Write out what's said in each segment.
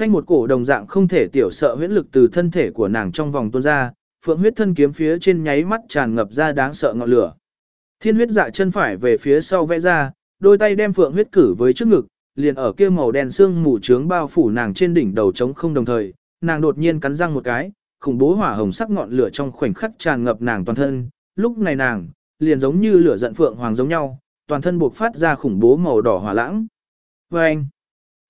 Phanh một cổ đồng dạng không thể tiểu sợ huyễn lực từ thân thể của nàng trong vòng tuôn ra, phượng huyết thân kiếm phía trên nháy mắt tràn ngập ra đáng sợ ngọn lửa. Thiên huyết dạ chân phải về phía sau vẽ ra, đôi tay đem phượng huyết cử với trước ngực, liền ở kia màu đen xương mù trướng bao phủ nàng trên đỉnh đầu trống không đồng thời, nàng đột nhiên cắn răng một cái, khủng bố hỏa hồng sắc ngọn lửa trong khoảnh khắc tràn ngập nàng toàn thân, lúc này nàng liền giống như lửa giận phượng hoàng giống nhau, toàn thân buộc phát ra khủng bố màu đỏ hỏa lãng. Và anh,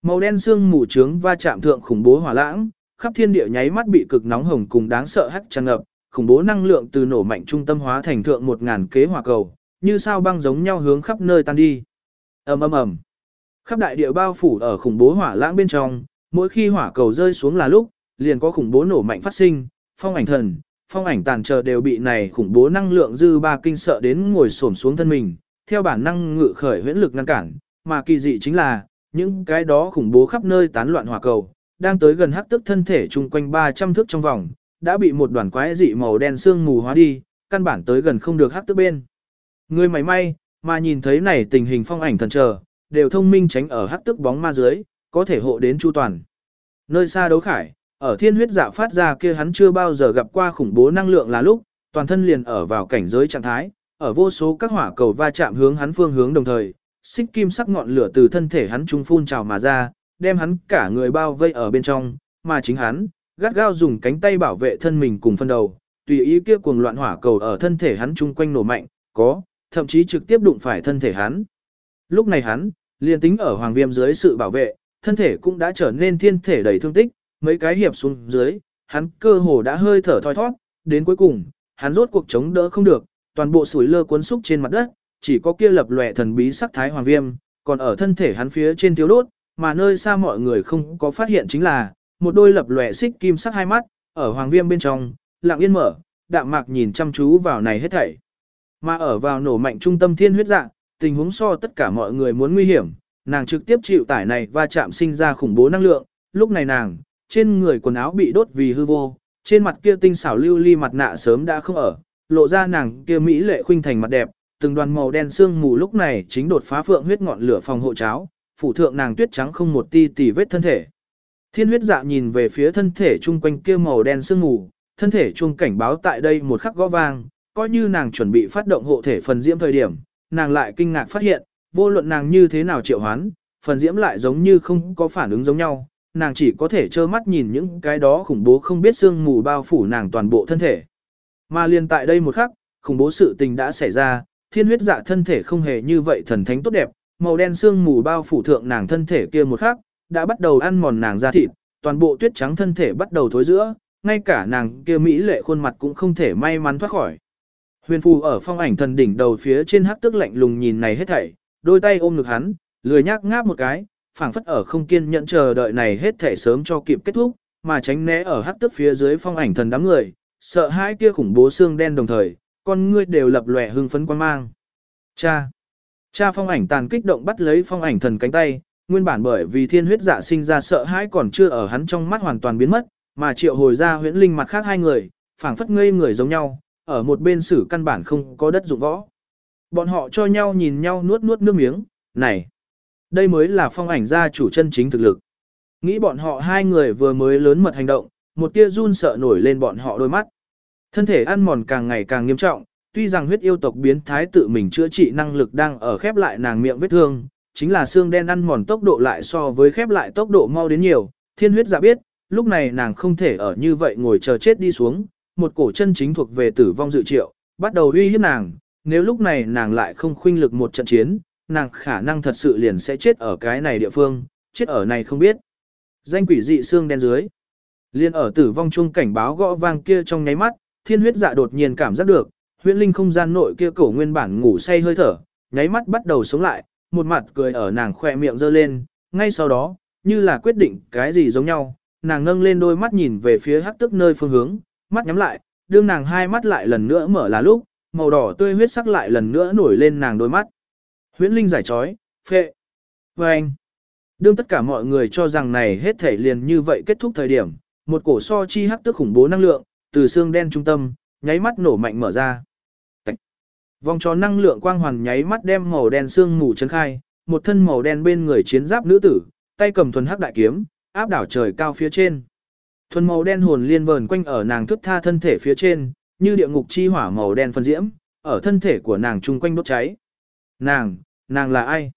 màu đen xương mù trướng va chạm thượng khủng bố hỏa lãng, khắp thiên địa nháy mắt bị cực nóng hồng cùng đáng sợ hắc tràn ngập, khủng bố năng lượng từ nổ mạnh trung tâm hóa thành thượng một ngàn kế hỏa cầu, như sao băng giống nhau hướng khắp nơi tan đi. ầm ầm ầm, khắp đại địa bao phủ ở khủng bố hỏa lãng bên trong, mỗi khi hỏa cầu rơi xuống là lúc, liền có khủng bố nổ mạnh phát sinh, phong ảnh thần, phong ảnh tàn chờ đều bị này khủng bố năng lượng dư ba kinh sợ đến ngồi xổm xuống thân mình, theo bản năng ngự khởi huyễn lực ngăn cản, mà kỳ dị chính là, những cái đó khủng bố khắp nơi tán loạn hỏa cầu, đang tới gần hắc tức thân thể chung quanh 300 thước trong vòng, đã bị một đoàn quái dị màu đen sương mù hóa đi, căn bản tới gần không được hắc tức bên. Người mày may, mà nhìn thấy này tình hình phong ảnh thần chờ, đều thông minh tránh ở hắc tức bóng ma dưới, có thể hộ đến chu toàn. Nơi xa đấu khải, ở thiên huyết dạ phát ra kia hắn chưa bao giờ gặp qua khủng bố năng lượng là lúc, toàn thân liền ở vào cảnh giới trạng thái, ở vô số các hỏa cầu va chạm hướng hắn phương hướng đồng thời, xích kim sắc ngọn lửa từ thân thể hắn trung phun trào mà ra, đem hắn cả người bao vây ở bên trong, mà chính hắn, gắt gao dùng cánh tay bảo vệ thân mình cùng phân đầu, tùy ý kia cuồng loạn hỏa cầu ở thân thể hắn chung quanh nổ mạnh, có, thậm chí trực tiếp đụng phải thân thể hắn. Lúc này hắn, liền tính ở hoàng viêm dưới sự bảo vệ, thân thể cũng đã trở nên thiên thể đầy thương tích, mấy cái hiệp xuống dưới, hắn cơ hồ đã hơi thở thoi thoát, đến cuối cùng, hắn rốt cuộc chống đỡ không được, toàn bộ sủi lơ cuốn xúc trên mặt đất, chỉ có kia lập lòe thần bí sắc thái hoàng viêm, còn ở thân thể hắn phía trên thiếu đốt, mà nơi xa mọi người không có phát hiện chính là, một đôi lập lòe xích kim sắc hai mắt, ở hoàng viêm bên trong, lặng yên mở, đạm mạc nhìn chăm chú vào này hết thảy. Mà ở vào nổ mạnh trung tâm thiên huyết dạng, tình huống so tất cả mọi người muốn nguy hiểm, nàng trực tiếp chịu tải này và chạm sinh ra khủng bố năng lượng, lúc này nàng, trên người quần áo bị đốt vì hư vô, trên mặt kia tinh xảo lưu ly mặt nạ sớm đã không ở, lộ ra nàng kia mỹ lệ khuynh thành mặt đẹp, từng đoàn màu đen xương mù lúc này chính đột phá phượng huyết ngọn lửa phòng hộ cháo, phủ thượng nàng tuyết trắng không một ti tì vết thân thể. Thiên huyết dạ nhìn về phía thân thể chung quanh kia màu đen sương mù, thân thể chung cảnh báo tại đây một khắc gõ vang, coi như nàng chuẩn bị phát động hộ thể phần diễm thời điểm, nàng lại kinh ngạc phát hiện, vô luận nàng như thế nào triệu hoán, phần diễm lại giống như không có phản ứng giống nhau, nàng chỉ có thể trơ mắt nhìn những cái đó khủng bố không biết sương mù bao phủ nàng toàn bộ thân thể. Mà liền tại đây một khắc, khủng bố sự tình đã xảy ra, thiên huyết dạ thân thể không hề như vậy thần thánh tốt đẹp, màu đen sương mù bao phủ thượng nàng thân thể kia một khắc, đã bắt đầu ăn mòn nàng da thịt, toàn bộ tuyết trắng thân thể bắt đầu thối giữa, ngay cả nàng kia mỹ lệ khuôn mặt cũng không thể may mắn thoát khỏi. Huyền phù ở phong ảnh thần đỉnh đầu phía trên hắc tức lạnh lùng nhìn này hết thảy, đôi tay ôm ngực hắn, lười nhác ngáp một cái, phảng phất ở không kiên nhẫn chờ đợi này hết thảy sớm cho kịp kết thúc, mà tránh né ở hắc tức phía dưới phong ảnh thần đám người, sợ hai kia khủng bố xương đen đồng thời, con ngươi đều lập lòe hưng phấn quan mang. Cha! Cha phong ảnh tàn kích động bắt lấy phong ảnh thần cánh tay, nguyên bản bởi vì thiên huyết dạ sinh ra sợ hãi còn chưa ở hắn trong mắt hoàn toàn biến mất, mà triệu hồi ra huyễn linh mặt khác hai người, phảng phất ngây người giống nhau, ở một bên sử căn bản không có đất dụng võ. Bọn họ cho nhau nhìn nhau nuốt nuốt nước miếng, này, đây mới là phong ảnh gia chủ chân chính thực lực. Nghĩ bọn họ hai người vừa mới lớn mật hành động, một tia run sợ nổi lên bọn họ đôi mắt. Thân thể ăn mòn càng ngày càng nghiêm trọng, tuy rằng huyết yêu tộc biến thái tự mình chữa trị năng lực đang ở khép lại nàng miệng vết thương, chính là xương đen ăn mòn tốc độ lại so với khép lại tốc độ mau đến nhiều, thiên huyết dạ biết, lúc này nàng không thể ở như vậy ngồi chờ chết đi xuống, một cổ chân chính thuộc về tử vong dự triệu, bắt đầu uy hiếp nàng, nếu lúc này nàng lại không khuynh lực một trận chiến, nàng khả năng thật sự liền sẽ chết ở cái này địa phương, chết ở này không biết. Danh quỷ dị xương đen dưới. Liên ở tử vong chung cảnh báo gõ vang kia trong nháy mắt, thiên huyết dạ đột nhiên cảm giác được, huyễn linh không gian nội kia cổ nguyên bản ngủ say hơi thở, nháy mắt bắt đầu sống lại, một mặt cười ở nàng khoe miệng giơ lên, ngay sau đó, như là quyết định cái gì giống nhau, nàng ngâng lên đôi mắt nhìn về phía hắc tức nơi phương hướng, mắt nhắm lại, đương nàng hai mắt lại lần nữa mở là lúc, màu đỏ tươi huyết sắc lại lần nữa nổi lên nàng đôi mắt. Huyễn linh giải trói, phệ. Và anh, đương tất cả mọi người cho rằng này hết thể liền như vậy kết thúc thời điểm, một cổ so chi hắc tức khủng bố năng lượng, từ xương đen trung tâm, nháy mắt nổ mạnh mở ra. Vòng tròn năng lượng quang hoàn nháy mắt đem màu đen xương mù chấn khai, một thân màu đen bên người chiến giáp nữ tử, tay cầm thuần hắc đại kiếm, áp đảo trời cao phía trên. Thuần màu đen hồn liên vờn quanh ở nàng thức tha thân thể phía trên, như địa ngục chi hỏa màu đen phân diễm, ở thân thể của nàng chung quanh đốt cháy. Nàng, nàng là ai?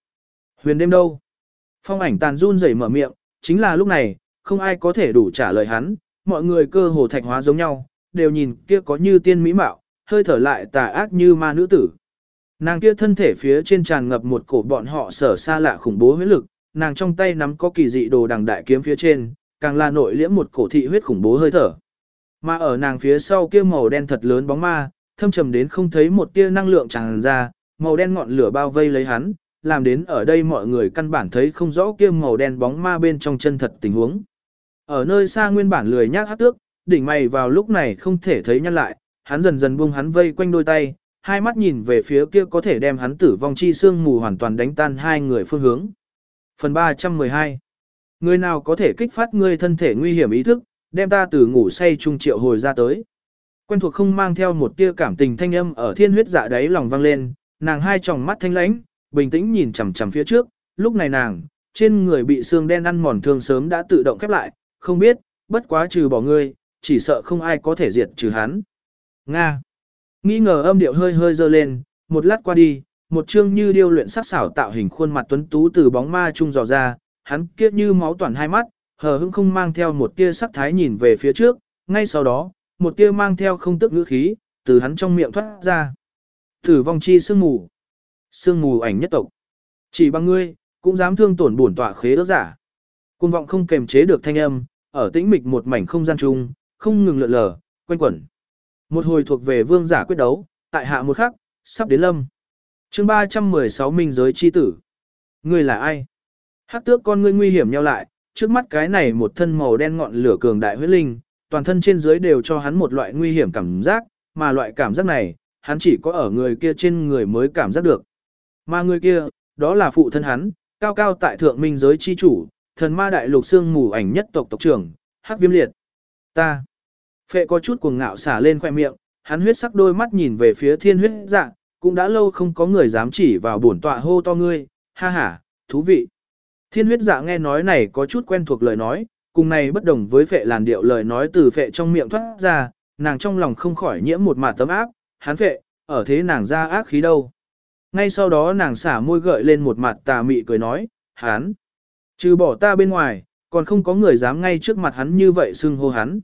Huyền đêm đâu? Phong ảnh tàn run rẩy mở miệng, chính là lúc này, không ai có thể đủ trả lời hắn, mọi người cơ hồ thạch hóa giống nhau, đều nhìn kia có như tiên mỹ mạo, hơi thở lại tà ác như ma nữ tử. Nàng kia thân thể phía trên tràn ngập một cổ bọn họ sở xa lạ khủng bố huyết lực, nàng trong tay nắm có kỳ dị đồ đằng đại kiếm phía trên, càng là nội liễm một cổ thị huyết khủng bố hơi thở. Mà ở nàng phía sau kia màu đen thật lớn bóng ma, thâm trầm đến không thấy một tia năng lượng tràn ra, màu đen ngọn lửa bao vây lấy hắn, làm đến ở đây mọi người căn bản thấy không rõ kia màu đen bóng ma bên trong chân thật tình huống. Ở nơi xa nguyên bản lười nhác hát tước, đỉnh mày vào lúc này không thể thấy nhăn lại, hắn dần dần buông hắn vây quanh đôi tay, hai mắt nhìn về phía kia có thể đem hắn tử vong chi xương mù hoàn toàn đánh tan hai người phương hướng. Phần 312 Người nào có thể kích phát ngươi thân thể nguy hiểm ý thức, đem ta từ ngủ say trung triệu hồi ra tới. Quen thuộc không mang theo một tia cảm tình thanh âm ở thiên huyết dạ đáy lòng vang lên, nàng hai tròng mắt thanh lãnh, bình tĩnh nhìn chằm chằm phía trước, lúc này nàng, trên người bị xương đen ăn mòn thương sớm đã tự động khép lại, không biết, bất quá trừ bỏ ngươi, chỉ sợ không ai có thể diệt trừ hắn. Nga. Nghi ngờ âm điệu hơi hơi dơ lên, một lát qua đi, một chương như điêu luyện sắc xảo tạo hình khuôn mặt tuấn tú từ bóng ma trung dò ra, hắn kiết như máu toàn hai mắt, hờ hững không mang theo một tia sắc thái nhìn về phía trước, ngay sau đó, một tia mang theo không tức ngữ khí, từ hắn trong miệng thoát ra. Tử vong chi sương mù. Sương mù ảnh nhất tộc. Chỉ bằng ngươi, cũng dám thương tổn bổn tọa khế ước giả. Cung vọng không kềm chế được thanh âm, ở tĩnh mịch một mảnh không gian chung, không ngừng lượn lờ, quanh quẩn. Một hồi thuộc về vương giả quyết đấu, tại hạ một khắc, sắp đến lâm. chương 316 minh giới chi tử. Ngươi là ai? Hắc tước con ngươi nguy hiểm nhau lại, trước mắt cái này một thân màu đen ngọn lửa cường đại huyết linh, toàn thân trên dưới đều cho hắn một loại nguy hiểm cảm giác, mà loại cảm giác này, hắn chỉ có ở người kia trên người mới cảm giác được. Mà người kia, đó là phụ thân hắn, cao cao tại thượng minh giới chi chủ, thần ma đại lục xương mù ảnh nhất tộc tộc trưởng, hắc viêm liệt. Ta. Phệ có chút cuồng ngạo xả lên khoe miệng, hắn huyết sắc đôi mắt nhìn về phía thiên huyết dạ, cũng đã lâu không có người dám chỉ vào bổn tọa hô to ngươi, ha ha, thú vị. Thiên huyết dạ nghe nói này có chút quen thuộc lời nói, cùng này bất đồng với phệ làn điệu lời nói từ phệ trong miệng thoát ra, nàng trong lòng không khỏi nhiễm một mạt tấm áp, hắn phệ, ở thế nàng ra ác khí đâu. Ngay sau đó nàng xả môi gợi lên một mặt tà mị cười nói, hắn, trừ bỏ ta bên ngoài, còn không có người dám ngay trước mặt hắn như vậy xưng hô hắn.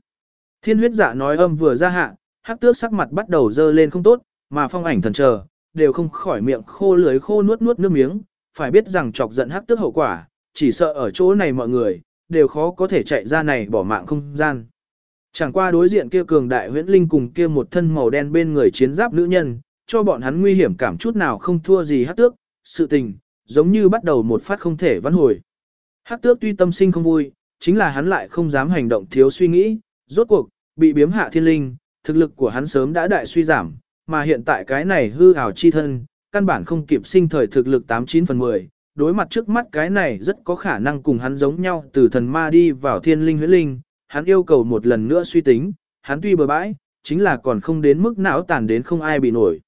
Thiên huyết dạ nói âm vừa ra hạ, hắc tước sắc mặt bắt đầu dơ lên không tốt, mà phong ảnh thần chờ, đều không khỏi miệng khô lưới khô nuốt nuốt nước miếng, phải biết rằng chọc giận hắc tước hậu quả, chỉ sợ ở chỗ này mọi người, đều khó có thể chạy ra này bỏ mạng không gian. Chẳng qua đối diện kia cường đại huyễn linh cùng kia một thân màu đen bên người chiến giáp nữ nhân, cho bọn hắn nguy hiểm cảm chút nào không thua gì hắc tước, sự tình, giống như bắt đầu một phát không thể vãn hồi. Hắc tước tuy tâm sinh không vui, chính là hắn lại không dám hành động thiếu suy nghĩ, rốt cuộc, bị biếm hạ thiên linh, thực lực của hắn sớm đã đại suy giảm, mà hiện tại cái này hư ảo chi thân, căn bản không kịp sinh thời thực lực 89 phần 10, đối mặt trước mắt cái này rất có khả năng cùng hắn giống nhau từ thần ma đi vào thiên linh huyết linh, hắn yêu cầu một lần nữa suy tính, hắn tuy bờ bãi, chính là còn không đến mức não tàn đến không ai bị nổi.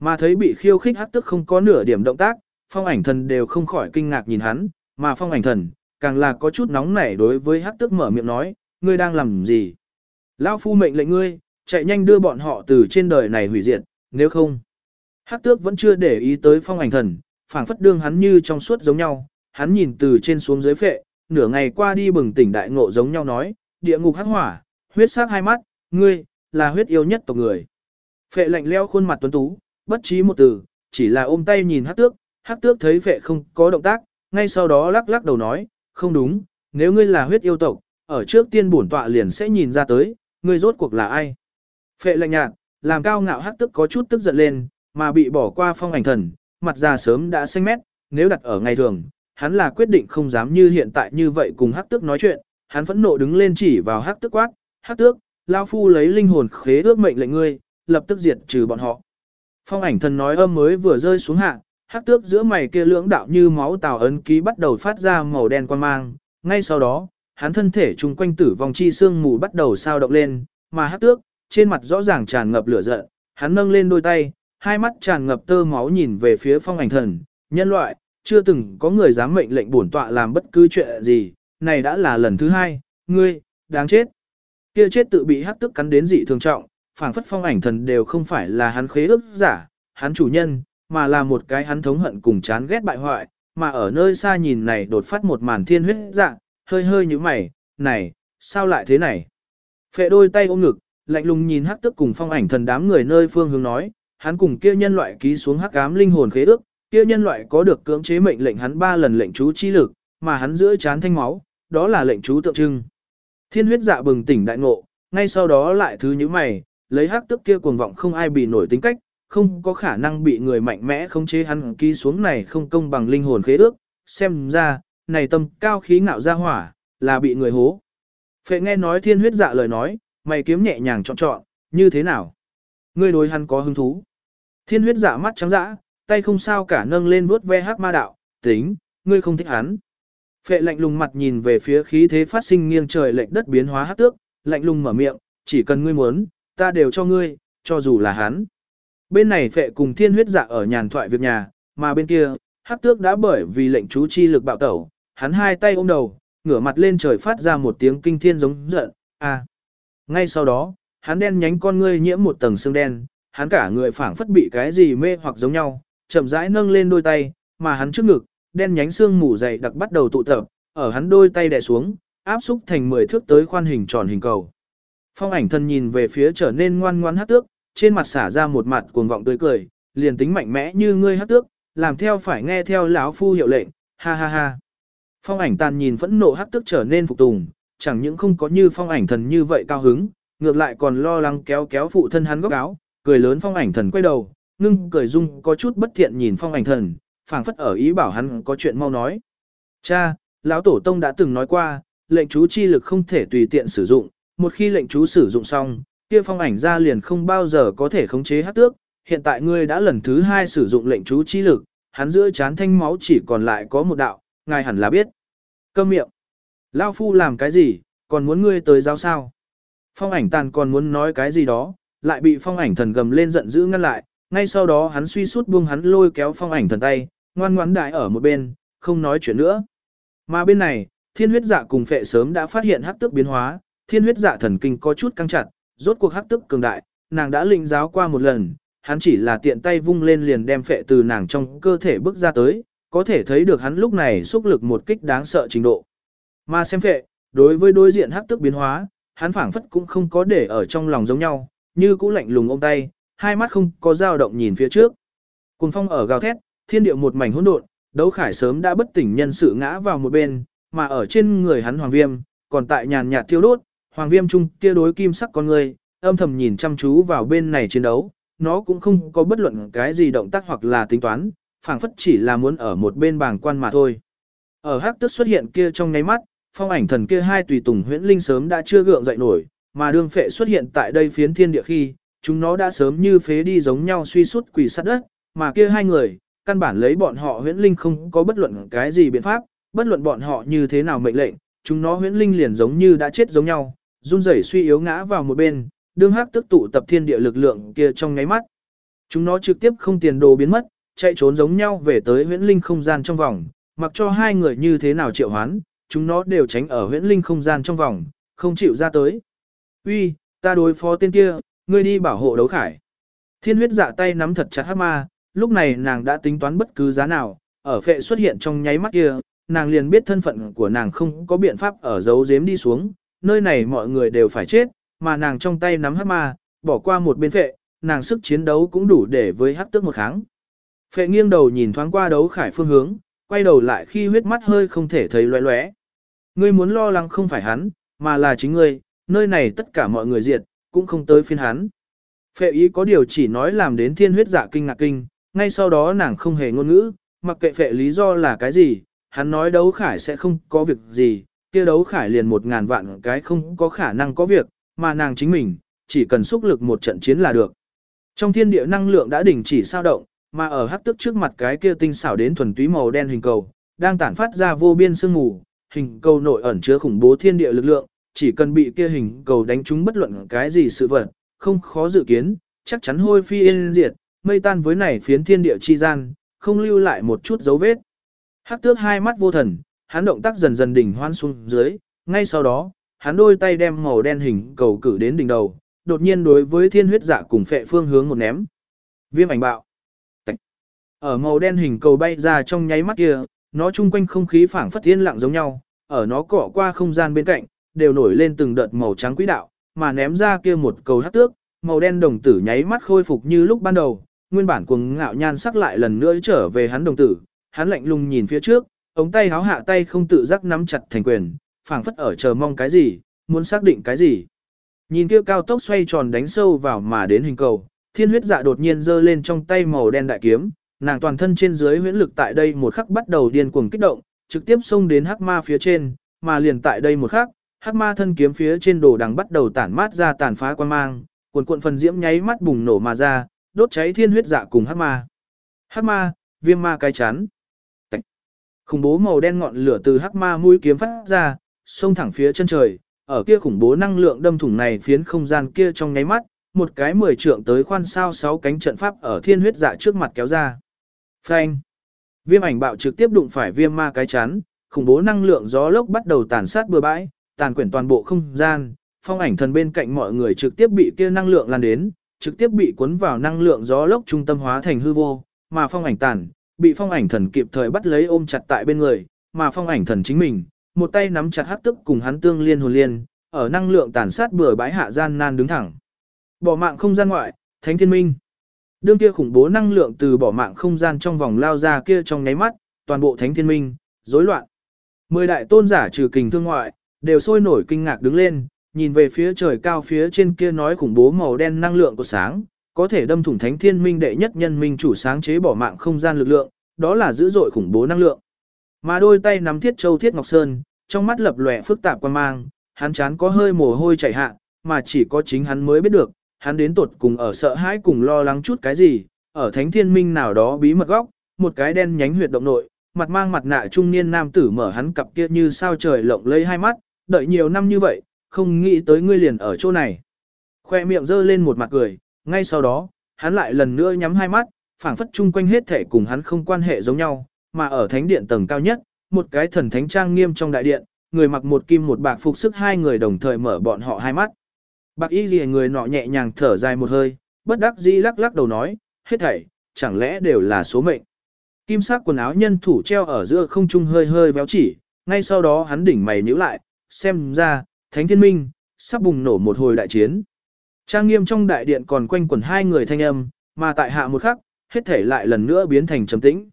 Mà thấy bị khiêu khích hắc tức không có nửa điểm động tác, phong ảnh thần đều không khỏi kinh ngạc nhìn hắn, mà phong ảnh thần, càng là có chút nóng nảy đối với hắc tức mở miệng nói, ngươi đang làm gì? Lão phu mệnh lệnh ngươi, chạy nhanh đưa bọn họ từ trên đời này hủy diệt, nếu không. Hắc tước vẫn chưa để ý tới phong ảnh thần, phảng phất đương hắn như trong suốt giống nhau, hắn nhìn từ trên xuống dưới phệ, nửa ngày qua đi bừng tỉnh đại ngộ giống nhau nói, địa ngục hắc hỏa, huyết sắc hai mắt, ngươi, là huyết yêu nhất tộc người. Phệ lạnh leo khuôn mặt tuấn tú, bất trí một từ, chỉ là ôm tay nhìn hắc tước, hắc tước thấy phệ không có động tác, ngay sau đó lắc lắc đầu nói, không đúng, nếu ngươi là huyết yêu tộc, ở trước tiên bổn tọa liền sẽ nhìn ra tới, ngươi rốt cuộc là ai. Phệ lạnh nhạt, làm cao ngạo hắc tước có chút tức giận lên, mà bị bỏ qua phong ảnh thần, mặt già sớm đã xanh mét, nếu đặt ở ngày thường, hắn là quyết định không dám như hiện tại như vậy cùng hắc tước nói chuyện, hắn phẫn nộ đứng lên chỉ vào hắc tước quát, hắc tước, lao phu lấy linh hồn khế ước mệnh lệnh ngươi, lập tức diệt trừ bọn họ. Phong ảnh thần nói âm mới vừa rơi xuống hạ, hắc tước giữa mày kia lưỡng đạo như máu tào ấn ký bắt đầu phát ra màu đen quan mang, ngay sau đó, hắn thân thể chung quanh tử vong chi xương mù bắt đầu sao động lên, mà hắc tước, trên mặt rõ ràng tràn ngập lửa giận, hắn nâng lên đôi tay, hai mắt tràn ngập tơ máu nhìn về phía phong ảnh thần, nhân loại, chưa từng có người dám mệnh lệnh bổn tọa làm bất cứ chuyện gì, này đã là lần thứ hai, ngươi, đáng chết. Kia chết tự bị hắc Tước cắn đến dị thường trọng, phảng phất phong ảnh thần đều không phải là hắn khế ước giả, hắn chủ nhân, mà là một cái hắn thống hận cùng chán ghét bại hoại, mà ở nơi xa nhìn này đột phát một màn thiên huyết dạng, hơi hơi như mày, này, sao lại thế này? Phệ đôi tay ôm ngực, lạnh lùng nhìn hắc tức cùng phong ảnh thần đám người nơi phương hướng nói, hắn cùng kia nhân loại ký xuống hắc ám linh hồn khế ước, kia nhân loại có được cưỡng chế mệnh lệnh hắn ba lần lệnh chú chi lực, mà hắn giữa chán thanh máu, đó là lệnh chú tượng trưng. Thiên huyết dạ bừng tỉnh đại ngộ, ngay sau đó lại thứ như mày, lấy hắc tức kia cuồng vọng không ai bị nổi tính cách, không có khả năng bị người mạnh mẽ khống chế hắn ký xuống này không công bằng linh hồn khế ước, xem ra, này tâm cao khí ngạo ra hỏa, là bị người hố. Phệ nghe nói thiên huyết dạ lời nói, mày kiếm nhẹ nhàng chọn chọn, như thế nào? Ngươi đối hắn có hứng thú. Thiên huyết dạ mắt trắng dã, tay không sao cả nâng lên vuốt ve hắc ma đạo, tính, ngươi không thích hắn. Phệ lạnh lùng mặt nhìn về phía khí thế phát sinh nghiêng trời lệnh đất biến hóa hắc tước, lạnh lùng mở miệng, chỉ cần ngươi muốn, ta đều cho ngươi, cho dù là hắn. Bên này phệ cùng thiên huyết dạ ở nhàn thoại việc nhà, mà bên kia, hắc tước đã bởi vì lệnh chú chi lực bạo tẩu, hắn hai tay ôm đầu, ngửa mặt lên trời phát ra một tiếng kinh thiên giống giận, a. Ngay sau đó, hắn đen nhánh con ngươi nhiễm một tầng xương đen, hắn cả người phảng phất bị cái gì mê hoặc giống nhau, chậm rãi nâng lên đôi tay, mà hắn trước ngực, đen nhánh xương mù dày đặc bắt đầu tụ tập, ở hắn đôi tay đè xuống, áp xúc thành 10 thước tới khoan hình tròn hình cầu. Phong ảnh thân nhìn về phía trở nên ngoan ngoãn hát tước, trên mặt xả ra một mặt cuồng vọng tươi cười, liền tính mạnh mẽ như ngươi hát tước, làm theo phải nghe theo lão phu hiệu lệnh, ha ha ha. Phong ảnh tàn nhìn phẫn nộ hát tước trở nên phục tùng, chẳng những không có như phong ảnh thần như vậy cao hứng, ngược lại còn lo lắng kéo kéo phụ thân hắn góc áo, cười lớn phong ảnh thần quay đầu, ngưng cười dung có chút bất thiện nhìn phong ảnh thần, phảng phất ở ý bảo hắn có chuyện mau nói. Cha, lão tổ tông đã từng nói qua, lệnh chú chi lực không thể tùy tiện sử dụng, một khi lệnh chú sử dụng xong, kia phong ảnh ra liền không bao giờ có thể khống chế hát tước, hiện tại ngươi đã lần thứ hai sử dụng lệnh chú chi lực, hắn giữa chán thanh máu chỉ còn lại có một đạo, ngài hẳn là biết. Câm miệng. Lao phu làm cái gì, còn muốn ngươi tới giáo sao? Phong ảnh tàn còn muốn nói cái gì đó, lại bị phong ảnh thần gầm lên giận dữ ngăn lại, ngay sau đó hắn suy sút buông hắn lôi kéo phong ảnh thần tay, ngoan ngoãn đại ở một bên, không nói chuyện nữa. Mà bên này, thiên huyết dạ cùng phệ sớm đã phát hiện hắc tức biến hóa, thiên huyết dạ thần kinh có chút căng chặt, rốt cuộc hắc tức cường đại, nàng đã lĩnh giáo qua một lần, hắn chỉ là tiện tay vung lên liền đem phệ từ nàng trong cơ thể bước ra tới, có thể thấy được hắn lúc này xúc lực một kích đáng sợ trình độ. Mà xem phệ, đối với đối diện hắc tức biến hóa, hắn phảng phất cũng không có để ở trong lòng giống nhau, như cũ lạnh lùng ôm tay, hai mắt không có dao động nhìn phía trước. Cùng phong ở gào thét, thiên địa một mảnh hỗn độn, đấu khải sớm đã bất tỉnh nhân sự ngã vào một bên, mà ở trên người hắn hoàng viêm, còn tại nhàn nhạt thiêu đốt, hoàng viêm trung kia đối kim sắc con người, âm thầm nhìn chăm chú vào bên này chiến đấu, nó cũng không có bất luận cái gì động tác hoặc là tính toán, phảng phất chỉ là muốn ở một bên bảng quan mà thôi. Ở hắc tức xuất hiện kia trong nháy mắt, phong ảnh thần kia hai tùy tùng huyễn linh sớm đã chưa gượng dậy nổi, mà đương phệ xuất hiện tại đây phiến thiên địa khi, chúng nó đã sớm như phế đi giống nhau suy sút quỷ sát đất, mà kia hai người, căn bản lấy bọn họ huyễn linh không có bất luận cái gì biện pháp, bất luận bọn họ như thế nào mệnh lệnh, chúng nó huyễn linh liền giống như đã chết giống nhau, run rẩy suy yếu ngã vào một bên, đương hắc tức tụ tập thiên địa lực lượng kia trong nháy mắt. Chúng nó trực tiếp không tiền đồ biến mất, chạy trốn giống nhau về tới huyễn linh không gian trong vòng, mặc cho hai người như thế nào triệu hoán, chúng nó đều tránh ở huyễn linh không gian trong vòng, không chịu ra tới. Uy, ta đối phó tên kia, ngươi đi bảo hộ đấu khải. Thiên huyết dạ tay nắm thật chặt hắc ma, lúc này nàng đã tính toán bất cứ giá nào, ở phệ xuất hiện trong nháy mắt kia, nàng liền biết thân phận của nàng không có biện pháp ở giấu giếm đi xuống, nơi này mọi người đều phải chết, mà nàng trong tay nắm hắc ma, bỏ qua một bên phệ, nàng sức chiến đấu cũng đủ để với hắc tước một kháng. Phệ nghiêng đầu nhìn thoáng qua đấu khải phương hướng, quay đầu lại khi huyết mắt hơi không thể thấy loé loé. Ngươi muốn lo lắng không phải hắn, mà là chính ngươi, nơi này tất cả mọi người diệt, cũng không tới phiên hắn. Phệ ý có điều chỉ nói làm đến thiên huyết dạ kinh ngạc kinh, ngay sau đó nàng không hề ngôn ngữ, mặc kệ phệ lý do là cái gì, hắn nói đấu khải sẽ không có việc gì, kia đấu khải liền một ngàn vạn cái không có khả năng có việc, mà nàng chính mình, chỉ cần xúc lực một trận chiến là được. Trong thiên địa năng lượng đã đình chỉ sao động, mà ở hắc tức trước mặt cái kia tinh xảo đến thuần túy màu đen hình cầu, đang tản phát ra vô biên sương mù, hình cầu nội ẩn chứa khủng bố thiên địa lực lượng, chỉ cần bị kia hình cầu đánh trúng bất luận cái gì sự vật, không khó dự kiến, chắc chắn hôi phi yên diệt, mây tan với này phiến thiên địa chi gian, không lưu lại một chút dấu vết. Hắc tước hai mắt vô thần, hắn động tác dần dần đỉnh hoan xuống dưới, ngay sau đó, hắn đôi tay đem màu đen hình cầu cử đến đỉnh đầu, đột nhiên đối với thiên huyết dạ cùng phệ phương hướng một ném. Viêm ảnh bạo. Tạch. Ở màu đen hình cầu bay ra trong nháy mắt kia, nó chung quanh không khí phảng phất thiên lặng giống nhau, ở nó cọ qua không gian bên cạnh, đều nổi lên từng đợt màu trắng quỹ đạo, mà ném ra kia một cầu hắc tước, màu đen đồng tử nháy mắt khôi phục như lúc ban đầu, nguyên bản cuồng ngạo nhan sắc lại lần nữa trở về hắn đồng tử, hắn lạnh lùng nhìn phía trước, ống tay háo hạ tay không tự giác nắm chặt thành quyền, phảng phất ở chờ mong cái gì, muốn xác định cái gì. Nhìn kia cao tốc xoay tròn đánh sâu vào mà đến hình cầu, thiên huyết dạ đột nhiên giơ lên trong tay màu đen đại kiếm, nàng toàn thân trên dưới huyễn lực tại đây một khắc bắt đầu điên cuồng kích động, trực tiếp xông đến hắc ma phía trên, mà liền tại đây một khắc, hắc ma thân kiếm phía trên đồ đằng bắt đầu tản mát ra tàn phá quan mang, cuộn cuộn phần diễm nháy mắt bùng nổ mà ra, đốt cháy thiên huyết dạ cùng hắc ma. Hắc ma, viêm ma cái chán. Khủng bố màu đen ngọn lửa từ hắc ma mũi kiếm phát ra, xông thẳng phía chân trời, ở kia khủng bố năng lượng đâm thủng này phiến không gian kia trong nháy mắt, một cái mười trượng tới khoan sao sáu cánh trận pháp ở thiên huyết dạ trước mặt kéo ra. Phanh. Viêm ảnh bạo trực tiếp đụng phải viêm ma cái chán, khủng bố năng lượng gió lốc bắt đầu tàn sát bừa bãi, tàn quyển toàn bộ không gian, phong ảnh thần bên cạnh mọi người trực tiếp bị kia năng lượng lan đến, trực tiếp bị cuốn vào năng lượng gió lốc trung tâm hóa thành hư vô, mà phong ảnh tàn, bị phong ảnh thần kịp thời bắt lấy ôm chặt tại bên người, mà phong ảnh thần chính mình, một tay nắm chặt hắc tức cùng hắn tương liên hồn liên, ở năng lượng tàn sát bừa bãi hạ gian nan đứng thẳng. Bỏ mạng không gian ngoại, Thánh Thiên Minh. Đương kia khủng bố năng lượng từ bỏ mạng không gian trong vòng lao ra kia trong nháy mắt, toàn bộ Thánh Thiên Minh, rối loạn. Mười đại tôn giả trừ kình thương ngoại, đều sôi nổi kinh ngạc đứng lên, nhìn về phía trời cao phía trên kia nói khủng bố màu đen năng lượng của sáng, có thể đâm thủng thánh thiên minh đệ nhất nhân minh chủ sáng chế bỏ mạng không gian lực lượng, đó là dữ dội khủng bố năng lượng. Mà đôi tay nắm thiết châu thiết ngọc sơn, trong mắt lập lòe phức tạp quan mang, hắn chán có hơi mồ hôi chảy hạ, mà chỉ có chính hắn mới biết được, hắn đến tột cùng ở sợ hãi cùng lo lắng chút cái gì, ở thánh thiên minh nào đó bí mật góc, một cái đen nhánh huyệt động nội, mặt mang mặt nạ trung niên nam tử mở hắn cặp kia như sao trời lộng lấy hai mắt, đợi nhiều năm như vậy, không nghĩ tới ngươi liền ở chỗ này. Khoe miệng giơ lên một mặt cười, ngay sau đó, hắn lại lần nữa nhắm hai mắt, phảng phất chung quanh hết thể cùng hắn không quan hệ giống nhau, mà ở thánh điện tầng cao nhất, một cái thần thánh trang nghiêm trong đại điện, người mặc một kim một bạc phục sức hai người đồng thời mở bọn họ hai mắt. Bạc y gì người nọ nhẹ nhàng thở dài một hơi, bất đắc dĩ lắc lắc đầu nói, hết thảy, chẳng lẽ đều là số mệnh. Kim sắc quần áo nhân thủ treo ở giữa không trung hơi hơi véo chỉ, ngay sau đó hắn đỉnh mày nhíu lại, xem ra, Thánh Thiên Minh, sắp bùng nổ một hồi đại chiến. Trang nghiêm trong đại điện còn quanh quẩn hai người thanh âm, mà tại hạ một khắc, hết thể lại lần nữa biến thành trầm tĩnh.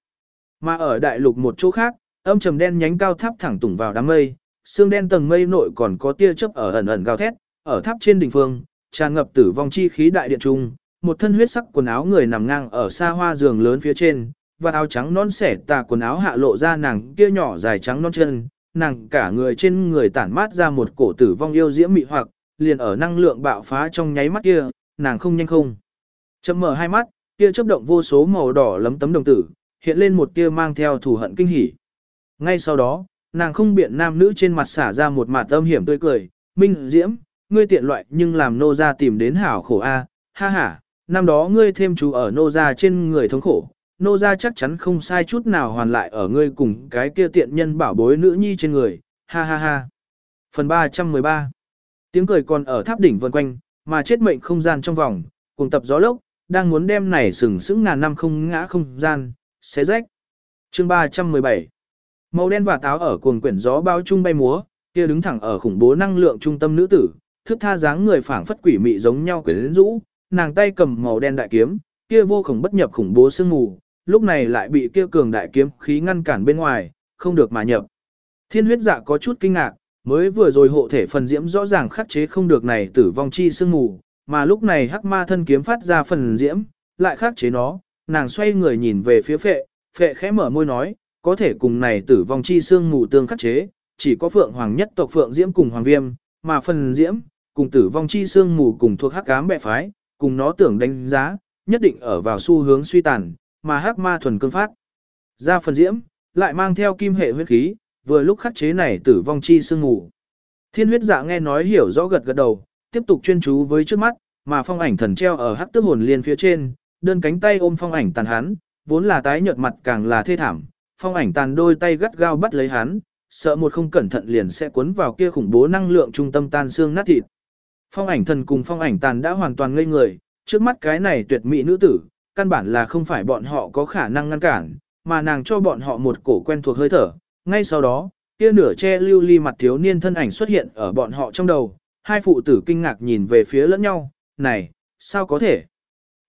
Mà ở đại lục một chỗ khác, âm trầm đen nhánh cao tháp thẳng tủng vào đám mây, xương đen tầng mây nội còn có tia chớp ở ẩn ẩn gào thét, ở tháp trên đỉnh phương, tràn ngập tử vong chi khí đại điện trung, một thân huyết sắc quần áo người nằm ngang ở xa hoa giường lớn phía trên, và áo trắng non xẻ tà quần áo hạ lộ ra nàng kia nhỏ dài trắng non chân, nàng cả người trên người tản mát ra một cổ tử vong yêu diễm mị hoặc, liền ở năng lượng bạo phá trong nháy mắt kia, nàng không nhanh không. Chậm mở hai mắt, kia chớp động vô số màu đỏ lấm tấm đồng tử, hiện lên một tia mang theo thủ hận kinh hỉ. Ngay sau đó, nàng không biện nam nữ trên mặt xả ra một mặt âm hiểm tươi cười, "Minh Diễm, ngươi tiện loại nhưng làm nô gia tìm đến hảo khổ a, ha ha, năm đó ngươi thêm chú ở nô gia trên người thống khổ, nô gia chắc chắn không sai chút nào hoàn lại ở ngươi cùng cái kia tiện nhân bảo bối nữ nhi trên người, ha ha ha. Phần 313 Tiếng cười còn ở tháp đỉnh vần quanh, mà chết mệnh không gian trong vòng, cùng tập gió lốc, đang muốn đem này sừng sững ngàn năm không ngã không gian, xé rách. Chương 317 Màu đen và táo ở cuồng quyển gió bao trung bay múa, kia đứng thẳng ở khủng bố năng lượng trung tâm nữ tử, thức tha dáng người phảng phất quỷ mị giống nhau quyển rũ, nàng tay cầm màu đen đại kiếm, kia vô khổng bất nhập khủng bố sương mù, lúc này lại bị kia cường đại kiếm khí ngăn cản bên ngoài, không được mà nhập. Thiên huyết dạ có chút kinh ngạc, mới vừa rồi hộ thể phần diễm rõ ràng khắc chế không được này tử vong chi sương mù, mà lúc này hắc ma thân kiếm phát ra phần diễm, lại khắc chế nó, nàng xoay người nhìn về phía phệ, phệ khẽ mở môi nói, có thể cùng này tử vong chi sương mù tương khắc chế, chỉ có phượng hoàng nhất tộc phượng diễm cùng hoàng viêm, mà phần diễm, cùng tử vong chi sương mù cùng thuộc hắc ám bệ phái, cùng nó tưởng đánh giá, nhất định ở vào xu hướng suy tàn, mà hắc ma thuần cương phát. Ra phần diễm, lại mang theo kim hệ huyết khí, vừa lúc khắc chế này tử vong chi sương ngủ. Thiên huyết dạ nghe nói hiểu rõ gật gật đầu, tiếp tục chuyên chú với trước mắt, mà phong ảnh thần treo ở hắc tước hồn liên phía trên, đơn cánh tay ôm phong ảnh tàn hắn, vốn là tái nhợt mặt càng là thê thảm, phong ảnh tàn đôi tay gắt gao bắt lấy hắn, sợ một không cẩn thận liền sẽ cuốn vào kia khủng bố năng lượng trung tâm tan xương nát thịt. Phong ảnh thần cùng phong ảnh tàn đã hoàn toàn ngây người, trước mắt cái này tuyệt mỹ nữ tử, căn bản là không phải bọn họ có khả năng ngăn cản, mà nàng cho bọn họ một cổ quen thuộc hơi thở. Ngay sau đó, kia nửa che lưu ly mặt thiếu niên thân ảnh xuất hiện ở bọn họ trong đầu, hai phụ tử kinh ngạc nhìn về phía lẫn nhau, này, sao có thể?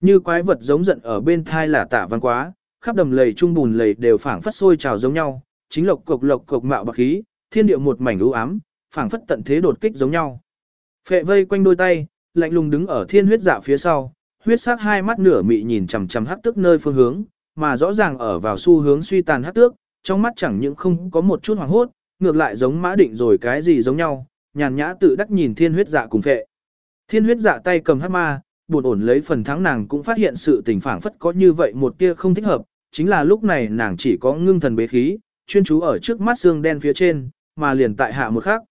Như quái vật giống giận ở bên thai là tạ văn quá, khắp đầm lầy trung bùn lầy đều phảng phất sôi trào giống nhau, chính lộc cục lộc cục mạo bạc khí, thiên địa một mảnh u ám, phảng phất tận thế đột kích giống nhau. Phệ vây quanh đôi tay, lạnh lùng đứng ở thiên huyết dạ phía sau, huyết sắc hai mắt nửa mị nhìn chằm chằm hắc tước nơi phương hướng, mà rõ ràng ở vào xu hướng suy tàn hắc tước, trong mắt chẳng những không có một chút hoảng hốt, ngược lại giống mã định rồi cái gì giống nhau, nhàn nhã tự đắc nhìn thiên huyết dạ cùng phệ. Thiên huyết dạ tay cầm hắc ma, buồn ổn lấy phần thắng nàng cũng phát hiện sự tình phảng phất có như vậy một tia không thích hợp, chính là lúc này nàng chỉ có ngưng thần bế khí, chuyên chú ở trước mắt xương đen phía trên, mà liền tại hạ một khắc.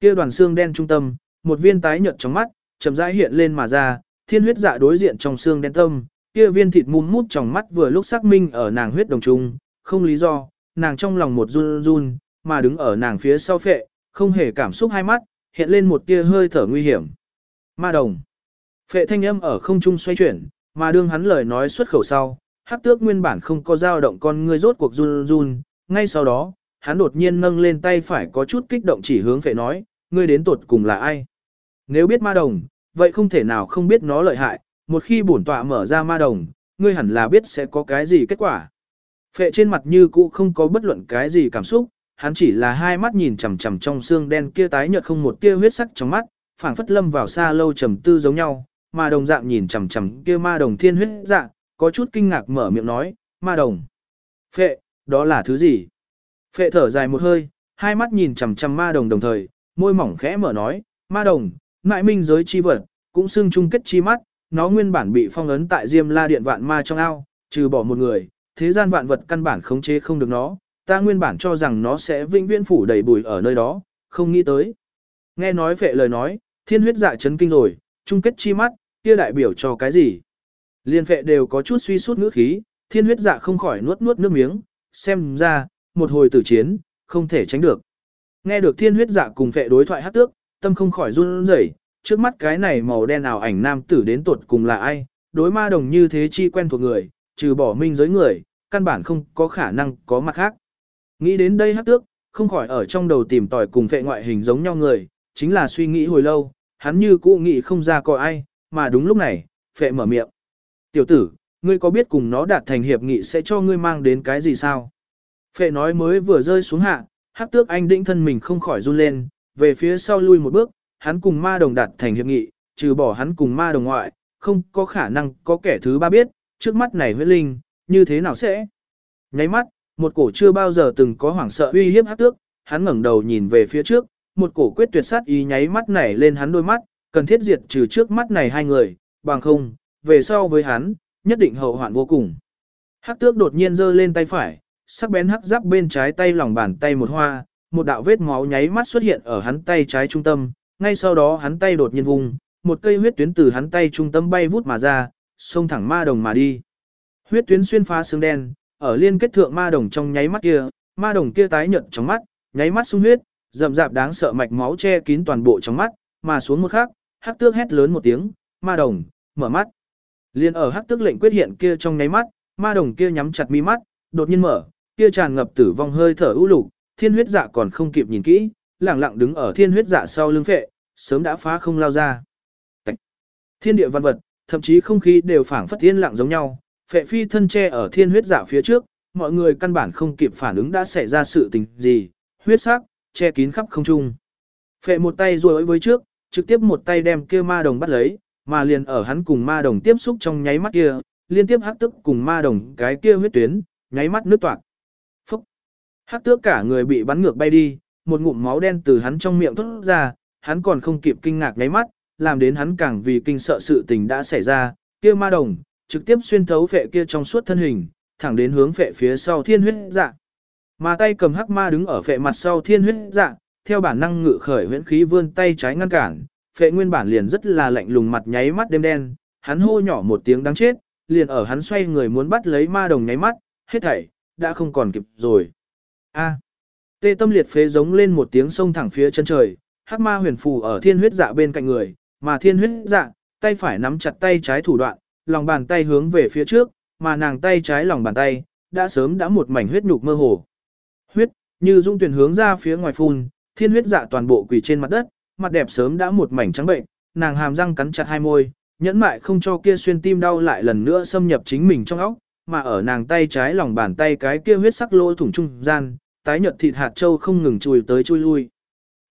Kia đoàn xương đen trung tâm, một viên tái nhợt trong mắt, chậm rãi hiện lên mà ra, thiên huyết dạ đối diện trong xương đen tâm, kia viên thịt mum mút trong mắt vừa lúc xác minh ở nàng huyết đồng trung, không lý do, nàng trong lòng một run run, mà đứng ở nàng phía sau phệ, không hề cảm xúc hai mắt, hiện lên một tia hơi thở nguy hiểm. Ma đồng. Phệ thanh âm ở không trung xoay chuyển, mà đương hắn lời nói xuất khẩu sau, hắc tước nguyên bản không có dao động con ngươi rốt cuộc run run, ngay sau đó, hắn đột nhiên nâng lên tay phải có chút kích động chỉ hướng phệ nói, ngươi đến tuột cùng là ai? Nếu biết ma đồng, vậy không thể nào không biết nó lợi hại, một khi bổn tọa mở ra ma đồng, ngươi hẳn là biết sẽ có cái gì kết quả. Phệ trên mặt như cũ không có bất luận cái gì cảm xúc, hắn chỉ là hai mắt nhìn chằm chằm trong xương đen kia tái nhợt không một tia huyết sắc trong mắt, phảng phất lâm vào xa lâu trầm tư giống nhau, mà đồng dạng nhìn chằm chằm kia ma đồng thiên huyết dạng, có chút kinh ngạc mở miệng nói, ma đồng. Phệ, đó là thứ gì? Phệ thở dài một hơi, hai mắt nhìn chằm chằm ma đồng đồng thời, môi mỏng khẽ mở nói, ma đồng, ngại minh giới chi vật, cũng xưng chung kết chi mắt, nó nguyên bản bị phong ấn tại Diêm La Điện vạn ma trong ao, trừ bỏ một người, thế gian vạn vật căn bản khống chế không được nó, ta nguyên bản cho rằng nó sẽ vĩnh viễn phủ đầy bùi ở nơi đó, không nghĩ tới. Nghe nói vệ lời nói, thiên huyết dạ chấn kinh rồi, chung kết chi mắt, kia đại biểu cho cái gì? Liên vệ đều có chút suy sút ngữ khí, thiên huyết dạ không khỏi nuốt nuốt nước miếng, xem ra, một hồi tử chiến, không thể tránh được. Nghe được thiên huyết dạ cùng vệ đối thoại hát tước, tâm không khỏi run rẩy, trước mắt cái này màu đen ảo ảnh nam tử đến tuột cùng là ai, đối ma đồng như thế chi quen thuộc người, trừ bỏ minh giới người, căn bản không có khả năng có mặt khác. Nghĩ đến đây hát tước, không khỏi ở trong đầu tìm tòi cùng phệ ngoại hình giống nhau người, chính là suy nghĩ hồi lâu, hắn như cũ nghĩ không ra coi ai, mà đúng lúc này, phệ mở miệng. Tiểu tử, ngươi có biết cùng nó đạt thành hiệp nghị sẽ cho ngươi mang đến cái gì sao? Phệ nói mới vừa rơi xuống hạ, hắc tước anh định thân mình không khỏi run lên, về phía sau lui một bước, hắn cùng ma đồng đạt thành hiệp nghị, trừ bỏ hắn cùng ma đồng ngoại, không có khả năng có kẻ thứ ba biết, trước mắt này huyết linh, như thế nào sẽ? Nháy mắt, một cổ chưa bao giờ từng có hoảng sợ uy hiếp hắc tước, hắn ngẩng đầu nhìn về phía trước, một cổ quyết tuyệt sát ý nháy mắt này lên hắn đôi mắt, cần thiết diệt trừ trước mắt này hai người, bằng không, về sau với hắn, nhất định hậu hoạn vô cùng. Hắc tước đột nhiên giơ lên tay phải, sắc bén hắc giáp bên trái tay lòng bàn tay một hoa, một đạo vết máu nháy mắt xuất hiện ở hắn tay trái trung tâm, ngay sau đó hắn tay đột nhiên vùng, một cây huyết tuyến từ hắn tay trung tâm bay vút mà ra, xông thẳng ma đồng mà đi. Huyết tuyến xuyên phá xương đen, ở liên kết thượng ma đồng trong nháy mắt kia, ma đồng kia tái nhợt trong mắt, nháy mắt sung huyết, rậm rạp đáng sợ mạch máu che kín toàn bộ trong mắt, mà xuống một khắc, hắc tước hét lớn một tiếng, ma đồng, mở mắt. Liên ở hắc tước lệnh quyết hiện kia trong nháy mắt, ma đồng kia nhắm chặt mi mắt, đột nhiên mở, kia tràn ngập tử vong hơi thở ưu lục, thiên huyết dạ còn không kịp nhìn kỹ, lẳng lặng đứng ở thiên huyết dạ sau lưng phệ, sớm đã phá không lao ra. Tạch. Thiên địa văn vật, thậm chí không khí đều phảng phất yên lặng giống nhau, phệ phi thân che ở thiên huyết dạ phía trước, mọi người căn bản không kịp phản ứng đã xảy ra sự tình gì, huyết sắc, che kín khắp không trung. Phệ một tay rồi với trước, trực tiếp một tay đem kia ma đồng bắt lấy, mà liền ở hắn cùng ma đồng tiếp xúc trong nháy mắt kia, liên tiếp hắc tức cùng ma đồng cái kia huyết tuyến, nháy mắt nước toạc. Phúc! Hắc tước cả người bị bắn ngược bay đi, một ngụm máu đen từ hắn trong miệng thoát ra, hắn còn không kịp kinh ngạc nháy mắt, làm đến hắn càng vì kinh sợ sự tình đã xảy ra, kia ma đồng, trực tiếp xuyên thấu phệ kia trong suốt thân hình, thẳng đến hướng phệ phía sau thiên huyết dạ. Mà tay cầm hắc ma đứng ở phệ mặt sau thiên huyết dạ, theo bản năng ngự khởi huyễn khí vươn tay trái ngăn cản, phệ nguyên bản liền rất là lạnh lùng mặt nháy mắt đêm đen, hắn hô nhỏ một tiếng đáng chết, liền ở hắn xoay người muốn bắt lấy ma đồng nháy mắt, hết thảy, đã không còn kịp rồi. A. Tê tâm liệt phế giống lên một tiếng sông thẳng phía chân trời, hắc ma huyền phù ở thiên huyết dạ bên cạnh người, mà thiên huyết dạ, tay phải nắm chặt tay trái thủ đoạn, lòng bàn tay hướng về phía trước, mà nàng tay trái lòng bàn tay, đã sớm đã một mảnh huyết nhục mơ hồ. Huyết, như dung tuyển hướng ra phía ngoài phun, thiên huyết dạ toàn bộ quỳ trên mặt đất, mặt đẹp sớm đã một mảnh trắng bệnh, nàng hàm răng cắn chặt hai môi, nhẫn mại không cho kia xuyên tim đau lại lần nữa xâm nhập chính mình trong óc, mà ở nàng tay trái lòng bàn tay cái kia huyết sắc lỗ thủng trung gian, tái nhợt thịt hạt châu không ngừng chui tới chui lui.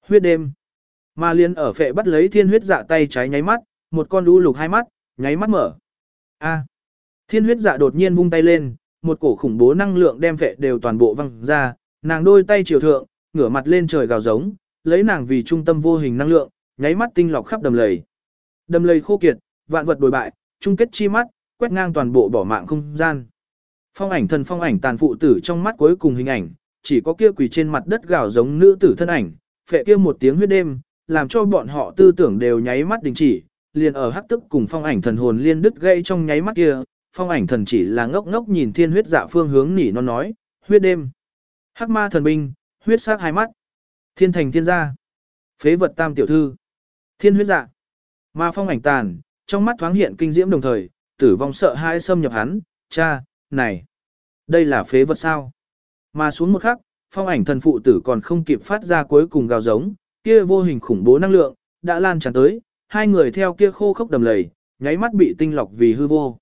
Huyết đêm. Mà liên ở phệ bắt lấy thiên huyết dạ tay trái nháy mắt, một con lũ lục hai mắt, nháy mắt mở. A. Thiên huyết dạ đột nhiên vung tay lên, một cổ khủng bố năng lượng đem phệ đều toàn bộ văng ra, nàng đôi tay chiều thượng, ngửa mặt lên trời gào giống, lấy nàng vì trung tâm vô hình năng lượng, nháy mắt tinh lọc khắp đầm lầy. Đầm lầy khô kiệt, vạn vật đổi bại, chung kết chi mắt, quét ngang toàn bộ bỏ mạng không gian. Phong ảnh thần phong ảnh tàn phụ tử trong mắt cuối cùng hình ảnh, chỉ có kia quỳ trên mặt đất gào giống nữ tử thân ảnh, phệ kia một tiếng huyết đêm, làm cho bọn họ tư tưởng đều nháy mắt đình chỉ, liền ở hắc tức cùng phong ảnh thần hồn liên đứt gây trong nháy mắt kia, phong ảnh thần chỉ là ngốc ngốc nhìn thiên huyết dạ phương hướng nỉ nó nói, huyết đêm. Hắc ma thần binh, huyết sắc hai mắt. Thiên thành thiên gia. Phế vật tam tiểu thư. Thiên huyết dạ. Ma phong ảnh tàn, trong mắt thoáng hiện kinh diễm đồng thời, tử vong sợ hai xâm nhập hắn, cha, này. Đây là phế vật sao? Mà xuống một khắc, phong ảnh thần phụ tử còn không kịp phát ra cuối cùng gào giống, kia vô hình khủng bố năng lượng, đã lan tràn tới, hai người theo kia khô khốc đầm lầy, nháy mắt bị tinh lọc vì hư vô.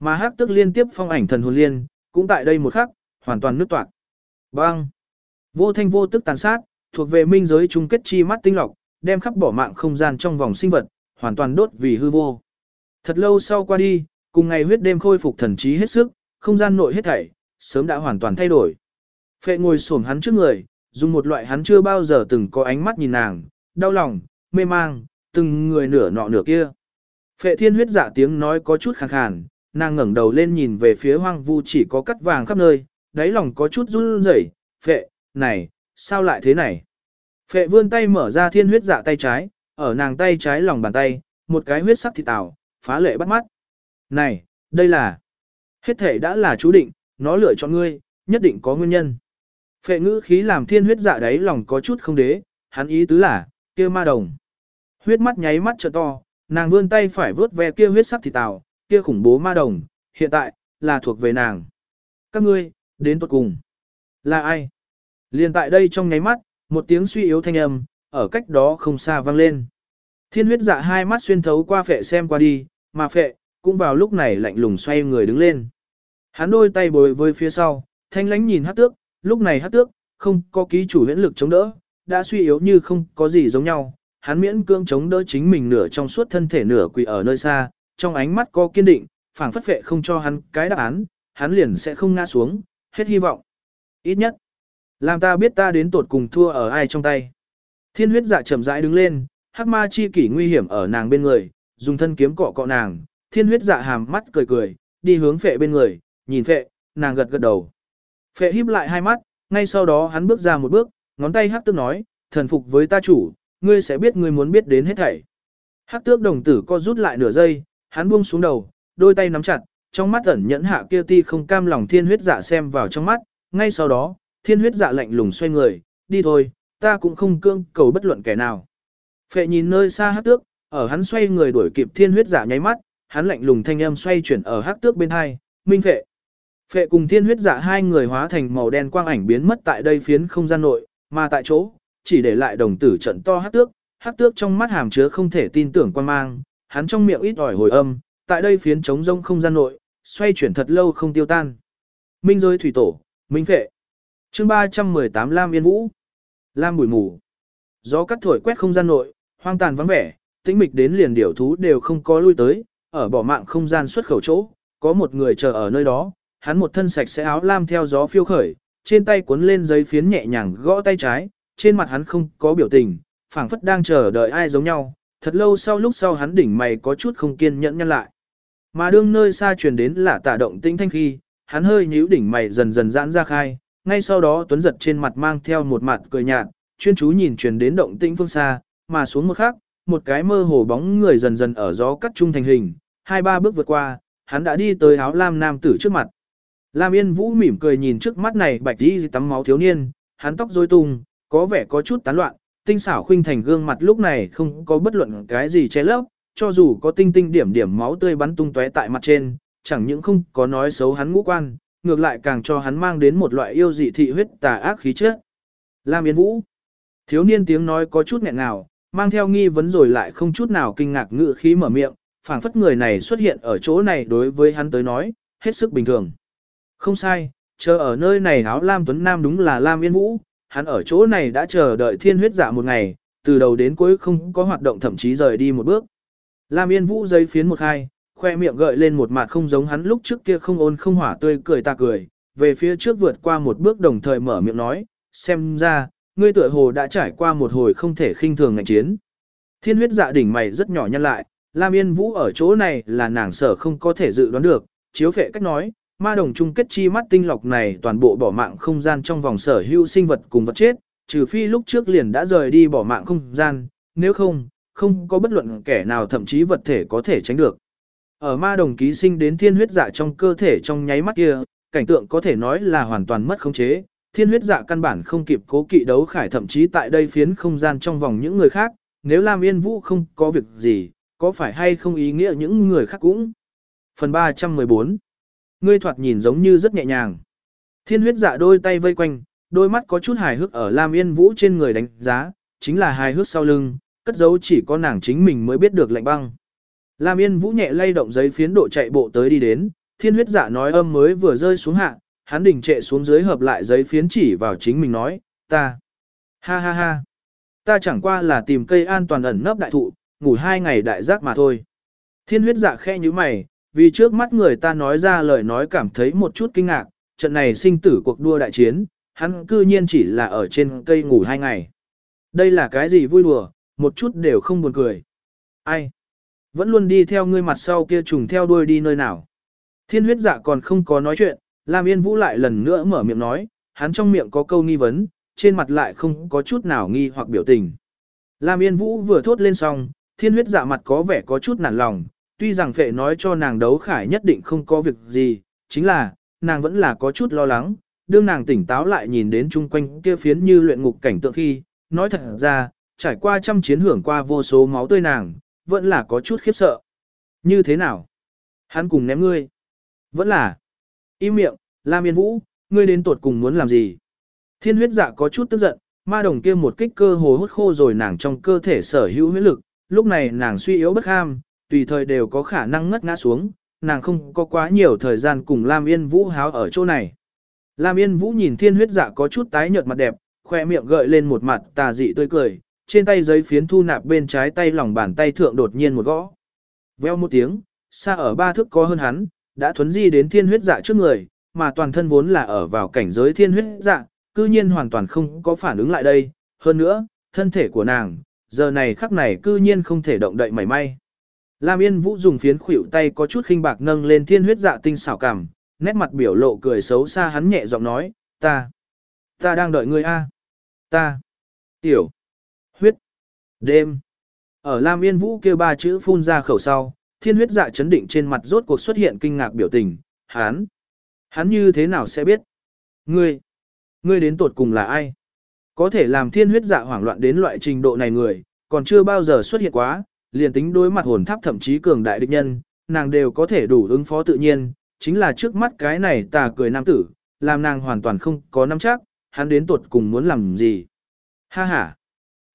Mà hắc tức liên tiếp phong ảnh thần hồn liên, cũng tại đây một khắc, hoàn toàn nứt toạc. Bang! Vô thanh vô tức tàn sát, thuộc về minh giới chung kết chi mắt tinh lọc, đem khắp bỏ mạng không gian trong vòng sinh vật, hoàn toàn đốt vì hư vô. Thật lâu sau qua đi, cùng ngày huyết đêm khôi phục thần trí hết sức, không gian nội hết thảy, sớm đã hoàn toàn thay đổi. Phệ ngồi xổm hắn trước người, dùng một loại hắn chưa bao giờ từng có ánh mắt nhìn nàng, đau lòng, mê mang, từng người nửa nọ nửa kia. Phệ thiên huyết dạ tiếng nói có chút khàn khàn, nàng ngẩng đầu lên nhìn về phía hoang vu chỉ có cắt vàng khắp nơi, đáy lòng có chút run rẩy. phệ, này, sao lại thế này? Phệ vươn tay mở ra thiên huyết dạ tay trái, ở nàng tay trái lòng bàn tay, một cái huyết sắc thịt tảo, phá lệ bắt mắt. Này, đây là, hết thể đã là chú định, nó lựa chọn ngươi, nhất định có nguyên nhân. Phệ ngữ khí làm thiên huyết dạ đáy lòng có chút không đế, hắn ý tứ là, kia ma đồng. Huyết mắt nháy mắt trợ to, nàng vươn tay phải vớt ve kia huyết sắc thịt tào, kia khủng bố ma đồng, hiện tại, là thuộc về nàng. Các ngươi, đến tuột cùng. Là ai? Liên tại đây trong nháy mắt, một tiếng suy yếu thanh âm, ở cách đó không xa vang lên. Thiên huyết dạ hai mắt xuyên thấu qua phệ xem qua đi, mà phệ, cũng vào lúc này lạnh lùng xoay người đứng lên. Hắn đôi tay bồi với phía sau, thanh lánh nhìn hát tước, lúc này hát tước, không có ký chủ huyễn lực chống đỡ, đã suy yếu như không có gì giống nhau. Hắn miễn cương chống đỡ chính mình nửa trong suốt thân thể nửa quỳ ở nơi xa, trong ánh mắt có kiên định, phảng phất phệ không cho hắn cái đáp án, hắn liền sẽ không ngã xuống, hết hy vọng. Ít nhất, làm ta biết ta đến tột cùng thua ở ai trong tay. Thiên huyết dạ chậm rãi đứng lên, hắc ma chi kỷ nguy hiểm ở nàng bên người, dùng thân kiếm cọ cọ nàng, thiên huyết dạ hàm mắt cười cười, đi hướng phệ bên người, nhìn phệ, nàng gật gật đầu. Phệ híp lại hai mắt, ngay sau đó hắn bước ra một bước, ngón tay hắc tước nói, thần phục với ta chủ, ngươi sẽ biết ngươi muốn biết đến hết thảy. Hắc tước đồng tử co rút lại nửa giây, hắn buông xuống đầu, đôi tay nắm chặt, trong mắt ẩn nhẫn hạ kia ti không cam lòng thiên huyết dạ xem vào trong mắt, ngay sau đó, thiên huyết dạ lạnh lùng xoay người, đi thôi, ta cũng không cương cầu bất luận kẻ nào. Phệ nhìn nơi xa hắc tước, ở hắn xoay người đuổi kịp thiên huyết dạ nháy mắt, hắn lạnh lùng thanh âm xoay chuyển ở hắc tước bên hai, minh phệ. Phệ cùng thiên huyết dạ hai người hóa thành màu đen quang ảnh biến mất tại đây phiến không gian nội, mà tại chỗ, chỉ để lại đồng tử trận to hát tước, hát tước trong mắt hàm chứa không thể tin tưởng quan mang, hắn trong miệng ít ỏi hồi âm, tại đây phiến trống rông không gian nội, xoay chuyển thật lâu không tiêu tan. Minh rơi thủy tổ, minh phệ. Chương 318 Lam Yên Vũ. Lam bụi mù. Gió cắt thổi quét không gian nội, hoang tàn vắng vẻ, tĩnh mịch đến liền điểu thú đều không có lui tới, ở bỏ mạng không gian xuất khẩu chỗ, có một người chờ ở nơi đó, hắn một thân sạch sẽ áo lam theo gió phiêu khởi, trên tay cuốn lên giấy phiến nhẹ nhàng gõ tay trái, trên mặt hắn không có biểu tình, phảng phất đang chờ đợi ai giống nhau, thật lâu sau lúc sau hắn đỉnh mày có chút không kiên nhẫn nhăn lại. Mà đương nơi xa truyền đến là tạ động tĩnh thanh khi, hắn hơi nhíu đỉnh mày dần dần giãn ra khai, ngay sau đó tuấn giật trên mặt mang theo một mặt cười nhạt, chuyên chú nhìn truyền đến động tĩnh phương xa, mà xuống một khắc, một cái mơ hồ bóng người dần dần ở gió cắt trung thành hình, hai ba bước vượt qua, hắn đã đi tới áo lam nam tử trước mặt. Lam Yên Vũ mỉm cười nhìn trước mắt này bạch đi tắm máu thiếu niên, hắn tóc rối tung, có vẻ có chút tán loạn, tinh xảo khuynh thành gương mặt lúc này không có bất luận cái gì che lấp, cho dù có tinh tinh điểm điểm máu tươi bắn tung tóe tại mặt trên, chẳng những không có nói xấu hắn ngũ quan, ngược lại càng cho hắn mang đến một loại yêu dị thị huyết tà ác khí chất. Lam Yên Vũ. Thiếu niên tiếng nói có chút nghẹn ngào, mang theo nghi vấn rồi lại không chút nào kinh ngạc ngự khí mở miệng, phảng phất người này xuất hiện ở chỗ này đối với hắn tới nói, hết sức bình thường. Không sai, chờ ở nơi này áo Lam Tuấn Nam đúng là Lam Yên Vũ, hắn ở chỗ này đã chờ đợi thiên huyết dạ một ngày, từ đầu đến cuối không có hoạt động thậm chí rời đi một bước. Lam Yên Vũ giấy phiến một hai, khoe miệng gợi lên một mặt không giống hắn lúc trước kia không ôn không hỏa tươi cười ta cười, về phía trước vượt qua một bước đồng thời mở miệng nói, xem ra, ngươi tựa hồ đã trải qua một hồi không thể khinh thường ngành chiến. Thiên huyết dạ đỉnh mày rất nhỏ nhăn lại, Lam Yên Vũ ở chỗ này là nàng sở không có thể dự đoán được, chiếu phệ cách nói, ma đồng chung kết chi mắt tinh lọc này toàn bộ bỏ mạng không gian trong vòng sở hữu sinh vật cùng vật chết, trừ phi lúc trước liền đã rời đi bỏ mạng không gian, nếu không, không có bất luận kẻ nào thậm chí vật thể có thể tránh được. Ở ma đồng ký sinh đến thiên huyết dạ trong cơ thể trong nháy mắt kia, cảnh tượng có thể nói là hoàn toàn mất khống chế, thiên huyết dạ căn bản không kịp cố kỵ đấu khải thậm chí tại đây phiến không gian trong vòng những người khác, nếu Lam Yên Vũ không có việc gì, có phải hay không ý nghĩa những người khác cũng. Phần 314 Ngươi thoạt nhìn giống như rất nhẹ nhàng. Thiên huyết dạ đôi tay vây quanh, đôi mắt có chút hài hước ở Lam Yên Vũ trên người đánh giá, chính là hài hước sau lưng, cất giấu chỉ có nàng chính mình mới biết được lạnh băng. Lam Yên Vũ nhẹ lay động giấy phiến độ chạy bộ tới đi đến, thiên huyết dạ nói âm mới vừa rơi xuống hạ, hắn đình trệ xuống dưới hợp lại giấy phiến chỉ vào chính mình nói, ta, ha ha ha, ta chẳng qua là tìm cây an toàn ẩn nấp đại thụ, ngủ hai ngày đại giác mà thôi. Thiên huyết dạ khe như mày, vì trước mắt người ta nói ra lời nói cảm thấy một chút kinh ngạc, trận này sinh tử cuộc đua đại chiến, hắn cư nhiên chỉ là ở trên cây ngủ hai ngày. Đây là cái gì vui đùa, một chút đều không buồn cười. Ai? Vẫn luôn đi theo ngươi mặt sau kia trùng theo đuôi đi nơi nào. Thiên huyết dạ còn không có nói chuyện, Lam Yên Vũ lại lần nữa mở miệng nói, hắn trong miệng có câu nghi vấn, trên mặt lại không có chút nào nghi hoặc biểu tình. Lam Yên Vũ vừa thốt lên xong, thiên huyết dạ mặt có vẻ có chút nản lòng, tuy rằng phệ nói cho nàng đấu khải nhất định không có việc gì, chính là, nàng vẫn là có chút lo lắng, đương nàng tỉnh táo lại nhìn đến chung quanh kia phiến như luyện ngục cảnh tượng khi, nói thật ra, trải qua trăm chiến hưởng qua vô số máu tươi nàng, vẫn là có chút khiếp sợ. Như thế nào? Hắn cùng ném ngươi. Vẫn là. Im miệng, Lam Yên Vũ, ngươi đến tuột cùng muốn làm gì? Thiên huyết dạ có chút tức giận, ma đồng kia một kích cơ hồ hút khô rồi nàng trong cơ thể sở hữu huyết lực, lúc này nàng suy yếu bất ham, tùy thời đều có khả năng ngất ngã xuống, nàng không có quá nhiều thời gian cùng Lam Yên Vũ háo ở chỗ này. Lam Yên Vũ nhìn thiên huyết dạ có chút tái nhợt mặt đẹp, khoe miệng gợi lên một mặt tà dị tươi cười, trên tay giấy phiến thu nạp bên trái tay lòng bàn tay thượng đột nhiên một gõ. Veo một tiếng, xa ở ba thước có hơn hắn, đã thuấn di đến thiên huyết dạ trước người, mà toàn thân vốn là ở vào cảnh giới thiên huyết dạ, cư nhiên hoàn toàn không có phản ứng lại đây. Hơn nữa, thân thể của nàng, giờ này khắc này cư nhiên không thể động đậy mảy may. Lam Yên Vũ dùng phiến khuỷu tay có chút khinh bạc nâng lên thiên huyết dạ tinh xảo cảm, nét mặt biểu lộ cười xấu xa hắn nhẹ giọng nói, ta, ta đang đợi ngươi a, ta, tiểu, huyết, đêm. Ở Lam Yên Vũ kêu ba chữ phun ra khẩu sau, thiên huyết dạ chấn định trên mặt rốt cuộc xuất hiện kinh ngạc biểu tình, hắn, hắn như thế nào sẽ biết? Ngươi, ngươi đến tột cùng là ai? Có thể làm thiên huyết dạ hoảng loạn đến loại trình độ này người, còn chưa bao giờ xuất hiện quá, liền tính đối mặt hồn tháp thậm chí cường đại địch nhân, nàng đều có thể đủ ứng phó tự nhiên, chính là trước mắt cái này tà cười nam tử, làm nàng hoàn toàn không có nắm chắc, hắn đến tuột cùng muốn làm gì. Ha ha!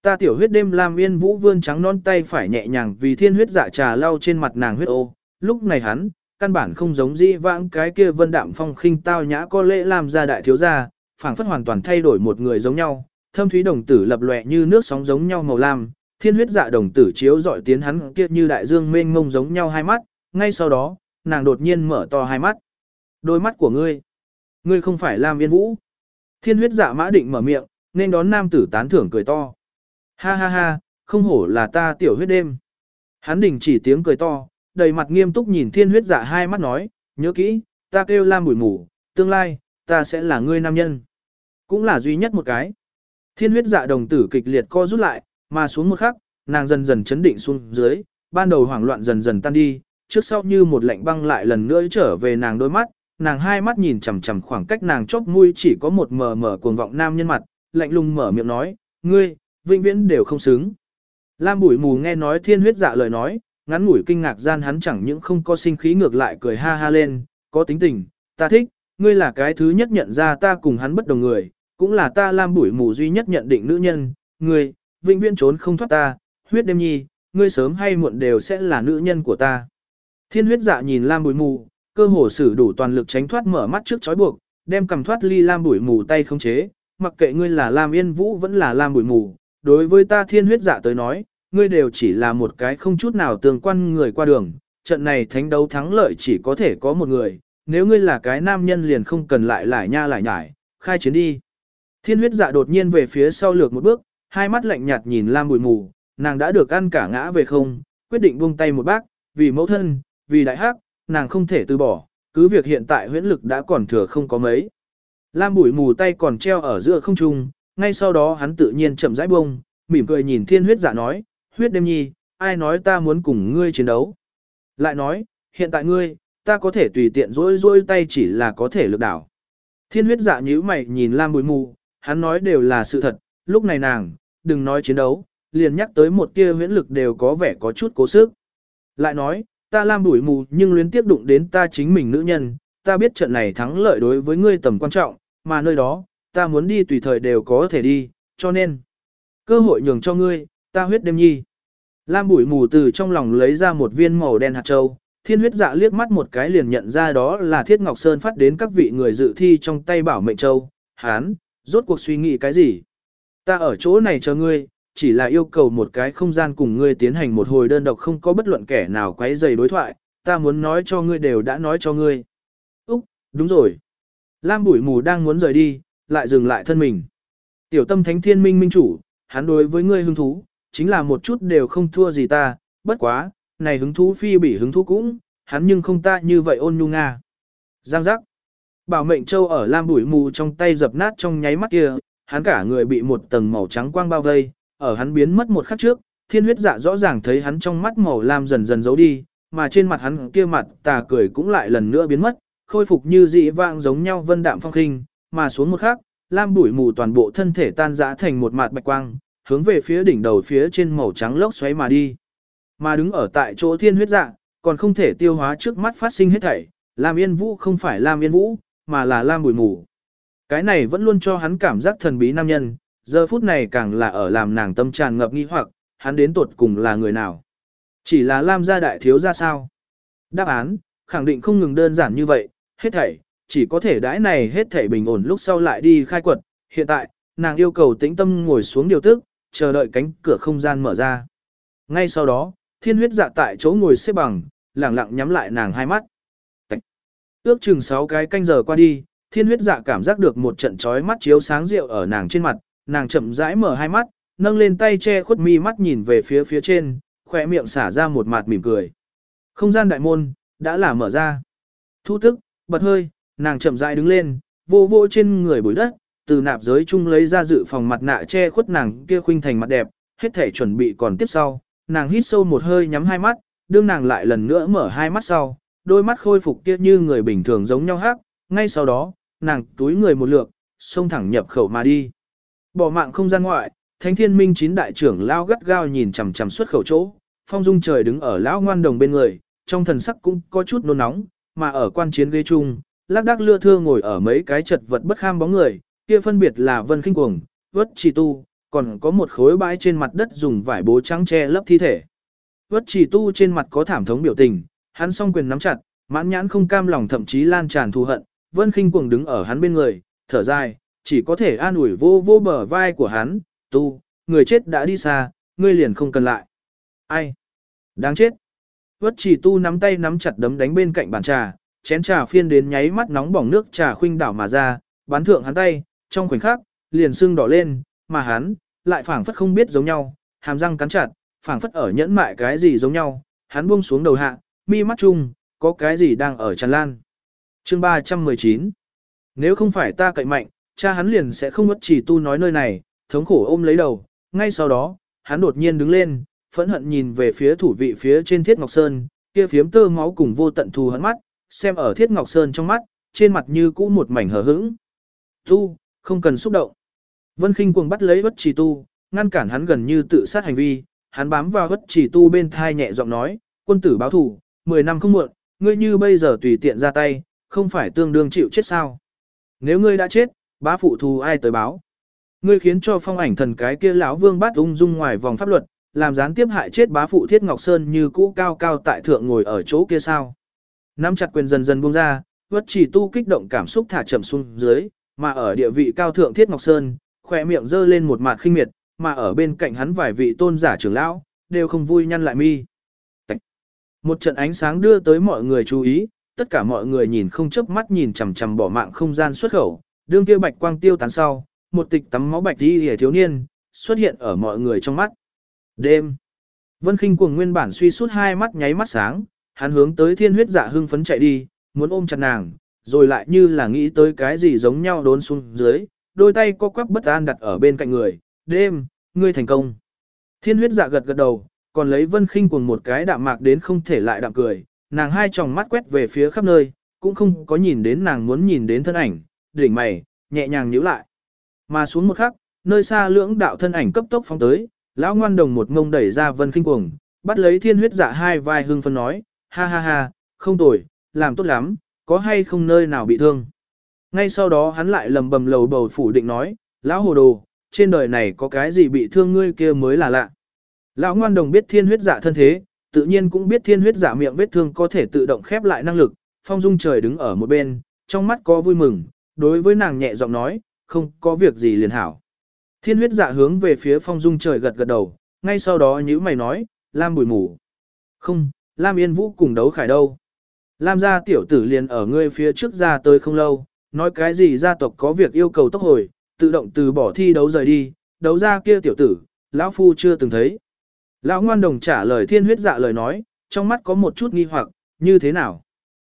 Ta tiểu huyết đêm làm yên vũ vươn trắng non tay phải nhẹ nhàng vì thiên huyết dạ trà lau trên mặt nàng huyết ô, lúc này hắn, căn bản không giống di vãng cái kia vân đạm phong khinh tao nhã có lễ làm ra đại thiếu gia, phảng phất hoàn toàn thay đổi một người giống nhau, thâm thúy đồng tử lập lòe như nước sóng giống nhau màu lam, thiên huyết dạ đồng tử chiếu dọi tiến hắn kia như đại dương mênh mông giống nhau hai mắt, ngay sau đó, nàng đột nhiên mở to hai mắt. Đôi mắt của ngươi, ngươi không phải Lam Yên Vũ. Thiên huyết dạ mã định mở miệng, nên đón nam tử tán thưởng cười to. Ha ha ha, không hổ là ta tiểu huyết đêm. Hắn đình chỉ tiếng cười to, đầy mặt nghiêm túc nhìn thiên huyết dạ hai mắt nói, nhớ kỹ, ta kêu Lam bụi mù, tương lai, ta sẽ là ngươi nam nhân. Cũng là duy nhất một cái. Thiên huyết dạ đồng tử kịch liệt co rút lại, mà xuống một khắc, nàng dần dần chấn định xuống dưới, ban đầu hoảng loạn dần dần tan đi, trước sau như một lạnh băng lại lần nữa trở về nàng đôi mắt, nàng hai mắt nhìn chằm chằm khoảng cách nàng chóp mũi chỉ có một mờ mờ cuồng vọng nam nhân mặt, lạnh lùng mở miệng nói, ngươi, vĩnh viễn đều không xứng. Lam bụi mù nghe nói thiên huyết dạ lời nói, ngắn ngủi kinh ngạc gian hắn chẳng những không có sinh khí ngược lại cười ha ha lên, có tính tình, ta thích, ngươi là cái thứ nhất nhận ra ta cùng hắn bất đồng người, cũng là ta Lam bụi mù duy nhất nhận định nữ nhân, ngươi, vĩnh viễn trốn không thoát ta, huyết đêm nhi, ngươi sớm hay muộn đều sẽ là nữ nhân của ta. Thiên huyết dạ nhìn Lam bụi mù, cơ hồ sử đủ toàn lực tránh thoát mở mắt trước chói buộc, đem cầm thoát ly Lam bụi mù tay không chế, mặc kệ ngươi là Lam Yên Vũ vẫn là Lam bụi mù, đối với ta thiên huyết dạ tới nói, ngươi đều chỉ là một cái không chút nào tương quan người qua đường, trận này thánh đấu thắng lợi chỉ có thể có một người, nếu ngươi là cái nam nhân liền không cần lại lại nha lại nhải, khai chiến đi. Thiên huyết dạ đột nhiên về phía sau lược một bước, hai mắt lạnh nhạt nhìn Lam bụi mù, nàng đã được ăn cả ngã về không, quyết định buông tay một bác, vì mẫu thân, vì đại hắc, nàng không thể từ bỏ, cứ việc hiện tại huyễn lực đã còn thừa không có mấy. Lam bụi mù tay còn treo ở giữa không trung, ngay sau đó hắn tự nhiên chậm rãi bông, mỉm cười nhìn thiên huyết dạ nói, huyết đêm nhi, ai nói ta muốn cùng ngươi chiến đấu. Lại nói, hiện tại ngươi, ta có thể tùy tiện rối rối tay chỉ là có thể lực đảo. Thiên huyết dạ nhíu mày nhìn Lam bụi mù, hắn nói đều là sự thật, lúc này nàng, đừng nói chiến đấu, liền nhắc tới một tia huyễn lực đều có vẻ có chút cố sức. Lại nói, ta Lam bủi mù nhưng luyến tiếp đụng đến ta chính mình nữ nhân, ta biết trận này thắng lợi đối với ngươi tầm quan trọng, mà nơi đó, ta muốn đi tùy thời đều có thể đi, cho nên, cơ hội nhường cho ngươi, ta huyết đêm nhi. Lam bụi mù từ trong lòng lấy ra một viên màu đen hạt châu, thiên huyết dạ liếc mắt một cái liền nhận ra đó là thiết ngọc sơn phát đến các vị người dự thi trong tay bảo mệnh châu, hán, rốt cuộc suy nghĩ cái gì. Ta ở chỗ này chờ ngươi, chỉ là yêu cầu một cái không gian cùng ngươi tiến hành một hồi đơn độc không có bất luận kẻ nào quấy rầy đối thoại, ta muốn nói cho ngươi đều đã nói cho ngươi. Úc, đúng rồi. Lam bụi mù đang muốn rời đi, lại dừng lại thân mình. Tiểu tâm thánh thiên minh minh chủ, hắn đối với ngươi hứng thú, chính là một chút đều không thua gì ta, bất quá, này hứng thú phi bị hứng thú cũng, hắn nhưng không ta như vậy ôn nhu nga. Giang giác. Bảo mệnh châu ở lam bụi mù trong tay dập nát trong nháy mắt kia, hắn cả người bị một tầng màu trắng quang bao vây, ở hắn biến mất một khắc trước, thiên huyết dạ rõ ràng thấy hắn trong mắt màu lam dần dần giấu đi, mà trên mặt hắn kia mặt tà cười cũng lại lần nữa biến mất, khôi phục như dị vang giống nhau vân đạm phong khinh, mà xuống một khắc, lam bụi mù toàn bộ thân thể tan rã thành một mạt bạch quang, hướng về phía đỉnh đầu phía trên màu trắng lốc xoáy mà đi. Mà đứng ở tại chỗ thiên huyết dạ, còn không thể tiêu hóa trước mắt phát sinh hết thảy, Lam Yên Vũ không phải Lam Yên Vũ, mà là Lam Bùi Mù. Cái này vẫn luôn cho hắn cảm giác thần bí nam nhân, giờ phút này càng là ở làm nàng tâm tràn ngập nghi hoặc, hắn đến tuột cùng là người nào. Chỉ là Lam gia đại thiếu ra sao? Đáp án, khẳng định không ngừng đơn giản như vậy, hết thảy, chỉ có thể đãi này hết thảy bình ổn lúc sau lại đi khai quật. Hiện tại, nàng yêu cầu tĩnh tâm ngồi xuống điều tức, chờ đợi cánh cửa không gian mở ra. Ngay sau đó, thiên huyết dạ tại chỗ ngồi xếp bằng, lặng lặng nhắm lại nàng hai mắt. Tạch. Ước chừng 6 cái canh giờ qua đi, thiên huyết dạ cảm giác được một trận chói mắt chiếu sáng rượu ở nàng trên mặt, nàng chậm rãi mở hai mắt, nâng lên tay che khuất mi mắt nhìn về phía phía trên, khỏe miệng xả ra một mặt mỉm cười. Không gian đại môn, đã là mở ra. Thu tức, bật hơi, nàng chậm rãi đứng lên, vô vô trên người bụi đất, từ nạp giới chung lấy ra dự phòng mặt nạ che khuất nàng kia khuynh thành mặt đẹp, hết thể chuẩn bị còn tiếp sau, nàng hít sâu một hơi nhắm hai mắt, đương nàng lại lần nữa mở hai mắt sau, đôi mắt khôi phục kia như người bình thường giống nhau hát, ngay sau đó, nàng túi người một lượt, xông thẳng nhập khẩu mà đi. Bỏ mạng không gian ngoại, Thánh Thiên Minh chín đại trưởng lao gắt gao nhìn chằm chằm xuất khẩu chỗ, Phong Dung trời đứng ở lão ngoan đồng bên người, trong thần sắc cũng có chút nôn nóng, mà ở quan chiến ghế chung, lác đác lưa thưa ngồi ở mấy cái chật vật bất kham bóng người, kia phân biệt là Vân Kinh Cuồng, Vất Chỉ Tu, còn có một khối bãi trên mặt đất dùng vải bố trắng che lấp thi thể. Vất Chỉ Tu trên mặt có thảm thống biểu tình, hắn song quyền nắm chặt, mãn nhãn không cam lòng thậm chí lan tràn thù hận, Vân Kinh Cuồng đứng ở hắn bên người, thở dài, chỉ có thể an ủi vô vô bờ vai của hắn, tu, người chết đã đi xa, ngươi liền không cần lại. Ai? Đáng chết. Vất chỉ tu nắm tay nắm chặt đấm đánh bên cạnh bàn trà, chén trà phiên đến nháy mắt nóng bỏng nước trà khuynh đảo mà ra, bắn thượng hắn tay, trong khoảnh khắc, liền sưng đỏ lên, mà hắn, lại phảng phất không biết giống nhau, hàm răng cắn chặt, phảng phất ở nhẫn mại cái gì giống nhau, hắn buông xuống đầu hạ, mi mắt chung, có cái gì đang ở tràn lan. Chương 319 Nếu không phải ta cậy mạnh, cha hắn liền sẽ không mất chỉ tu nói nơi này, thống khổ ôm lấy đầu, ngay sau đó, hắn đột nhiên đứng lên, phẫn hận nhìn về phía thủ vị phía trên Thiết Ngọc Sơn, kia phiếm tơ máu cùng vô tận thù hắn mắt, xem ở Thiết Ngọc Sơn trong mắt, trên mặt như cũ một mảnh hờ hững. Tu, không cần xúc động. Vân Kinh cuồng bắt lấy bất trì tu, ngăn cản hắn gần như tự sát hành vi, hắn bám vào bất trì tu bên thai nhẹ giọng nói, quân tử báo thủ, 10 năm không muộn, ngươi như bây giờ tùy tiện ra tay, không phải tương đương chịu chết sao. Nếu ngươi đã chết, bá phụ thù ai tới báo. Ngươi khiến cho phong ảnh thần cái kia lão vương bát ung dung ngoài vòng pháp luật, làm gián tiếp hại chết bá phụ Thiết Ngọc Sơn như cũ cao cao tại thượng ngồi ở chỗ kia sao. Nắm chặt quyền dần dần buông ra, vất chỉ tu kích động cảm xúc thả chậm xuống dưới, mà ở địa vị cao thượng Thiết Ngọc Sơn, khỏe miệng dơ lên một mặt khinh miệt, mà ở bên cạnh hắn vài vị tôn giả trưởng lão, đều không vui nhăn lại mi. Một trận ánh sáng đưa tới mọi người chú ý, tất cả mọi người nhìn không chớp mắt nhìn chằm chằm bỏ mạng không gian xuất khẩu, đương kia bạch quang tiêu tán sau, một tịch tắm máu bạch đi hề thiếu niên, xuất hiện ở mọi người trong mắt. Đêm. Vân Kinh cuồng nguyên bản suy suốt hai mắt nháy mắt sáng, hắn hướng tới thiên huyết dạ hưng phấn chạy đi, muốn ôm chặt nàng, rồi lại như là nghĩ tới cái gì giống nhau đốn xuống dưới, đôi tay co quắp bất an đặt ở bên cạnh người, đêm, ngươi thành công. Thiên huyết dạ gật gật đầu, còn lấy vân khinh cuồng một cái đạm mạc đến không thể lại đạm cười, nàng hai tròng mắt quét về phía khắp nơi, cũng không có nhìn đến nàng muốn nhìn đến thân ảnh, đỉnh mày, nhẹ nhàng nhíu lại. Mà xuống một khắc, nơi xa lưỡng đạo thân ảnh cấp tốc phóng tới, lão ngoan đồng một ngông đẩy ra vân kinh cuồng, bắt lấy thiên huyết dạ hai vai hưng phân nói, ha ha ha, không tồi, làm tốt lắm, có hay không nơi nào bị thương. Ngay sau đó hắn lại lầm bầm lầu bầu phủ định nói, lão hồ đồ, trên đời này có cái gì bị thương ngươi kia mới là lạ. Lão ngoan đồng biết thiên huyết dạ thân thế, tự nhiên cũng biết thiên huyết giả miệng vết thương có thể tự động khép lại năng lực, phong dung trời đứng ở một bên, trong mắt có vui mừng, đối với nàng nhẹ giọng nói, không có việc gì liền hảo. Thiên huyết dạ hướng về phía phong dung trời gật gật đầu, ngay sau đó nhữ mày nói, Lam bùi mù. Không, Lam yên vũ cùng đấu khải đâu. Lam gia tiểu tử liền ở ngươi phía trước ra tới không lâu, nói cái gì gia tộc có việc yêu cầu tốc hồi, tự động từ bỏ thi đấu rời đi, đấu ra kia tiểu tử, lão phu chưa từng thấy. Lão ngoan đồng trả lời thiên huyết dạ lời nói, trong mắt có một chút nghi hoặc, như thế nào?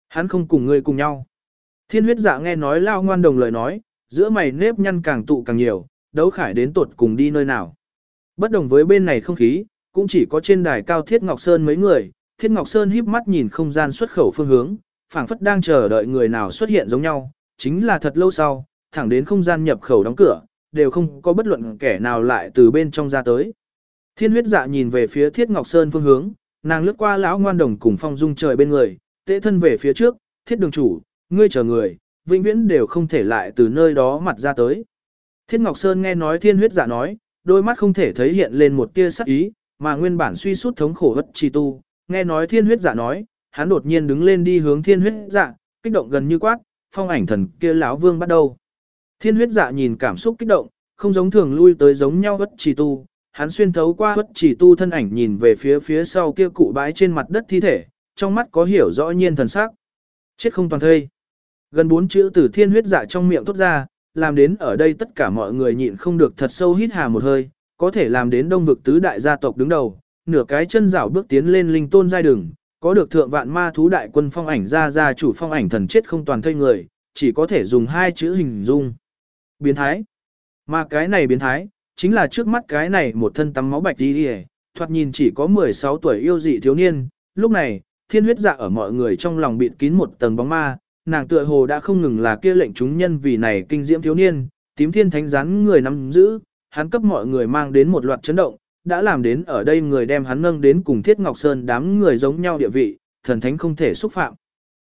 Hắn không cùng ngươi cùng nhau. Thiên huyết dạ nghe nói lão ngoan đồng lời nói, giữa mày nếp nhăn càng tụ càng nhiều, đấu khải đến tuột cùng đi nơi nào. Bất đồng với bên này không khí, cũng chỉ có trên đài cao Thiết Ngọc Sơn mấy người, Thiết Ngọc Sơn híp mắt nhìn không gian xuất khẩu phương hướng, phảng phất đang chờ đợi người nào xuất hiện giống nhau, chính là thật lâu sau, thẳng đến không gian nhập khẩu đóng cửa, đều không có bất luận kẻ nào lại từ bên trong ra tới. Thiên huyết dạ nhìn về phía Thiết Ngọc Sơn phương hướng, nàng lướt qua lão ngoan đồng cùng phong dung trời bên người, tệ thân về phía trước, thiết đường chủ, ngươi chờ người, vĩnh viễn đều không thể lại từ nơi đó mặt ra tới. Thiết Ngọc Sơn nghe nói thiên huyết dạ nói, đôi mắt không thể thấy hiện lên một tia sắc ý, mà nguyên bản suy sút thống khổ bất chi tu, nghe nói thiên huyết dạ nói, hắn đột nhiên đứng lên đi hướng thiên huyết dạ, kích động gần như quát, phong ảnh thần kia lão vương bắt đầu. Thiên huyết dạ nhìn cảm xúc kích động, không giống thường lui tới giống nhau bất chi tu, hắn xuyên thấu qua bất chỉ tu thân ảnh nhìn về phía phía sau kia cụ bãi trên mặt đất thi thể, trong mắt có hiểu rõ nhiên thần sắc. Chết không toàn thây. Gần bốn chữ từ thiên huyết dạ trong miệng thốt ra, làm đến ở đây tất cả mọi người nhịn không được thật sâu hít hà một hơi, có thể làm đến đông vực tứ đại gia tộc đứng đầu, nửa cái chân rảo bước tiến lên linh tôn giai đường, có được thượng vạn ma thú đại quân phong ảnh ra ra chủ phong ảnh thần chết không toàn thây người, chỉ có thể dùng hai chữ hình dung. Biến thái. Mà cái này biến thái, chính là trước mắt cái này một thân tắm máu bạch đi đi thoạt nhìn chỉ có 16 tuổi yêu dị thiếu niên, lúc này, thiên huyết dạ ở mọi người trong lòng bịt kín một tầng bóng ma, nàng tựa hồ đã không ngừng là kia lệnh chúng nhân vì này kinh diễm thiếu niên, tím thiên thánh rắn người nắm giữ, hắn cấp mọi người mang đến một loạt chấn động, đã làm đến ở đây người đem hắn nâng đến cùng Thiết Ngọc Sơn đám người giống nhau địa vị, thần thánh không thể xúc phạm.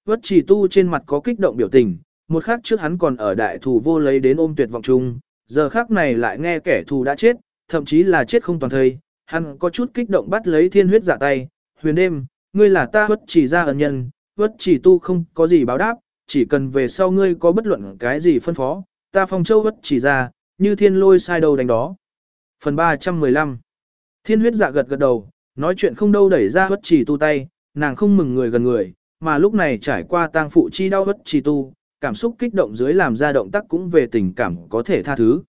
Vất chỉ tu trên mặt có kích động biểu tình, một khắc trước hắn còn ở đại thủ vô lấy đến ôm tuyệt vọng chung, giờ khác này lại nghe kẻ thù đã chết, thậm chí là chết không toàn thây, hắn có chút kích động bắt lấy thiên huyết giả tay, huyền đêm, ngươi là ta huất chỉ ra ẩn nhân, huất chỉ tu không có gì báo đáp, chỉ cần về sau ngươi có bất luận cái gì phân phó, ta phong châu huất chỉ ra, như thiên lôi sai đầu đánh đó. Phần 315 Thiên huyết dạ gật gật đầu, nói chuyện không đâu đẩy ra huất chỉ tu tay, nàng không mừng người gần người, mà lúc này trải qua tang phụ chi đau huất chỉ tu, cảm xúc kích động dưới làm ra động tác cũng về tình cảm có thể tha thứ.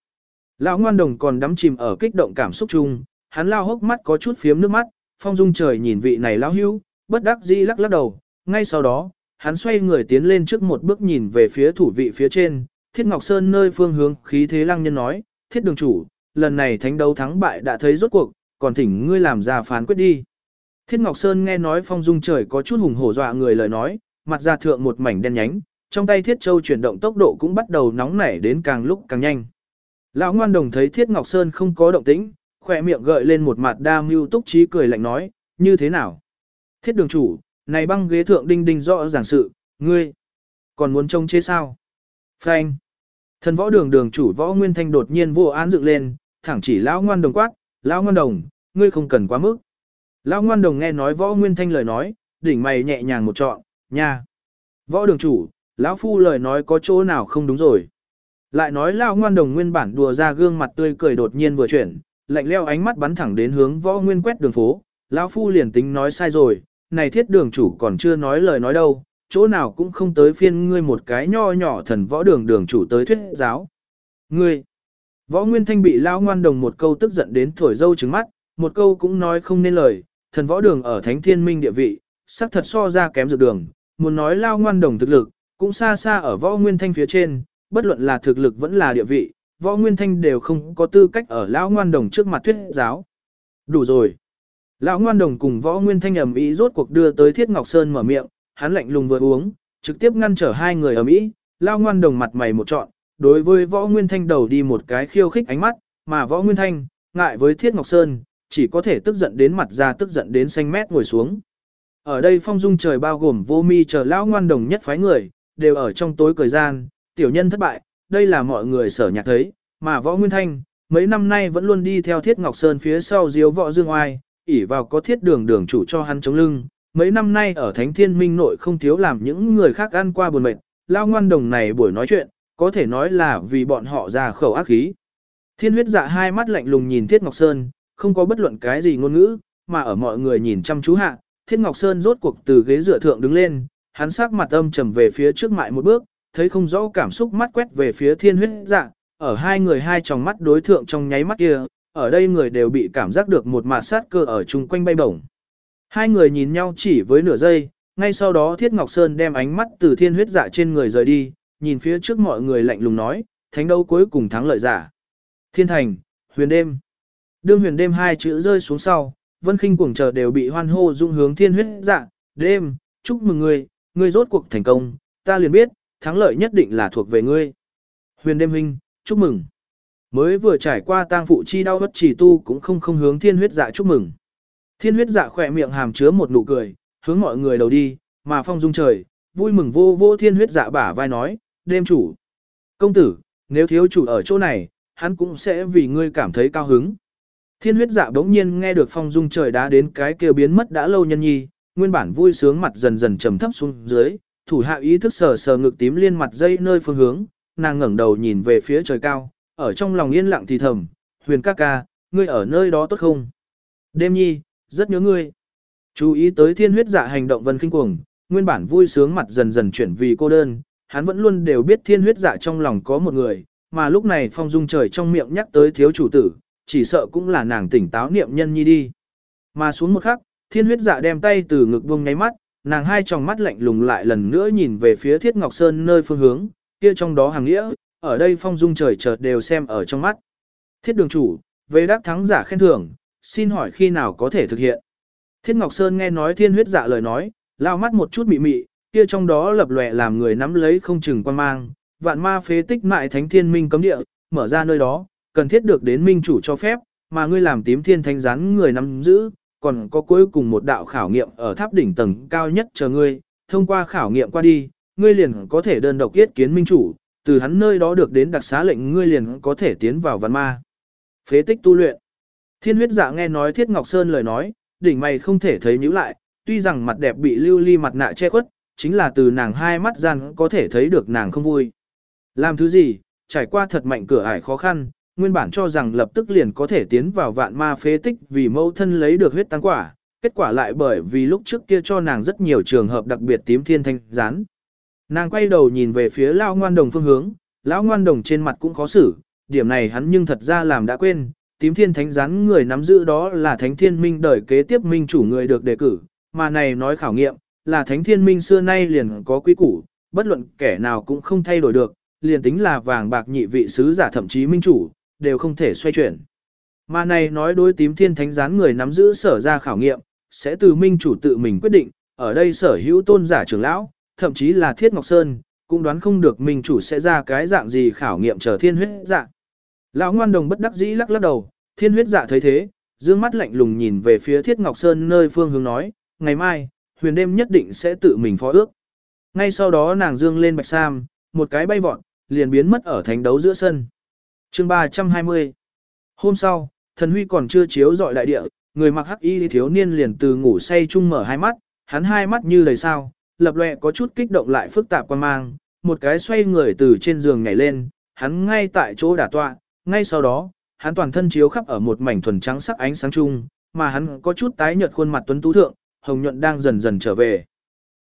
Lão ngoan đồng còn đắm chìm ở kích động cảm xúc chung, hắn lao hốc mắt có chút phiếm nước mắt, phong dung trời nhìn vị này lão hưu, bất đắc dĩ lắc lắc đầu, ngay sau đó, hắn xoay người tiến lên trước một bước nhìn về phía thủ vị phía trên, Thiết Ngọc Sơn nơi phương hướng khí thế lăng nhân nói, Thiết đường chủ, lần này thánh đấu thắng bại đã thấy rốt cuộc, còn thỉnh ngươi làm ra phán quyết đi. Thiết Ngọc Sơn nghe nói phong dung trời có chút hùng hổ dọa người lời nói, mặt ra thượng một mảnh đen nhánh, trong tay Thiết Châu chuyển động tốc độ cũng bắt đầu nóng nảy đến càng lúc càng nhanh. Lão ngoan đồng thấy Thiết Ngọc Sơn không có động tĩnh, khỏe miệng gợi lên một mặt đa mưu túc trí cười lạnh nói, như thế nào? Thiết đường chủ, này băng ghế thượng đinh đinh rõ ràng sự, ngươi, còn muốn trông chế sao? Phanh. Thần võ đường đường chủ võ nguyên thanh đột nhiên vô án dựng lên, thẳng chỉ lão ngoan đồng quát, lão ngoan đồng, ngươi không cần quá mức. Lão ngoan đồng nghe nói võ nguyên thanh lời nói, đỉnh mày nhẹ nhàng một trọn, nha. Võ đường chủ, lão phu lời nói có chỗ nào không đúng rồi. Lại nói lão ngoan đồng nguyên bản đùa ra gương mặt tươi cười đột nhiên vừa chuyển, lạnh leo ánh mắt bắn thẳng đến hướng võ nguyên quét đường phố, lão phu liền tính nói sai rồi, này thiết đường chủ còn chưa nói lời nói đâu, chỗ nào cũng không tới phiên ngươi một cái nho nhỏ thần võ đường đường chủ tới thuyết giáo. Ngươi, võ nguyên thanh bị lão ngoan đồng một câu tức giận đến thổi dâu trứng mắt, một câu cũng nói không nên lời, thần võ đường ở thánh thiên minh địa vị, sắc thật so ra kém dược đường, muốn nói lao ngoan đồng thực lực, cũng xa xa ở võ nguyên thanh phía trên, bất luận là thực lực vẫn là địa vị, võ nguyên thanh đều không có tư cách ở lão ngoan đồng trước mặt thuyết giáo. Đủ rồi. Lão ngoan đồng cùng võ nguyên thanh ầm ý rốt cuộc đưa tới thiết ngọc sơn mở miệng, hắn lạnh lùng vừa uống, trực tiếp ngăn trở hai người ầm ý, Lão ngoan đồng mặt mày một trọn, đối với võ nguyên thanh đầu đi một cái khiêu khích ánh mắt, mà võ nguyên thanh, ngại với thiết ngọc sơn, chỉ có thể tức giận đến mặt ra tức giận đến xanh mét ngồi xuống. Ở đây phong dung trời bao gồm vô mi chờ lão ngoan đồng nhất phái người, đều ở trong tối cười gian, tiểu nhân thất bại, đây là mọi người sở nhạc thấy, mà võ nguyên thanh, mấy năm nay vẫn luôn đi theo thiết ngọc sơn phía sau diếu võ dương oai, ỉ vào có thiết đường đường chủ cho hắn chống lưng, mấy năm nay ở thánh thiên minh nội không thiếu làm những người khác ăn qua buồn mệt, lao ngoan đồng này buổi nói chuyện, có thể nói là vì bọn họ ra khẩu ác khí. Thiên huyết dạ hai mắt lạnh lùng nhìn thiết ngọc sơn, không có bất luận cái gì ngôn ngữ, mà ở mọi người nhìn chăm chú hạ, Thiết Ngọc Sơn rốt cuộc từ ghế dựa thượng đứng lên, hắn sắc mặt âm trầm về phía trước mại một bước, thấy không rõ cảm xúc mắt quét về phía thiên huyết dạ, ở hai người hai tròng mắt đối thượng trong nháy mắt kia, ở đây người đều bị cảm giác được một mạt sát cơ ở chung quanh bay bổng. Hai người nhìn nhau chỉ với nửa giây, ngay sau đó Thiết Ngọc Sơn đem ánh mắt từ thiên huyết dạ trên người rời đi, nhìn phía trước mọi người lạnh lùng nói, thánh đấu cuối cùng thắng lợi giả. Thiên thành, huyền đêm. Đương huyền đêm hai chữ rơi xuống sau, vân khinh cuồng chờ đều bị hoan hô dung hướng thiên huyết dạ, đêm, chúc mừng người ngươi rốt cuộc thành công, ta liền biết, thắng lợi nhất định là thuộc về ngươi. Huyền đêm huynh, chúc mừng. Mới vừa trải qua tang phụ chi đau bất chỉ tu cũng không không hướng thiên huyết dạ chúc mừng. Thiên huyết dạ khỏe miệng hàm chứa một nụ cười, hướng mọi người đầu đi, mà phong dung trời, vui mừng vô vô thiên huyết dạ bả vai nói, đêm chủ. Công tử, nếu thiếu chủ ở chỗ này, hắn cũng sẽ vì ngươi cảm thấy cao hứng. Thiên huyết dạ bỗng nhiên nghe được phong dung trời đá đến cái kia biến mất đã lâu nhân nhi, nguyên bản vui sướng mặt dần dần trầm thấp xuống dưới, thủ hạ ý thức sờ sờ ngực tím liên mặt dây nơi phương hướng, nàng ngẩng đầu nhìn về phía trời cao, ở trong lòng yên lặng thì thầm, huyền ca ca, ngươi ở nơi đó tốt không? Đêm nhi, rất nhớ ngươi. Chú ý tới thiên huyết dạ hành động vân kinh cuồng, nguyên bản vui sướng mặt dần dần chuyển vì cô đơn, hắn vẫn luôn đều biết thiên huyết dạ trong lòng có một người, mà lúc này phong dung trời trong miệng nhắc tới thiếu chủ tử, chỉ sợ cũng là nàng tỉnh táo niệm nhân nhi đi. Mà xuống một khắc, thiên huyết dạ đem tay từ ngực buông nháy mắt, nàng hai tròng mắt lạnh lùng lại lần nữa nhìn về phía thiết ngọc sơn nơi phương hướng, kia trong đó hàng nghĩa, ở đây phong dung trời chợt đều xem ở trong mắt. Thiết đường chủ, về đắc thắng giả khen thưởng, xin hỏi khi nào có thể thực hiện. Thiết Ngọc Sơn nghe nói thiên huyết dạ lời nói, lao mắt một chút mị mị, kia trong đó lập lòe làm người nắm lấy không chừng quan mang, vạn ma phế tích mại thánh thiên minh cấm địa, mở ra nơi đó, cần thiết được đến minh chủ cho phép, mà ngươi làm tím thiên thánh rắn người nắm giữ, còn có cuối cùng một đạo khảo nghiệm ở tháp đỉnh tầng cao nhất chờ ngươi, thông qua khảo nghiệm qua đi, ngươi liền có thể đơn độc yết kiến minh chủ, từ hắn nơi đó được đến đặc xá lệnh ngươi liền có thể tiến vào văn ma. Phế tích tu luyện. Thiên huyết dạ nghe nói Thiết Ngọc Sơn lời nói, đỉnh mày không thể thấy nhíu lại, tuy rằng mặt đẹp bị lưu ly mặt nạ che khuất, chính là từ nàng hai mắt gian có thể thấy được nàng không vui. Làm thứ gì, trải qua thật mạnh cửa ải khó khăn, nguyên bản cho rằng lập tức liền có thể tiến vào vạn ma phế tích vì mẫu thân lấy được huyết tăng quả, kết quả lại bởi vì lúc trước kia cho nàng rất nhiều trường hợp đặc biệt tím thiên thanh rán. Nàng quay đầu nhìn về phía lão ngoan đồng phương hướng, lão ngoan đồng trên mặt cũng khó xử, điểm này hắn nhưng thật ra làm đã quên, tím thiên thánh rán người nắm giữ đó là thánh thiên minh đời kế tiếp minh chủ người được đề cử, mà này nói khảo nghiệm, là thánh thiên minh xưa nay liền có quy củ, bất luận kẻ nào cũng không thay đổi được, liền tính là vàng bạc nhị vị sứ giả thậm chí minh chủ, đều không thể xoay chuyển. Mà này nói đối tím thiên thánh gián người nắm giữ sở ra khảo nghiệm, sẽ từ minh chủ tự mình quyết định, ở đây sở hữu tôn giả trưởng lão, thậm chí là Thiết Ngọc Sơn, cũng đoán không được minh chủ sẽ ra cái dạng gì khảo nghiệm chờ thiên huyết dạ. Lão ngoan đồng bất đắc dĩ lắc lắc đầu, thiên huyết dạ thấy thế, dương mắt lạnh lùng nhìn về phía thiết ngọc sơn nơi phương hướng nói, ngày mai, huyền đêm nhất định sẽ tự mình phó ước. Ngay sau đó nàng dương lên bạch sam, một cái bay vọt, liền biến mất ở thánh đấu giữa sân chương 320 Hôm sau, thần huy còn chưa chiếu dọi đại địa, người mặc hắc y thiếu niên liền từ ngủ say chung mở hai mắt, hắn hai mắt như đầy sao, lập lệ có chút kích động lại phức tạp quan mang, một cái xoay người từ trên giường nhảy lên, hắn ngay tại chỗ đả tọa, ngay sau đó, hắn toàn thân chiếu khắp ở một mảnh thuần trắng sắc ánh sáng chung, mà hắn có chút tái nhợt khuôn mặt tuấn tú thượng, hồng nhuận đang dần dần trở về.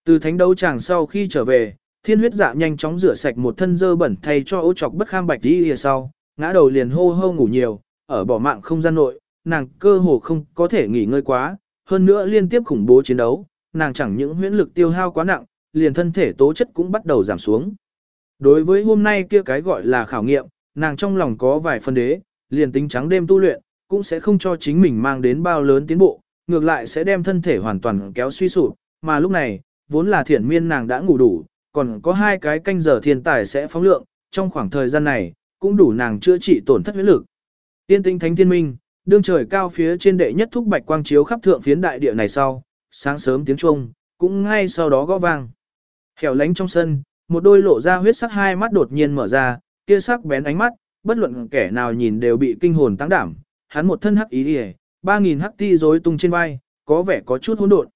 Từ thánh đấu chàng sau khi trở về, thiên huyết dạ nhanh chóng rửa sạch một thân dơ bẩn thay cho ô chọc bất kham bạch đi here sau, ngã đầu liền hô hô ngủ nhiều, ở bỏ mạng không gian nội, nàng cơ hồ không có thể nghỉ ngơi quá, hơn nữa liên tiếp khủng bố chiến đấu, nàng chẳng những huyễn lực tiêu hao quá nặng, liền thân thể tố chất cũng bắt đầu giảm xuống. Đối với hôm nay kia cái gọi là khảo nghiệm, nàng trong lòng có vài phân đế, liền tính trắng đêm tu luyện, cũng sẽ không cho chính mình mang đến bao lớn tiến bộ, ngược lại sẽ đem thân thể hoàn toàn kéo suy sụp, mà lúc này, vốn là thiển miên nàng đã ngủ đủ, còn có hai cái canh giờ thiên tài sẽ phóng lượng, trong khoảng thời gian này, cũng đủ nàng chữa trị tổn thất huyết lực. Tiên tinh thánh thiên minh, đương trời cao phía trên đệ nhất thúc bạch quang chiếu khắp thượng phiến đại địa này sau, sáng sớm tiếng chuông, cũng ngay sau đó gõ vang. Hẻo lánh trong sân, một đôi lộ ra huyết sắc hai mắt đột nhiên mở ra, kia sắc bén ánh mắt, bất luận kẻ nào nhìn đều bị kinh hồn tăng đảm, hắn một thân hắc ý đi ba nghìn hắc ti rối tung trên vai, có vẻ có chút hỗn độn.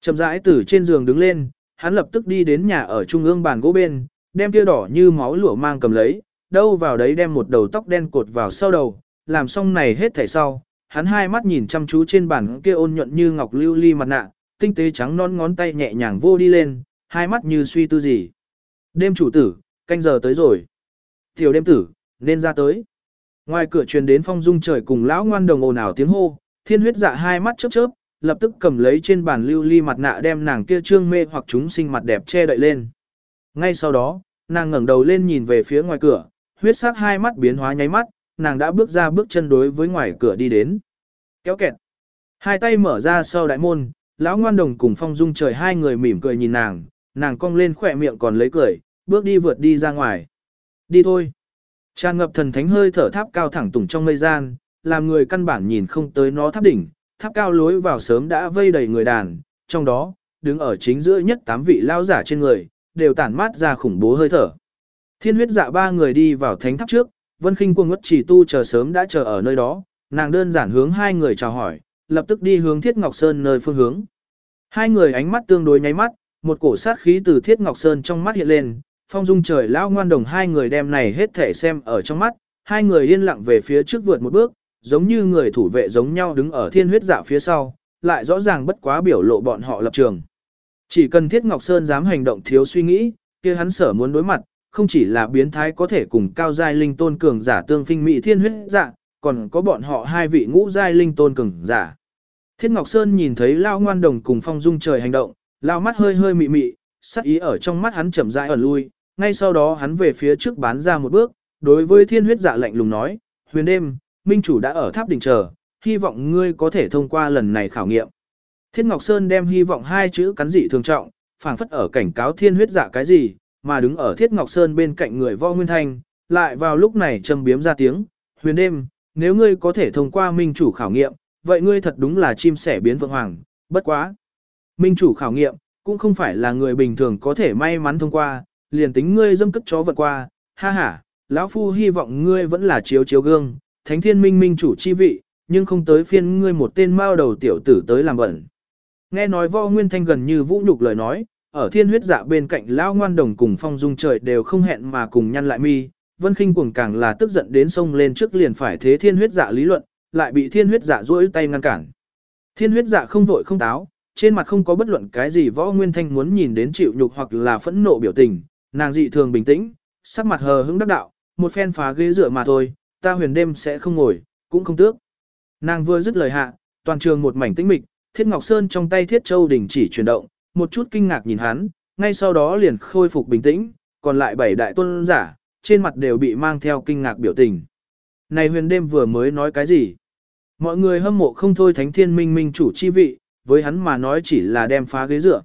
Chậm rãi từ trên giường đứng lên, hắn lập tức đi đến nhà ở trung ương bàn gỗ bên, đem kia đỏ như máu lửa mang cầm lấy, đâu vào đấy đem một đầu tóc đen cột vào sau đầu, làm xong này hết thảy sau, hắn hai mắt nhìn chăm chú trên bàn kia ôn nhuận như ngọc lưu ly mặt nạ, tinh tế trắng non ngón tay nhẹ nhàng vô đi lên, hai mắt như suy tư gì. Đêm chủ tử, canh giờ tới rồi. Tiểu đêm tử, nên ra tới. Ngoài cửa truyền đến phong dung trời cùng lão ngoan đồng ồn ào tiếng hô, thiên huyết dạ hai mắt chớp chớp, lập tức cầm lấy trên bàn lưu ly mặt nạ đem nàng kia trương mê hoặc chúng sinh mặt đẹp che đậy lên. Ngay sau đó, nàng ngẩng đầu lên nhìn về phía ngoài cửa, huyết sắc hai mắt biến hóa nháy mắt, nàng đã bước ra bước chân đối với ngoài cửa đi đến. Kéo kẹt. Hai tay mở ra sau đại môn, lão ngoan đồng cùng phong dung trời hai người mỉm cười nhìn nàng, nàng cong lên khỏe miệng còn lấy cười, bước đi vượt đi ra ngoài. Đi thôi. Tràn ngập thần thánh hơi thở tháp cao thẳng tùng trong mây gian, làm người căn bản nhìn không tới nó tháp đỉnh, tháp cao lối vào sớm đã vây đầy người đàn, trong đó, đứng ở chính giữa nhất tám vị lao giả trên người, đều tản mát ra khủng bố hơi thở. Thiên huyết dạ ba người đi vào thánh tháp trước, Vân Kinh Quân Ngất Chỉ Tu chờ sớm đã chờ ở nơi đó, nàng đơn giản hướng hai người chào hỏi, lập tức đi hướng Thiết Ngọc Sơn nơi phương hướng. Hai người ánh mắt tương đối nháy mắt, một cổ sát khí từ Thiết Ngọc Sơn trong mắt hiện lên, phong dung trời lão ngoan đồng hai người đem này hết thể xem ở trong mắt, hai người yên lặng về phía trước vượt một bước, giống như người thủ vệ giống nhau đứng ở thiên huyết dạ phía sau, lại rõ ràng bất quá biểu lộ bọn họ lập trường. Chỉ cần Thiết Ngọc Sơn dám hành động thiếu suy nghĩ, kia hắn sở muốn đối mặt, không chỉ là biến thái có thể cùng cao giai linh tôn cường giả tương phinh mỹ thiên huyết dạ, còn có bọn họ hai vị ngũ giai linh tôn cường giả. Thiết Ngọc Sơn nhìn thấy Lao Ngoan Đồng cùng Phong Dung trời hành động, Lao mắt hơi hơi mị mị, sắc ý ở trong mắt hắn chậm rãi ẩn lui, ngay sau đó hắn về phía trước bán ra một bước, đối với thiên huyết dạ lạnh lùng nói, huyền đêm, minh chủ đã ở tháp đỉnh chờ, hy vọng ngươi có thể thông qua lần này khảo nghiệm. Thiết Ngọc Sơn đem hy vọng hai chữ cắn dị thường trọng, phảng phất ở cảnh cáo thiên huyết dạ cái gì, mà đứng ở Thiết Ngọc Sơn bên cạnh người võ nguyên thanh, lại vào lúc này châm biếm ra tiếng, huyền đêm, nếu ngươi có thể thông qua minh chủ khảo nghiệm, vậy ngươi thật đúng là chim sẻ biến vượng hoàng, bất quá. Minh chủ khảo nghiệm, cũng không phải là người bình thường có thể may mắn thông qua, liền tính ngươi dâm cất chó vật qua, ha ha, lão phu hy vọng ngươi vẫn là chiếu chiếu gương, thánh thiên minh minh chủ chi vị, nhưng không tới phiên ngươi một tên mao đầu tiểu tử tới làm bẩn. Nghe nói võ nguyên thanh gần như vũ nhục lời nói, ở thiên huyết dạ bên cạnh lão ngoan đồng cùng phong dung trời đều không hẹn mà cùng nhăn lại mi, vân khinh cuồng càng là tức giận đến sông lên trước liền phải thế thiên huyết dạ lý luận, lại bị thiên huyết dạ duỗi tay ngăn cản. Thiên huyết dạ không vội không táo, trên mặt không có bất luận cái gì võ nguyên thanh muốn nhìn đến chịu nhục hoặc là phẫn nộ biểu tình, nàng dị thường bình tĩnh, sắc mặt hờ hững đắc đạo, một phen phá ghế dựa mà thôi, ta huyền đêm sẽ không ngồi, cũng không tước. Nàng vừa dứt lời hạ, toàn trường một mảnh tĩnh mịch, Thiết Ngọc Sơn trong tay Thiết Châu đình chỉ chuyển động, một chút kinh ngạc nhìn hắn, ngay sau đó liền khôi phục bình tĩnh, còn lại bảy đại tôn giả, trên mặt đều bị mang theo kinh ngạc biểu tình. Này huyền đêm vừa mới nói cái gì? Mọi người hâm mộ không thôi thánh thiên minh minh chủ chi vị, với hắn mà nói chỉ là đem phá ghế dựa.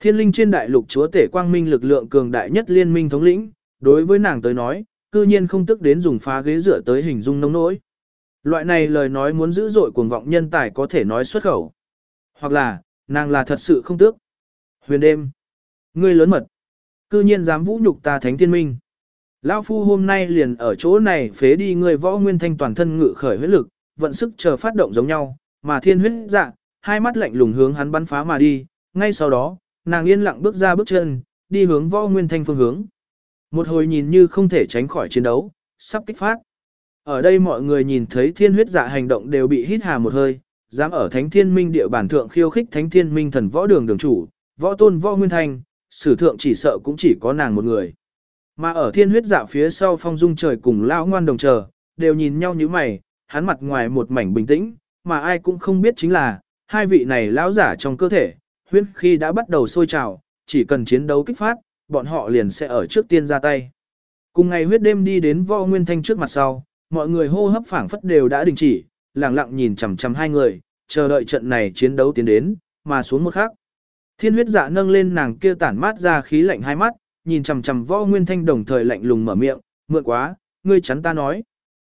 Thiên linh trên đại lục chúa tể quang minh lực lượng cường đại nhất liên minh thống lĩnh, đối với nàng tới nói, cư nhiên không tức đến dùng phá ghế dựa tới hình dung nông nỗi. Loại này lời nói muốn giữ dội cuồng vọng nhân tài có thể nói xuất khẩu. Hoặc là, nàng là thật sự không tước. Huyền đêm. Ngươi lớn mật. Cư nhiên dám vũ nhục ta thánh thiên minh. Lão phu hôm nay liền ở chỗ này phế đi người võ nguyên thanh toàn thân ngự khởi huyết lực, vận sức chờ phát động giống nhau, mà thiên huyết dạ, hai mắt lạnh lùng hướng hắn bắn phá mà đi, ngay sau đó, nàng yên lặng bước ra bước chân, đi hướng võ nguyên thanh phương hướng. Một hồi nhìn như không thể tránh khỏi chiến đấu, sắp kích phát. Ở đây mọi người nhìn thấy thiên huyết dạ hành động đều bị hít hà một hơi, dám ở thánh thiên minh địa bản thượng khiêu khích thánh thiên minh thần võ đường đường chủ, võ tôn võ nguyên thanh, sử thượng chỉ sợ cũng chỉ có nàng một người. Mà ở thiên huyết dạ phía sau phong dung trời cùng lão ngoan đồng chờ, đều nhìn nhau như mày, hắn mặt ngoài một mảnh bình tĩnh, mà ai cũng không biết chính là, hai vị này lão giả trong cơ thể, huyết khi đã bắt đầu sôi trào, chỉ cần chiến đấu kích phát, bọn họ liền sẽ ở trước tiên ra tay. Cùng ngày huyết đêm đi đến võ nguyên thanh trước mặt sau, mọi người hô hấp phảng phất đều đã đình chỉ, lặng lặng nhìn chằm chằm hai người, chờ đợi trận này chiến đấu tiến đến, mà xuống một khắc. Thiên huyết dạ nâng lên nàng kia tản mát ra khí lạnh hai mắt, nhìn chằm chằm võ nguyên thanh đồng thời lạnh lùng mở miệng, mượn quá, ngươi chắn ta nói.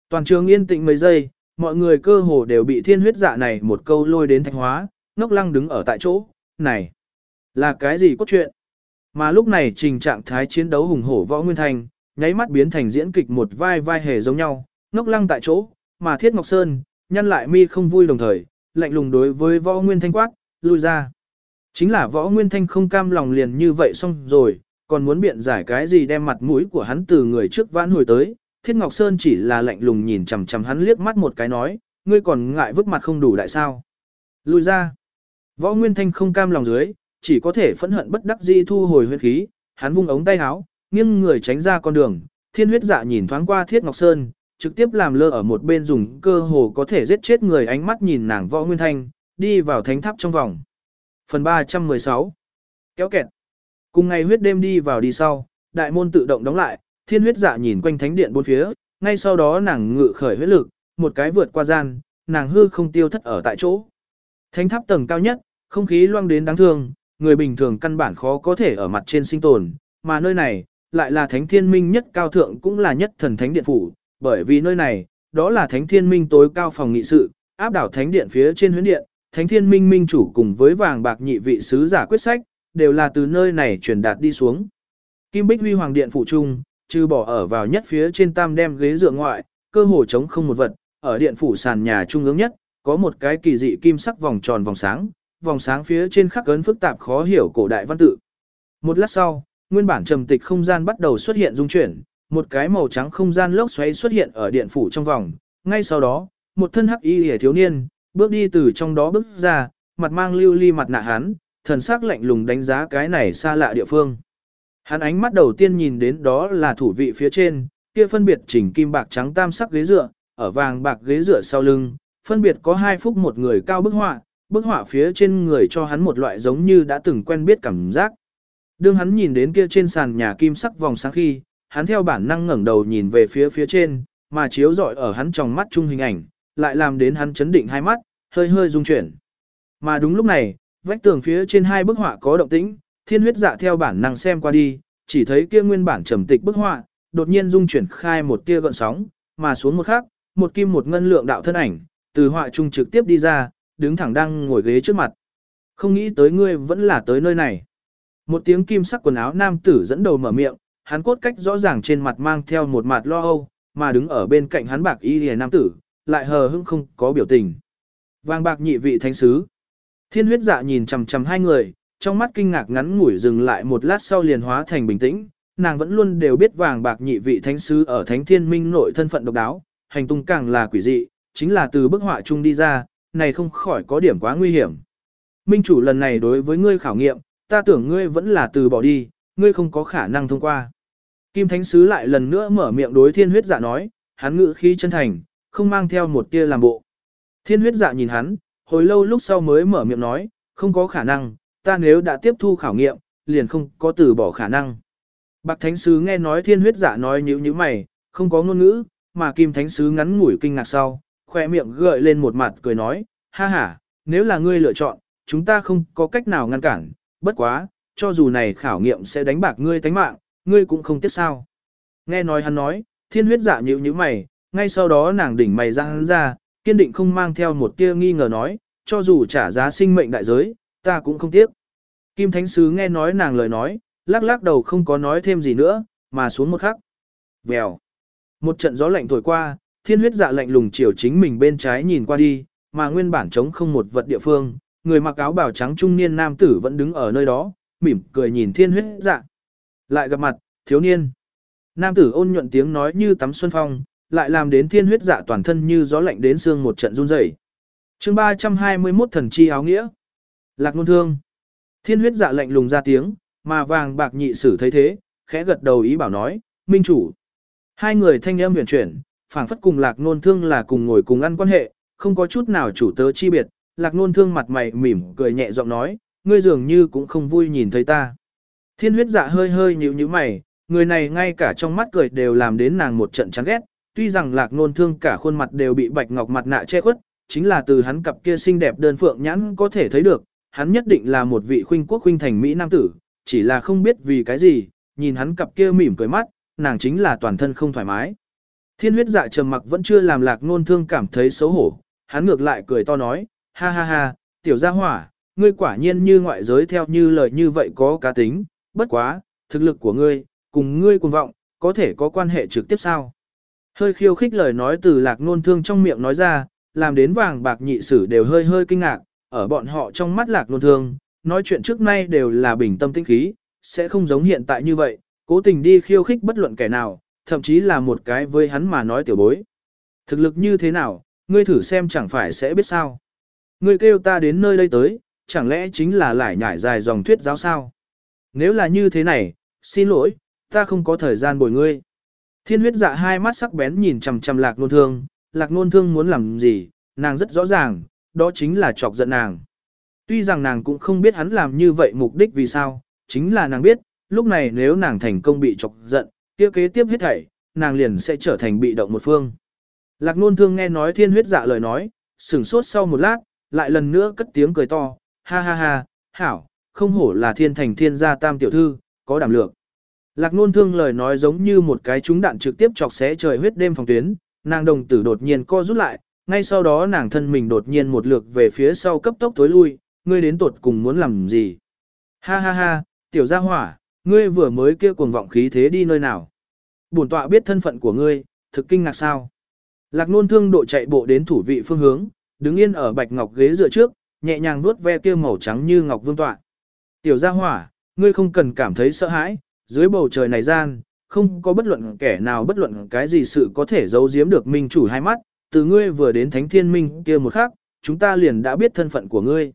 Toàn trường yên tĩnh mấy giây, mọi người cơ hồ đều bị thiên huyết dạ này một câu lôi đến thanh hóa, ngốc lăng đứng ở tại chỗ, này, là cái gì cốt truyện? Mà lúc này trình trạng thái chiến đấu hùng hổ võ nguyên thanh, nháy mắt biến thành diễn kịch một vai vai hề giống nhau, ngốc lăng tại chỗ, mà thiết ngọc sơn, nhăn lại mi không vui đồng thời, lạnh lùng đối với võ nguyên thanh quát, lui ra. Chính là võ nguyên thanh không cam lòng liền như vậy xong rồi, còn muốn biện giải cái gì đem mặt mũi của hắn từ người trước vãn hồi tới. Thiết Ngọc Sơn chỉ là lạnh lùng nhìn chằm chằm hắn liếc mắt một cái nói, ngươi còn ngại vứt mặt không đủ đại sao. Lui ra. Võ Nguyên Thanh không cam lòng dưới, chỉ có thể phẫn hận bất đắc dĩ thu hồi huyết khí, hắn vung ống tay áo, nghiêng người tránh ra con đường, thiên huyết dạ nhìn thoáng qua Thiết Ngọc Sơn, trực tiếp làm lơ ở một bên dùng cơ hồ có thể giết chết người ánh mắt nhìn nàng Võ Nguyên Thanh, đi vào thánh tháp trong vòng. Phần 316 Kéo kẹt Cùng ngày huyết đêm đi vào đi sau, đại môn tự động đóng lại, thiên huyết dạ nhìn quanh thánh điện bốn phía, ngay sau đó nàng ngự khởi huyết lực, một cái vượt qua gian, nàng hư không tiêu thất ở tại chỗ. Thánh tháp tầng cao nhất, không khí loang đến đáng thương, người bình thường căn bản khó có thể ở mặt trên sinh tồn, mà nơi này, lại là thánh thiên minh nhất cao thượng cũng là nhất thần thánh điện phủ, bởi vì nơi này, đó là thánh thiên minh tối cao phòng nghị sự, áp đảo thánh điện phía trên huyến điện, thánh thiên minh minh chủ cùng với vàng bạc nhị vị sứ giả quyết sách, đều là từ nơi này truyền đạt đi xuống. Kim Bích Huy Hoàng Điện phụ trung, trừ bỏ ở vào nhất phía trên tam đem ghế dựa ngoại, cơ hồ trống không một vật, ở điện phủ sàn nhà trung ương nhất, có một cái kỳ dị kim sắc vòng tròn vòng sáng, vòng sáng phía trên khắc ấn phức tạp khó hiểu cổ đại văn tự. Một lát sau, nguyên bản trầm tịch không gian bắt đầu xuất hiện dung chuyển, một cái màu trắng không gian lốc xoáy xuất hiện ở điện phủ trong vòng, ngay sau đó, một thân hắc y hề thiếu niên, bước đi từ trong đó bước ra, mặt mang lưu ly mặt nạ hắn, thần sắc lạnh lùng đánh giá cái này xa lạ địa phương. Hắn ánh mắt đầu tiên nhìn đến đó là thủ vị phía trên, kia phân biệt chỉnh kim bạc trắng tam sắc ghế dựa, ở vàng bạc ghế dựa sau lưng, phân biệt có hai phúc một người cao bức họa, bức họa phía trên người cho hắn một loại giống như đã từng quen biết cảm giác. Đương hắn nhìn đến kia trên sàn nhà kim sắc vòng sáng khi, hắn theo bản năng ngẩng đầu nhìn về phía phía trên, mà chiếu rọi ở hắn trong mắt chung hình ảnh, lại làm đến hắn chấn định hai mắt, hơi hơi rung chuyển. Mà đúng lúc này, vách tường phía trên hai bức họa có động tĩnh, thiên huyết dạ theo bản năng xem qua đi, chỉ thấy kia nguyên bản trầm tịch bức họa, đột nhiên dung chuyển khai một tia gợn sóng, mà xuống một khắc, một kim một ngân lượng đạo thân ảnh, từ họa trung trực tiếp đi ra, đứng thẳng đang ngồi ghế trước mặt. Không nghĩ tới ngươi vẫn là tới nơi này. Một tiếng kim sắc quần áo nam tử dẫn đầu mở miệng, hắn cốt cách rõ ràng trên mặt mang theo một mặt lo âu, mà đứng ở bên cạnh hắn bạc y lìa nam tử, lại hờ hững không có biểu tình. Vàng bạc nhị vị thánh sứ. Thiên huyết dạ nhìn chằm chằm hai người, trong mắt kinh ngạc ngắn ngủi dừng lại một lát sau liền hóa thành bình tĩnh, nàng vẫn luôn đều biết vàng bạc nhị vị thánh sứ ở thánh thiên minh nội thân phận độc đáo, hành tung càng là quỷ dị, chính là từ bức họa chung đi ra, này không khỏi có điểm quá nguy hiểm. Minh chủ lần này đối với ngươi khảo nghiệm, ta tưởng ngươi vẫn là từ bỏ đi, ngươi không có khả năng thông qua. Kim thánh sứ lại lần nữa mở miệng đối thiên huyết dạ nói, hắn ngữ khí chân thành, không mang theo một tia làm bộ. Thiên huyết dạ nhìn hắn, hồi lâu lúc sau mới mở miệng nói, không có khả năng, ta nếu đã tiếp thu khảo nghiệm, liền không có từ bỏ khả năng. Bạc Thánh Sứ nghe nói thiên huyết giả nói nhíu nhíu mày, không có ngôn ngữ, mà Kim Thánh Sứ ngắn ngủi kinh ngạc sau, khoe miệng gợi lên một mặt cười nói, ha ha, nếu là ngươi lựa chọn, chúng ta không có cách nào ngăn cản, bất quá, cho dù này khảo nghiệm sẽ đánh bạc ngươi tánh mạng, ngươi cũng không tiếc sao. Nghe nói hắn nói, thiên huyết dạ nhíu nhíu mày, ngay sau đó nàng đỉnh mày ra hắn ra, kiên định không mang theo một tia nghi ngờ nói, cho dù trả giá sinh mệnh đại giới, ta cũng không tiếc. Kim Thánh Sứ nghe nói nàng lời nói, lắc lắc đầu không có nói thêm gì nữa, mà xuống một khắc. Vèo. Một trận gió lạnh thổi qua, thiên huyết dạ lạnh lùng chiều chính mình bên trái nhìn qua đi, mà nguyên bản trống không một vật địa phương, người mặc áo bào trắng trung niên nam tử vẫn đứng ở nơi đó, mỉm cười nhìn thiên huyết dạ. Lại gặp mặt, thiếu niên. Nam tử ôn nhuận tiếng nói như tắm xuân phong, lại làm đến thiên huyết dạ toàn thân như gió lạnh đến xương một trận run rẩy. Chương 321 thần chi áo nghĩa. Lạc Nôn thương. Thiên huyết dạ lạnh lùng ra tiếng, mà vàng bạc nhị sử thấy thế, khẽ gật đầu ý bảo nói, minh chủ. Hai người thanh âm huyền chuyển, phảng phất cùng lạc nôn thương là cùng ngồi cùng ăn quan hệ, không có chút nào chủ tớ chi biệt. Lạc nôn thương mặt mày mỉm cười nhẹ giọng nói, ngươi dường như cũng không vui nhìn thấy ta. Thiên huyết dạ hơi hơi nhíu nhíu mày, người này ngay cả trong mắt cười đều làm đến nàng một trận chán ghét. Tuy rằng lạc nôn thương cả khuôn mặt đều bị bạch ngọc mặt nạ che khuất, chính là từ hắn cặp kia xinh đẹp đơn phượng nhãn có thể thấy được, hắn nhất định là một vị khuynh quốc khuynh thành Mỹ Nam tử, chỉ là không biết vì cái gì, nhìn hắn cặp kia mỉm cười mắt, nàng chính là toàn thân không thoải mái. Thiên huyết dạ trầm mặc vẫn chưa làm lạc nôn thương cảm thấy xấu hổ, hắn ngược lại cười to nói, ha ha ha, tiểu gia hỏa, ngươi quả nhiên như ngoại giới theo như lời như vậy có cá tính, bất quá, thực lực của ngươi, cùng ngươi cùng vọng, có thể có quan hệ trực tiếp sao. Hơi khiêu khích lời nói từ lạc nôn thương trong miệng nói ra, làm đến vàng bạc nhị sử đều hơi hơi kinh ngạc, ở bọn họ trong mắt lạc nôn thương, nói chuyện trước nay đều là bình tâm tĩnh khí, sẽ không giống hiện tại như vậy, cố tình đi khiêu khích bất luận kẻ nào, thậm chí là một cái với hắn mà nói tiểu bối. Thực lực như thế nào, ngươi thử xem chẳng phải sẽ biết sao. Ngươi kêu ta đến nơi đây tới, chẳng lẽ chính là lại nhải dài dòng thuyết giáo sao? Nếu là như thế này, xin lỗi, ta không có thời gian bồi ngươi. Thiên huyết dạ hai mắt sắc bén nhìn chằm chằm lạc nôn thương, lạc nôn thương muốn làm gì, nàng rất rõ ràng, đó chính là chọc giận nàng. Tuy rằng nàng cũng không biết hắn làm như vậy mục đích vì sao, chính là nàng biết, lúc này nếu nàng thành công bị chọc giận, kia kế tiếp hết thảy, nàng liền sẽ trở thành bị động một phương. Lạc nôn thương nghe nói thiên huyết dạ lời nói, sửng sốt sau một lát, lại lần nữa cất tiếng cười to, ha ha ha, hảo, không hổ là thiên thành thiên gia tam tiểu thư, có đảm lược. Lạc nôn thương lời nói giống như một cái trúng đạn trực tiếp chọc xé trời huyết đêm phòng tuyến, nàng đồng tử đột nhiên co rút lại, ngay sau đó nàng thân mình đột nhiên một lượt về phía sau cấp tốc tối lui, ngươi đến tột cùng muốn làm gì? Ha ha ha, tiểu gia hỏa, ngươi vừa mới kia cuồng vọng khí thế đi nơi nào? Bổn tọa biết thân phận của ngươi, thực kinh ngạc sao? Lạc nôn thương độ chạy bộ đến thủ vị phương hướng, đứng yên ở bạch ngọc ghế dựa trước, nhẹ nhàng vuốt ve kia màu trắng như ngọc vương tọa. Tiểu gia hỏa, ngươi không cần cảm thấy sợ hãi, dưới bầu trời này gian, không có bất luận kẻ nào bất luận cái gì sự có thể giấu giếm được minh chủ hai mắt, từ ngươi vừa đến thánh thiên minh kia một khắc, chúng ta liền đã biết thân phận của ngươi.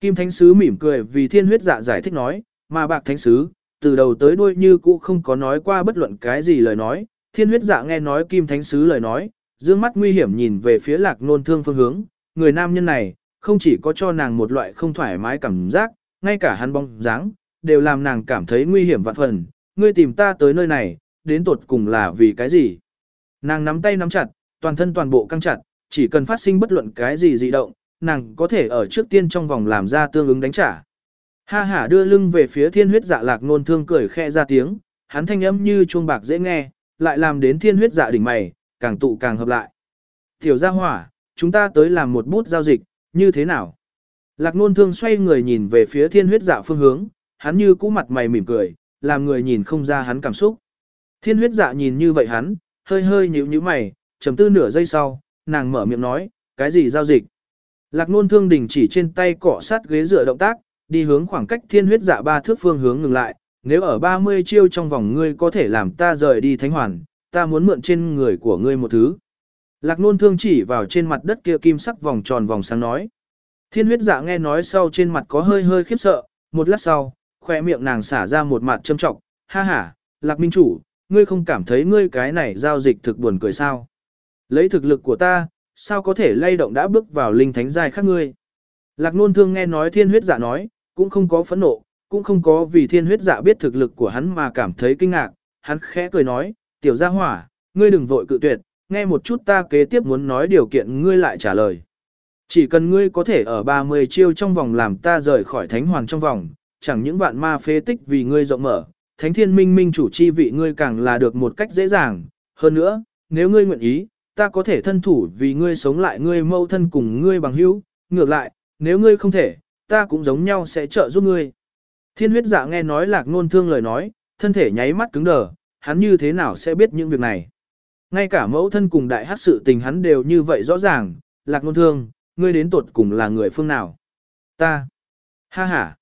Kim Thánh Sứ mỉm cười vì thiên huyết dạ giải thích nói, mà bạc Thánh Sứ, từ đầu tới đuôi như cũ không có nói qua bất luận cái gì lời nói, thiên huyết dạ nghe nói Kim Thánh Sứ lời nói, dương mắt nguy hiểm nhìn về phía lạc nôn thương phương hướng, người nam nhân này, không chỉ có cho nàng một loại không thoải mái cảm giác, ngay cả hắn bóng dáng, đều làm nàng cảm thấy nguy hiểm vạn phần, ngươi tìm ta tới nơi này, đến tột cùng là vì cái gì? Nàng nắm tay nắm chặt, toàn thân toàn bộ căng chặt, chỉ cần phát sinh bất luận cái gì dị động, nàng có thể ở trước tiên trong vòng làm ra tương ứng đánh trả. Ha hả đưa lưng về phía thiên huyết dạ lạc nôn thương cười khẽ ra tiếng, hắn thanh âm như chuông bạc dễ nghe, lại làm đến thiên huyết dạ đỉnh mày, càng tụ càng hợp lại. Tiểu gia hỏa, chúng ta tới làm một bút giao dịch, như thế nào? Lạc nôn thương xoay người nhìn về phía thiên huyết dạ phương hướng, hắn như cũ mặt mày mỉm cười, làm người nhìn không ra hắn cảm xúc. Thiên huyết dạ nhìn như vậy hắn, hơi hơi nhíu nhíu mày, trầm tư nửa giây sau, nàng mở miệng nói, cái gì giao dịch? Lạc nôn thương đình chỉ trên tay cỏ sát ghế dựa động tác, đi hướng khoảng cách thiên huyết dạ ba thước phương hướng ngừng lại, nếu ở 30 chiêu trong vòng ngươi có thể làm ta rời đi thánh hoàn, ta muốn mượn trên người của ngươi một thứ. Lạc nôn thương chỉ vào trên mặt đất kia kim sắc vòng tròn vòng sáng nói. Thiên huyết dạ nghe nói sau trên mặt có hơi hơi khiếp sợ, một lát sau, khoe miệng nàng xả ra một mặt châm trọng, ha ha, lạc minh chủ, ngươi không cảm thấy ngươi cái này giao dịch thực buồn cười sao. Lấy thực lực của ta, sao có thể lay động đã bước vào linh thánh giai khác ngươi. Lạc nôn thương nghe nói thiên huyết dạ nói, cũng không có phẫn nộ, cũng không có vì thiên huyết dạ biết thực lực của hắn mà cảm thấy kinh ngạc, hắn khẽ cười nói, tiểu gia hỏa, ngươi đừng vội cự tuyệt, nghe một chút ta kế tiếp muốn nói điều kiện ngươi lại trả lời. Chỉ cần ngươi có thể ở 30 chiêu trong vòng làm ta rời khỏi thánh hoàng trong vòng, chẳng những vạn ma phế tích vì ngươi rộng mở, thánh thiên minh minh chủ chi vị ngươi càng là được một cách dễ dàng, hơn nữa, nếu ngươi nguyện ý, ta có thể thân thủ vì ngươi sống lại ngươi mâu thân cùng ngươi bằng hữu, ngược lại, nếu ngươi không thể, ta cũng giống nhau sẽ trợ giúp ngươi. Thiên huyết dạ nghe nói lạc nôn thương lời nói, thân thể nháy mắt cứng đờ, hắn như thế nào sẽ biết những việc này. Ngay cả mẫu thân cùng đại hát sự tình hắn đều như vậy rõ ràng, lạc nôn thương, ngươi đến tuột cùng là người phương nào. Ta. Ha ha.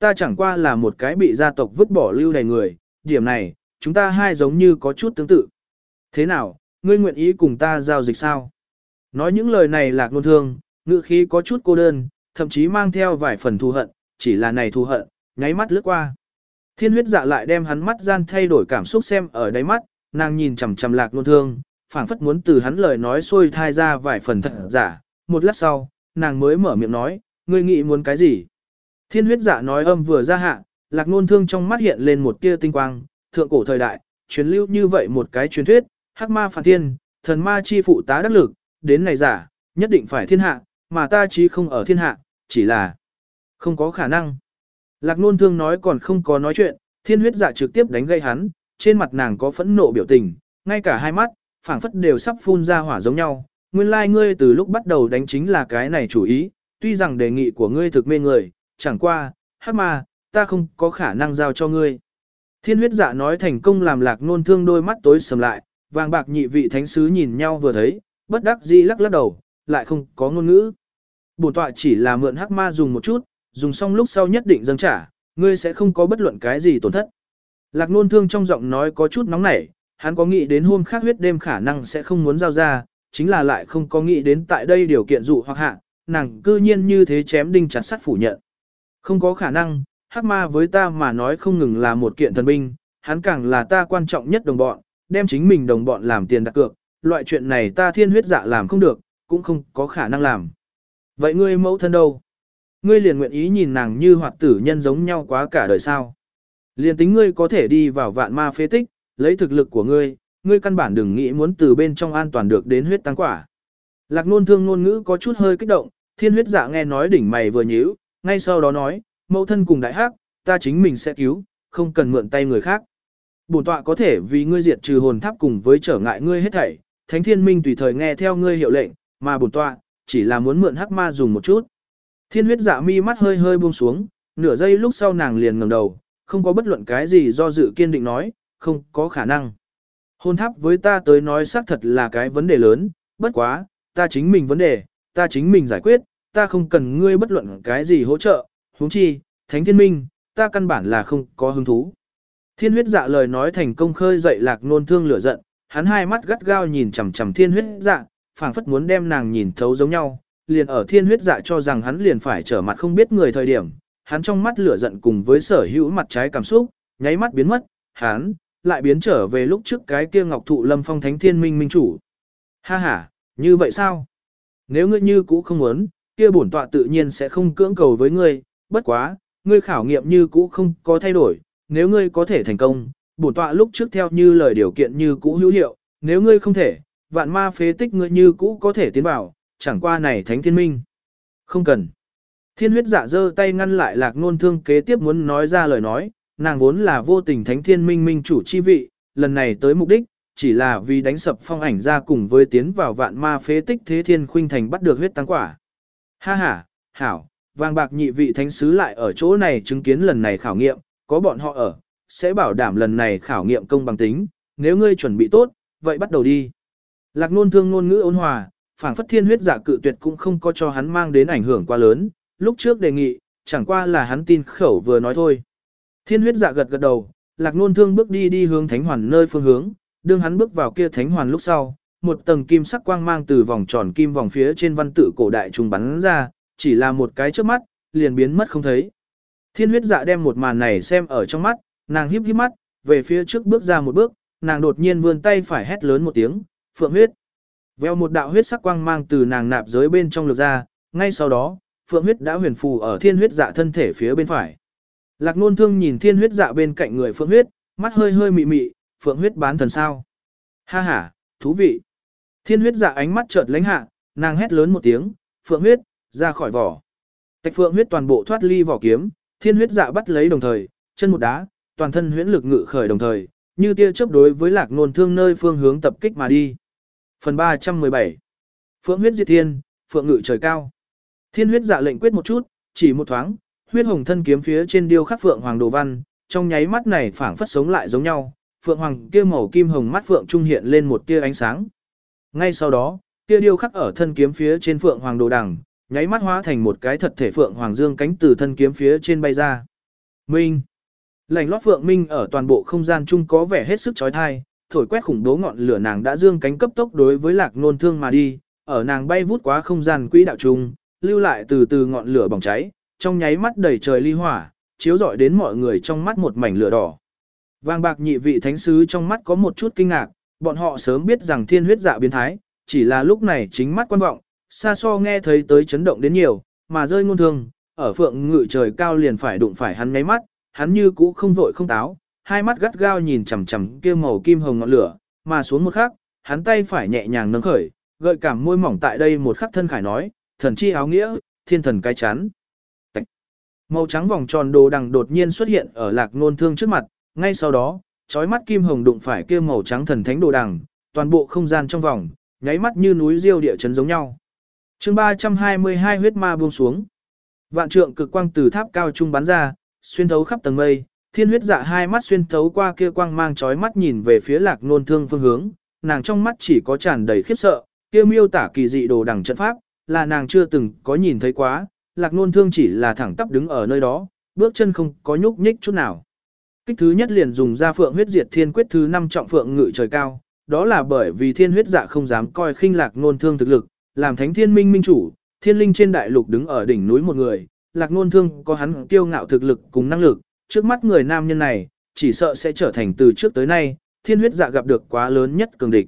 Ta chẳng qua là một cái bị gia tộc vứt bỏ lưu đầy người, điểm này, chúng ta hai giống như có chút tương tự. Thế nào, ngươi nguyện ý cùng ta giao dịch sao? Nói những lời này lạc nôn thương, ngữ khí có chút cô đơn, thậm chí mang theo vài phần thù hận, chỉ là này thù hận, nháy mắt lướt qua. Thiên huyết dạ lại đem hắn mắt gian thay đổi cảm xúc xem ở đáy mắt, nàng nhìn chằm chằm lạc nôn thương, phảng phất muốn từ hắn lời nói xuôi thai ra vài phần thật giả. Một lát sau, nàng mới mở miệng nói, ngươi nghĩ muốn cái gì? Thiên huyết dạ nói âm vừa ra hạ, lạc nôn thương trong mắt hiện lên một tia tinh quang, thượng cổ thời đại, truyền lưu như vậy một cái truyền thuyết, hắc ma phản thiên, thần ma chi phụ tá đắc lực, đến này giả, nhất định phải thiên hạ, mà ta chí không ở thiên hạ, chỉ là không có khả năng. Lạc nôn thương nói còn không có nói chuyện, thiên huyết dạ trực tiếp đánh gây hắn, trên mặt nàng có phẫn nộ biểu tình, ngay cả hai mắt, phảng phất đều sắp phun ra hỏa giống nhau. Nguyên lai like ngươi từ lúc bắt đầu đánh chính là cái này chủ ý, tuy rằng đề nghị của ngươi thực mê người, chẳng qua, hắc ma, ta không có khả năng giao cho ngươi. Thiên huyết dạ nói thành công làm lạc nôn thương đôi mắt tối sầm lại, vàng bạc nhị vị thánh sứ nhìn nhau vừa thấy, bất đắc dĩ lắc lắc đầu, lại không có ngôn ngữ. Bổn tọa chỉ là mượn hắc ma dùng một chút, dùng xong lúc sau nhất định dâng trả, ngươi sẽ không có bất luận cái gì tổn thất. Lạc nôn thương trong giọng nói có chút nóng nảy, hắn có nghĩ đến hôm khác huyết đêm khả năng sẽ không muốn giao ra, chính là lại không có nghĩ đến tại đây điều kiện dụ hoặc hạ, nàng cư nhiên như thế chém đinh chặt sắt phủ nhận. Không có khả năng, hắc ma với ta mà nói không ngừng là một kiện thần binh, hắn càng là ta quan trọng nhất đồng bọn, đem chính mình đồng bọn làm tiền đặt cược, loại chuyện này ta thiên huyết dạ làm không được, cũng không có khả năng làm. Vậy ngươi mẫu thân đâu? Ngươi liền nguyện ý nhìn nàng như hoạt tử nhân giống nhau quá cả đời sao? Liền tính ngươi có thể đi vào vạn ma phế tích, lấy thực lực của ngươi, ngươi căn bản đừng nghĩ muốn từ bên trong an toàn được đến huyết tăng quả. Lạc nôn thương ngôn ngữ có chút hơi kích động, thiên huyết dạ nghe nói đỉnh mày vừa nhíu, ngay sau đó nói, mẫu thân cùng đại hắc, ta chính mình sẽ cứu, không cần mượn tay người khác. Bổn tọa có thể vì ngươi diệt trừ hồn tháp cùng với trở ngại ngươi hết thảy, thánh thiên minh tùy thời nghe theo ngươi hiệu lệnh, mà bổn tọa, chỉ là muốn mượn hắc ma dùng một chút. Thiên huyết dạ mi mắt hơi hơi buông xuống, nửa giây lúc sau nàng liền ngẩng đầu, không có bất luận cái gì do dự kiên định nói, không có khả năng. Hôn tháp với ta tới nói xác thật là cái vấn đề lớn, bất quá, ta chính mình vấn đề, ta chính mình giải quyết, ta không cần ngươi bất luận cái gì hỗ trợ, huống chi, thánh thiên minh, ta căn bản là không có hứng thú. Thiên huyết dạ lời nói thành công khơi dậy lạc nôn thương lửa giận, hắn hai mắt gắt gao nhìn chằm chằm thiên huyết dạ, phảng phất muốn đem nàng nhìn thấu giống nhau, liền ở thiên huyết dạ cho rằng hắn liền phải trở mặt không biết người thời điểm, hắn trong mắt lửa giận cùng với sở hữu mặt trái cảm xúc, nháy mắt biến mất, hắn lại biến trở về lúc trước cái kia ngọc thụ lâm phong thánh thiên minh minh chủ. Ha ha, như vậy sao? Nếu ngươi như cũ không muốn, kia bổn tọa tự nhiên sẽ không cưỡng cầu với ngươi, bất quá, ngươi khảo nghiệm như cũ không có thay đổi, nếu ngươi có thể thành công, bổn tọa lúc trước theo như lời điều kiện như cũ hữu hiệu, nếu ngươi không thể, vạn ma phế tích ngươi như cũ có thể tiến vào, chẳng qua này thánh thiên minh. Không cần. Thiên huyết dạ dơ tay ngăn lại lạc nôn thương kế tiếp muốn nói ra lời nói, nàng vốn là vô tình thánh thiên minh minh chủ chi vị, lần này tới mục đích, chỉ là vì đánh sập phong ảnh ra cùng với tiến vào vạn ma phế tích thế thiên khuynh thành bắt được huyết tăng quả. Ha ha, hảo, vàng bạc nhị vị thánh sứ lại ở chỗ này chứng kiến lần này khảo nghiệm, có bọn họ ở, sẽ bảo đảm lần này khảo nghiệm công bằng tính, nếu ngươi chuẩn bị tốt, vậy bắt đầu đi. Lạc nôn thương ngôn ngữ ôn hòa, phảng phất thiên huyết giả cự tuyệt cũng không có cho hắn mang đến ảnh hưởng quá lớn, lúc trước đề nghị, chẳng qua là hắn tin khẩu vừa nói thôi. Thiên huyết dạ gật gật đầu, lạc nôn thương bước đi đi hướng thánh hoàn nơi phương hướng, đương hắn bước vào kia thánh hoàn lúc sau, một tầng kim sắc quang mang từ vòng tròn kim vòng phía trên văn tự cổ đại trùng bắn ra, chỉ là một cái trước mắt, liền biến mất không thấy. Thiên huyết dạ đem một màn này xem ở trong mắt, nàng híp híp mắt, về phía trước bước ra một bước, nàng đột nhiên vươn tay phải hét lớn một tiếng, phượng huyết. Veo một đạo huyết sắc quang mang từ nàng nạp giới bên trong lực ra, ngay sau đó, phượng huyết đã huyền phù ở thiên huyết dạ thân thể phía bên phải. Lạc nôn thương nhìn thiên huyết dạ bên cạnh người phượng huyết, mắt hơi hơi mị mị, phượng huyết bán thần sao. Ha ha, thú vị. Thiên huyết dạ ánh mắt chợt lánh hạ, nàng hét lớn một tiếng, phượng huyết, ra khỏi vỏ. Tạch phượng huyết toàn bộ thoát ly vỏ kiếm, thiên huyết dạ bắt lấy đồng thời, chân một đá, toàn thân huyễn lực ngự khởi đồng thời, như tia chớp đối với lạc nôn thương nơi phương hướng tập kích mà đi. Phần 317 Phượng huyết diệt thiên, phượng ngự trời cao. Thiên huyết dạ lệnh quyết một chút, chỉ một thoáng, huyết hồng thân kiếm phía trên điêu khắc phượng hoàng đồ văn, trong nháy mắt này phảng phất sống lại giống nhau, phượng hoàng kia màu kim hồng mắt phượng trung hiện lên một tia ánh sáng. Ngay sau đó, kia điêu khắc ở thân kiếm phía trên phượng hoàng đồ đằng, nháy mắt hóa thành một cái thật thể phượng hoàng dương cánh từ thân kiếm phía trên bay ra. Minh. Lạnh lót phượng minh ở toàn bộ không gian chung có vẻ hết sức chói tai, thổi quét khủng bố ngọn lửa nàng đã dương cánh cấp tốc đối với lạc nôn thương mà đi, ở nàng bay vút quá không gian quỹ đạo chung, lưu lại từ từ ngọn lửa bỏng cháy, trong nháy mắt đầy trời ly hỏa, chiếu rọi đến mọi người trong mắt một mảnh lửa đỏ. Vàng bạc nhị vị thánh sứ trong mắt có một chút kinh ngạc, bọn họ sớm biết rằng thiên huyết dạ biến thái, chỉ là lúc này chính mắt quan vọng, xa so nghe thấy tới chấn động đến nhiều, mà rơi ngôn thương, ở phượng ngự trời cao liền phải đụng phải hắn ngáy mắt, hắn như cũ không vội không táo, hai mắt gắt gao nhìn chằm chằm kia màu kim hồng ngọn lửa, mà xuống một khắc, hắn tay phải nhẹ nhàng nâng khởi, gợi cảm môi mỏng tại đây một khắc thân khải nói, thần chi áo nghĩa, thiên thần cái chán. Màu trắng vòng tròn đồ đằng đột nhiên xuất hiện ở lạc nôn thương trước mặt, ngay sau đó, chói mắt kim hồng đụng phải kia màu trắng thần thánh đồ đằng, toàn bộ không gian trong vòng, nháy mắt như núi diêu địa chấn giống nhau. chương 322 huyết ma buông xuống. Vạn trượng cực quang từ tháp cao trung bắn ra, xuyên thấu khắp tầng mây, thiên huyết dạ hai mắt xuyên thấu qua kia quang mang chói mắt nhìn về phía lạc nôn thương phương hướng, nàng trong mắt chỉ có tràn đầy khiếp sợ, kia miêu tả kỳ dị đồ đằng trận pháp, là nàng chưa từng có nhìn thấy quá, lạc nôn thương chỉ là thẳng tắp đứng ở nơi đó, bước chân không có nhúc nhích chút nào. Kích thứ nhất liền dùng ra phượng huyết diệt thiên quyết thứ năm trọng phượng ngự trời cao, đó là bởi vì thiên huyết dạ không dám coi khinh lạc ngôn thương thực lực, làm thánh thiên minh minh chủ, thiên linh trên đại lục đứng ở đỉnh núi một người, lạc ngôn thương có hắn kiêu ngạo thực lực cùng năng lực, trước mắt người nam nhân này, chỉ sợ sẽ trở thành từ trước tới nay, thiên huyết dạ gặp được quá lớn nhất cường địch.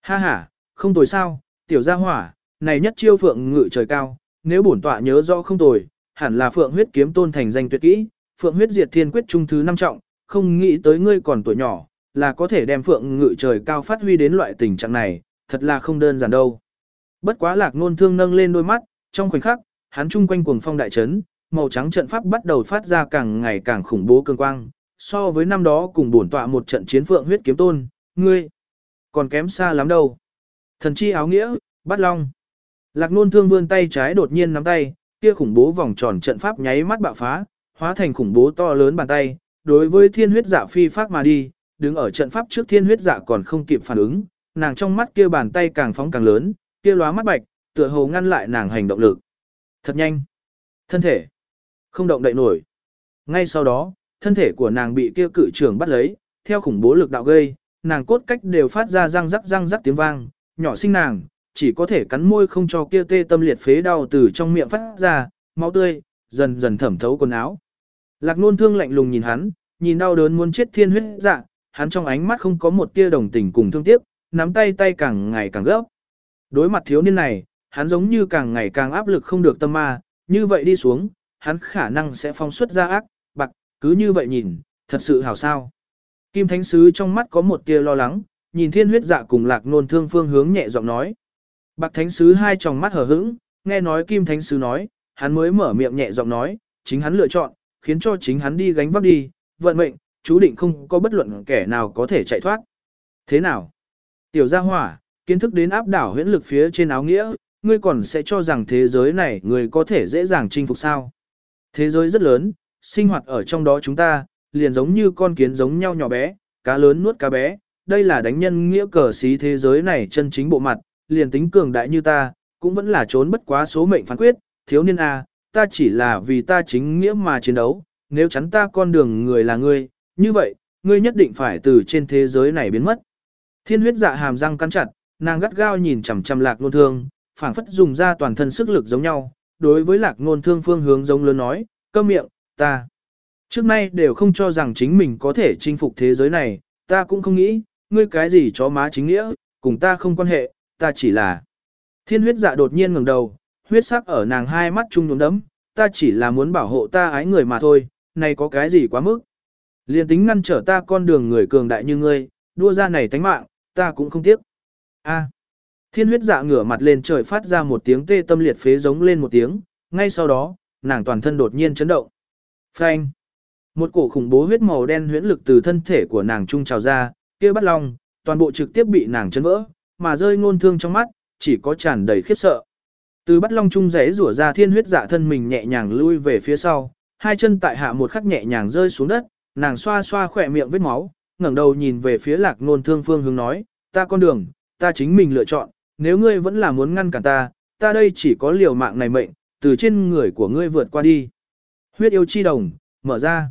Ha ha, không tồi sao, tiểu gia hỏa, này nhất chiêu phượng ngự trời cao, nếu bổn tọa nhớ rõ không tồi, hẳn là phượng huyết kiếm tôn thành danh tuyệt kỹ, phượng huyết diệt thiên quyết trung thứ năm trọng, không nghĩ tới ngươi còn tuổi nhỏ, là có thể đem phượng ngự trời cao phát huy đến loại tình trạng này, thật là không đơn giản đâu. Bất quá lạc ngôn thương nâng lên đôi mắt, trong khoảnh khắc, hắn chung quanh cuồng phong đại chấn, màu trắng trận pháp bắt đầu phát ra càng ngày càng khủng bố cường quang, so với năm đó cùng bổn tọa một trận chiến phượng huyết kiếm tôn, ngươi còn kém xa lắm đâu. Thần chi áo nghĩa, bắt long. Lạc nôn thương vươn tay trái đột nhiên nắm tay, kia khủng bố vòng tròn trận pháp nháy mắt bạo phá, hóa thành khủng bố to lớn bàn tay, đối với thiên huyết dạ phi phát mà đi, đứng ở trận pháp trước thiên huyết dạ còn không kịp phản ứng, nàng trong mắt kia bàn tay càng phóng càng lớn, kia lóa mắt bạch, tựa hồ ngăn lại nàng hành động lực. Thật nhanh. Thân thể. Không động đậy nổi. Ngay sau đó, thân thể của nàng bị kia cự trưởng bắt lấy, theo khủng bố lực đạo gây, nàng cốt cách đều phát ra răng rắc răng rắc tiếng vang, nhỏ sinh nàng, chỉ có thể cắn môi không cho kia tê tâm liệt phế đau từ trong miệng phát ra, máu tươi, dần dần thẩm thấu quần áo. Lạc nôn thương lạnh lùng nhìn hắn, nhìn đau đớn muốn chết thiên huyết dạ, hắn trong ánh mắt không có một tia đồng tình cùng thương tiếc, nắm tay tay càng ngày càng gấp. Đối mặt thiếu niên này, hắn giống như càng ngày càng áp lực không được tâm ma, như vậy đi xuống, hắn khả năng sẽ phong xuất ra ác, bạc, cứ như vậy nhìn, thật sự hảo sao. Kim Thánh Sứ trong mắt có một tia lo lắng, nhìn thiên huyết dạ cùng lạc nôn thương phương hướng nhẹ giọng nói. Bạc Thánh Sứ hai tròng mắt hở hững, nghe nói Kim Thánh Sứ nói, hắn mới mở miệng nhẹ giọng nói, chính hắn lựa chọn, khiến cho chính hắn đi gánh vác đi, vận mệnh, chú định không có bất luận kẻ nào có thể chạy thoát. Thế nào? Tiểu gia hỏa, kiến thức đến áp đảo huyễn lực phía trên áo nghĩa, ngươi còn sẽ cho rằng thế giới này người có thể dễ dàng chinh phục sao? Thế giới rất lớn, sinh hoạt ở trong đó chúng ta, liền giống như con kiến giống nhau nhỏ bé, cá lớn nuốt cá bé, đây là đánh nhân nghĩa cờ xí thế giới này chân chính bộ mặt, liền tính cường đại như ta, cũng vẫn là trốn bất quá số mệnh phán quyết, thiếu niên A, ta chỉ là vì ta chính nghĩa mà chiến đấu, nếu chắn ta con đường người là ngươi, như vậy, ngươi nhất định phải từ trên thế giới này biến mất. Thiên huyết dạ hàm răng cắn chặt, nàng gắt gao nhìn chằm chằm lạc nôn thương, phảng phất dùng ra toàn thân sức lực giống nhau, đối với lạc nôn thương phương hướng giống lớn nói, câm miệng, ta. Trước nay đều không cho rằng chính mình có thể chinh phục thế giới này, ta cũng không nghĩ, ngươi cái gì chó má chính nghĩa, cùng ta không quan hệ, ta chỉ là. Thiên huyết dạ đột nhiên ngẩng đầu, huyết sắc ở nàng hai mắt chung nhuốm đấm, ta chỉ là muốn bảo hộ ta ái người mà thôi, này có cái gì quá mức. Liên tính ngăn trở ta con đường người cường đại như ngươi, đua ra này tánh mạng, ta cũng không tiếc. A. Thiên huyết dạ ngửa mặt lên trời phát ra một tiếng tê tâm liệt phế giống lên một tiếng, ngay sau đó, nàng toàn thân đột nhiên chấn động. Phanh. Một cổ khủng bố huyết màu đen huyễn lực từ thân thể của nàng trung trào ra, kia bắt long, toàn bộ trực tiếp bị nàng chấn vỡ, mà rơi ngôn thương trong mắt, chỉ có tràn đầy khiếp sợ. Từ bắt long trung rẽ rủa ra thiên huyết dạ thân mình nhẹ nhàng lui về phía sau, hai chân tại hạ một khắc nhẹ nhàng rơi xuống đất, nàng xoa xoa khỏe miệng vết máu, ngẩng đầu nhìn về phía lạc nôn thương phương hướng nói, ta con đường, ta chính mình lựa chọn, nếu ngươi vẫn là muốn ngăn cản ta, ta đây chỉ có liều mạng này mệnh, từ trên người của ngươi vượt qua đi. Huyết yêu chi đồng, mở ra.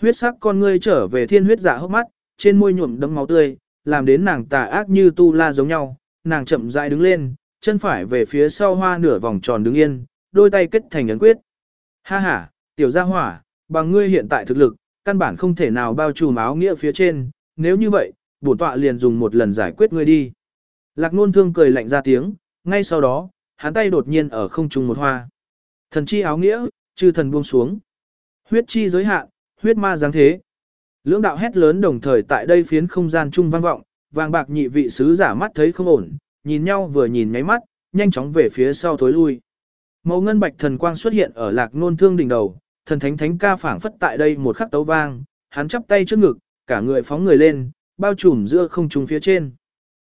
Huyết sắc con ngươi trở về thiên huyết dạ hốc mắt, trên môi nhuộm đấm máu tươi, làm đến nàng tà ác như tu la giống nhau, nàng chậm rãi đứng lên, chân phải về phía sau hoa nửa vòng tròn đứng yên, đôi tay kết thành ấn quyết. Ha ha, tiểu gia hỏa, bằng ngươi hiện tại thực lực, căn bản không thể nào bao trùm áo nghĩa phía trên, nếu như vậy, bổn tọa liền dùng một lần giải quyết ngươi đi. Lạc nôn thương cười lạnh ra tiếng, ngay sau đó, hắn tay đột nhiên ở không trung một hoa. Thần chi áo nghĩa, chư thần buông xuống. Huyết chi giới hạn, huyết ma giáng thế. Lưỡng đạo hét lớn đồng thời tại đây phiến không gian trung vang vọng, vàng bạc nhị vị sứ giả mắt thấy không ổn, nhìn nhau vừa nhìn nháy mắt, nhanh chóng về phía sau thối lui. Màu ngân bạch thần quang xuất hiện ở lạc nôn thương đỉnh đầu, thần thánh thánh ca phảng phất tại đây một khắc tấu vang, hắn chắp tay trước ngực, cả người phóng người lên, bao trùm giữa không trung phía trên.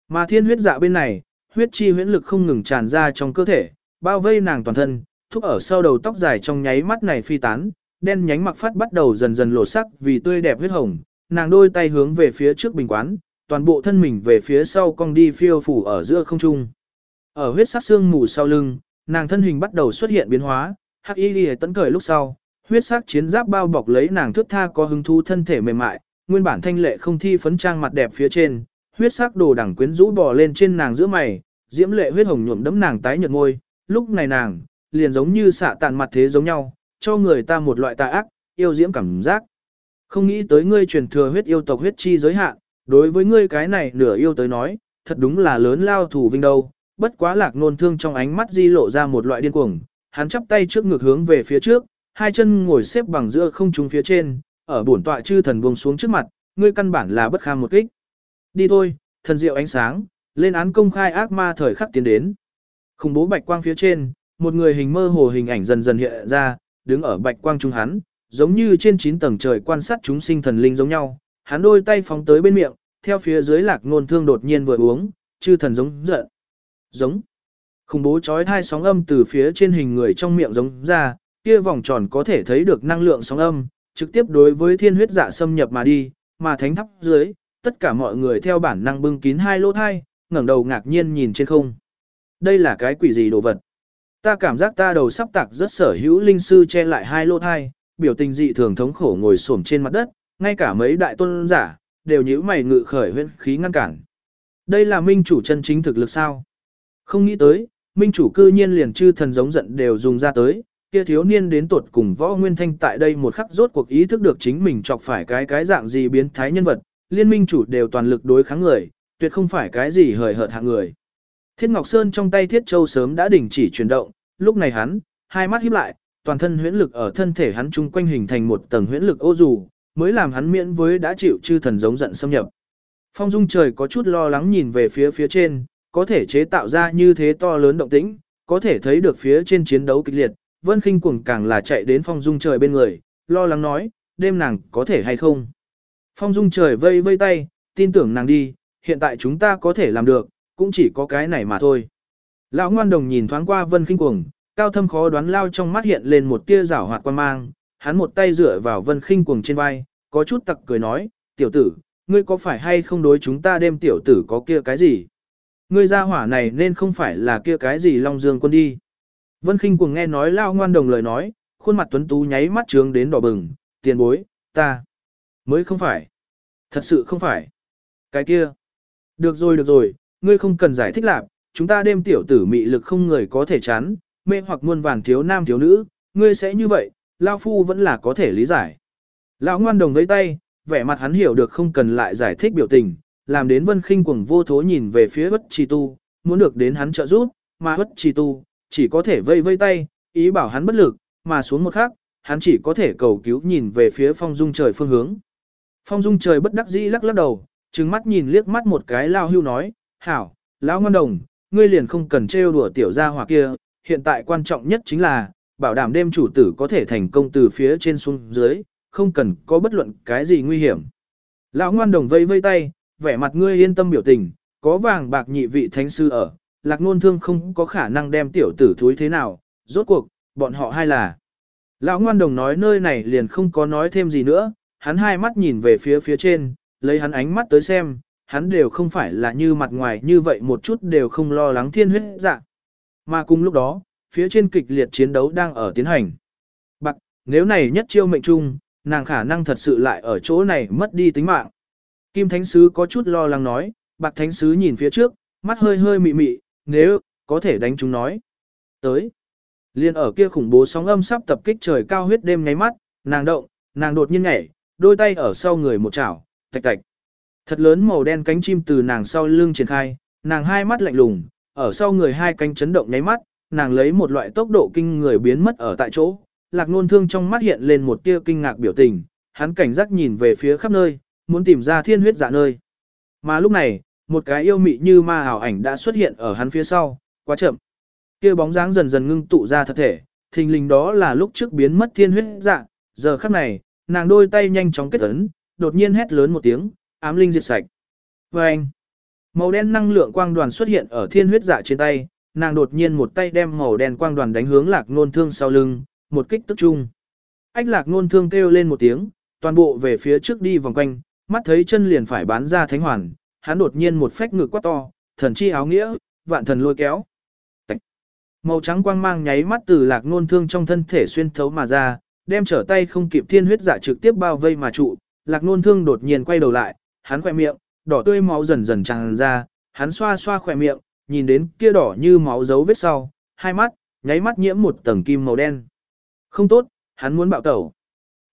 Mà thiên huyết dạ bên này, huyết chi huyễn lực không ngừng tràn ra trong cơ thể, bao vây nàng toàn thân, thúc ở sau đầu tóc dài trong nháy mắt này phi tán, đen nhánh mặc phát bắt đầu dần dần lộ sắc vì tươi đẹp huyết hồng, nàng đôi tay hướng về phía trước bình quán, toàn bộ thân mình về phía sau cong đi phiêu phủ ở giữa không trung. Ở huyết sắc xương mù sau lưng, nàng thân hình bắt đầu xuất hiện biến hóa, hắc y liễu tấn cởi lúc sau, huyết sắc chiến giáp bao bọc lấy nàng thước tha có hứng thú thân thể mềm mại, nguyên bản thanh lệ không thi phấn trang mặt đẹp phía trên, huyết sắc đồ đẳng quyến rũ bò lên trên nàng giữa mày, diễm lệ huyết hồng nhuộm đẫm nàng tái nhợt môi, lúc này nàng liền giống như xạ tàn mặt thế giống nhau, cho người ta một loại tà ác, yêu diễm cảm giác. Không nghĩ tới ngươi truyền thừa huyết yêu tộc huyết chi giới hạn, đối với ngươi cái này nửa yêu tới nói, thật đúng là lớn lao thủ vinh đâu, bất quá lạc nôn thương trong ánh mắt di lộ ra một loại điên cuồng, hắn chắp tay trước ngực hướng về phía trước, hai chân ngồi xếp bằng giữa không trung phía trên, ở bổn tọa chư thần buông xuống trước mặt, ngươi căn bản là bất kham một kích. Đi thôi, thần diệu ánh sáng, lên án công khai ác ma thời khắc tiến đến. Khủng bố bạch quang phía trên, một người hình mơ hồ hình ảnh dần dần hiện ra, đứng ở bạch quang trung hắn, giống như trên 9 tầng trời quan sát chúng sinh thần linh giống nhau, hắn đôi tay phóng tới bên miệng, theo phía dưới lạc ngôn thương đột nhiên vừa uống, chư thần giống giận. Giống. Khủng bố chói hai sóng âm từ phía trên hình người trong miệng giống ra, kia vòng tròn có thể thấy được năng lượng sóng âm, trực tiếp đối với thiên huyết dạ xâm nhập mà đi, mà thánh thắp dưới, tất cả mọi người theo bản năng bưng kín hai lỗ thai, ngẩng đầu ngạc nhiên nhìn trên không. Đây là cái quỷ gì đồ vật? Ta cảm giác ta đầu sắp tạc rất sở hữu linh sư che lại hai lỗ thai, biểu tình dị thường thống khổ ngồi xổm trên mặt đất, ngay cả mấy đại tôn giả, đều nhíu mày ngự khởi huyễn khí ngăn cản. Đây là minh chủ chân chính thực lực sao? Không nghĩ tới, minh chủ cư nhiên liền chư thần giống giận đều dùng ra tới, kia thiếu niên đến tuột cùng võ nguyên thanh tại đây một khắc rốt cuộc ý thức được chính mình chọc phải cái cái dạng gì biến thái nhân vật, liên minh chủ đều toàn lực đối kháng người, tuyệt không phải cái gì hời hợt hạng người. Thiết Ngọc Sơn trong tay Thiết Châu sớm đã đình chỉ chuyển động, lúc này hắn, hai mắt híp lại, toàn thân huyễn lực ở thân thể hắn chung quanh hình thành một tầng huyễn lực ô dù, mới làm hắn miễn với đã chịu chư thần giống giận xâm nhập. Phong Dung trời có chút lo lắng nhìn về phía phía trên, có thể chế tạo ra như thế to lớn động tĩnh, có thể thấy được phía trên chiến đấu kịch liệt, Vân Khinh cuồng càng là chạy đến Phong Dung trời bên người, lo lắng nói, đêm nàng có thể hay không. Phong Dung trời vây vây tay, tin tưởng nàng đi, hiện tại chúng ta có thể làm được, cũng chỉ có cái này mà thôi. Lão ngoan đồng nhìn thoáng qua Vân Khinh cuồng, cao thâm khó đoán lao trong mắt hiện lên một tia rảo hoạt quan mang, hắn một tay dựa vào Vân Khinh cuồng trên vai, có chút tặc cười nói, tiểu tử, ngươi có phải hay không đối chúng ta đêm tiểu tử có kia cái gì? Ngươi ra hỏa này nên không phải là kia cái gì Long Dương quân đi. Vân Kinh cuồng nghe nói lao ngoan đồng lời nói, khuôn mặt tuấn tú nháy mắt trướng đến đỏ bừng, tiền bối, ta. Mới không phải. Thật sự không phải. Cái kia. Được rồi được rồi, ngươi không cần giải thích lạc, chúng ta đêm tiểu tử mị lực không người có thể chán, mê hoặc muôn vàn thiếu nam thiếu nữ, ngươi sẽ như vậy, lao phu vẫn là có thể lý giải. Lão ngoan đồng với tay, vẻ mặt hắn hiểu được không cần lại giải thích biểu tình, làm đến vân khinh cuồng vô thố nhìn về phía bất trì tu, muốn được đến hắn trợ giúp, mà bất trì tu, chỉ có thể vây vây tay, ý bảo hắn bất lực, mà xuống một khắc, hắn chỉ có thể cầu cứu nhìn về phía phong dung trời phương hướng. Phong dung trời bất đắc dĩ lắc lắc đầu, trừng mắt nhìn liếc mắt một cái lao hưu nói, hảo, lão ngoan đồng, ngươi liền không cần trêu đùa tiểu gia hỏa kia, hiện tại quan trọng nhất chính là, bảo đảm đêm chủ tử có thể thành công từ phía trên xuống dưới, không cần có bất luận cái gì nguy hiểm. Lão ngoan đồng vây vây tay, vẻ mặt ngươi yên tâm biểu tình, có vàng bạc nhị vị thánh sư ở, lạc nôn thương không có khả năng đem tiểu tử thúi thế nào, rốt cuộc, bọn họ hai là. Lão ngoan đồng nói nơi này liền không có nói thêm gì nữa, hắn hai mắt nhìn về phía phía trên, lấy hắn ánh mắt tới xem, hắn đều không phải là như mặt ngoài như vậy một chút đều không lo lắng thiên huyết dạ. Mà cùng lúc đó, phía trên kịch liệt chiến đấu đang ở tiến hành. Bạc, nếu này nhất chiêu mệnh trung, nàng khả năng thật sự lại ở chỗ này mất đi tính mạng. Kim Thánh Sứ có chút lo lắng nói, Bạc Thánh Sứ nhìn phía trước, mắt hơi hơi mị mị, nếu, có thể đánh chúng nói. Tới. Liên ở kia khủng bố sóng âm sắp tập kích trời cao huyết đêm nháy mắt, nàng động, nàng đột nhiên nhảy, đôi tay ở sau người một chảo, tạch tạch. Thật lớn màu đen cánh chim từ nàng sau lưng triển khai, nàng hai mắt lạnh lùng, ở sau người hai cánh chấn động nháy mắt, nàng lấy một loại tốc độ kinh người biến mất ở tại chỗ. Lạc nôn thương trong mắt hiện lên một tia kinh ngạc biểu tình, hắn cảnh giác nhìn về phía khắp nơi, muốn tìm ra thiên huyết dạ nơi. Mà lúc này, một cái yêu mị như ma ảo ảnh đã xuất hiện ở hắn phía sau, quá chậm. Kia bóng dáng dần dần ngưng tụ ra thật thể, thình lình đó là lúc trước biến mất thiên huyết dạ, giờ khắc này, nàng đôi tay nhanh chóng kết ấn, đột nhiên hét lớn một tiếng, ám linh diệt sạch. Và anh, màu đen năng lượng quang đoàn xuất hiện ở thiên huyết dạ trên tay, nàng đột nhiên một tay đem màu đen quang đoàn đánh hướng lạc nôn thương sau lưng, một kích tức chung. Ách lạc ngôn thương kêu lên một tiếng, toàn bộ về phía trước đi vòng quanh, mắt thấy chân liền phải bán ra thánh hoàn, hắn đột nhiên một phách ngực quá to, thần chi áo nghĩa, vạn thần lôi kéo. Tạch. Màu trắng quang mang nháy mắt từ lạc ngôn thương trong thân thể xuyên thấu mà ra, đem trở tay không kịp thiên huyết giả trực tiếp bao vây mà trụ, lạc ngôn thương đột nhiên quay đầu lại, hắn khỏe miệng, đỏ tươi máu dần dần tràn ra, hắn xoa xoa khỏe miệng, nhìn đến kia đỏ như máu dấu vết sau, hai mắt, nháy mắt nhiễm một tầng kim màu đen. Không tốt, hắn muốn bạo tẩu.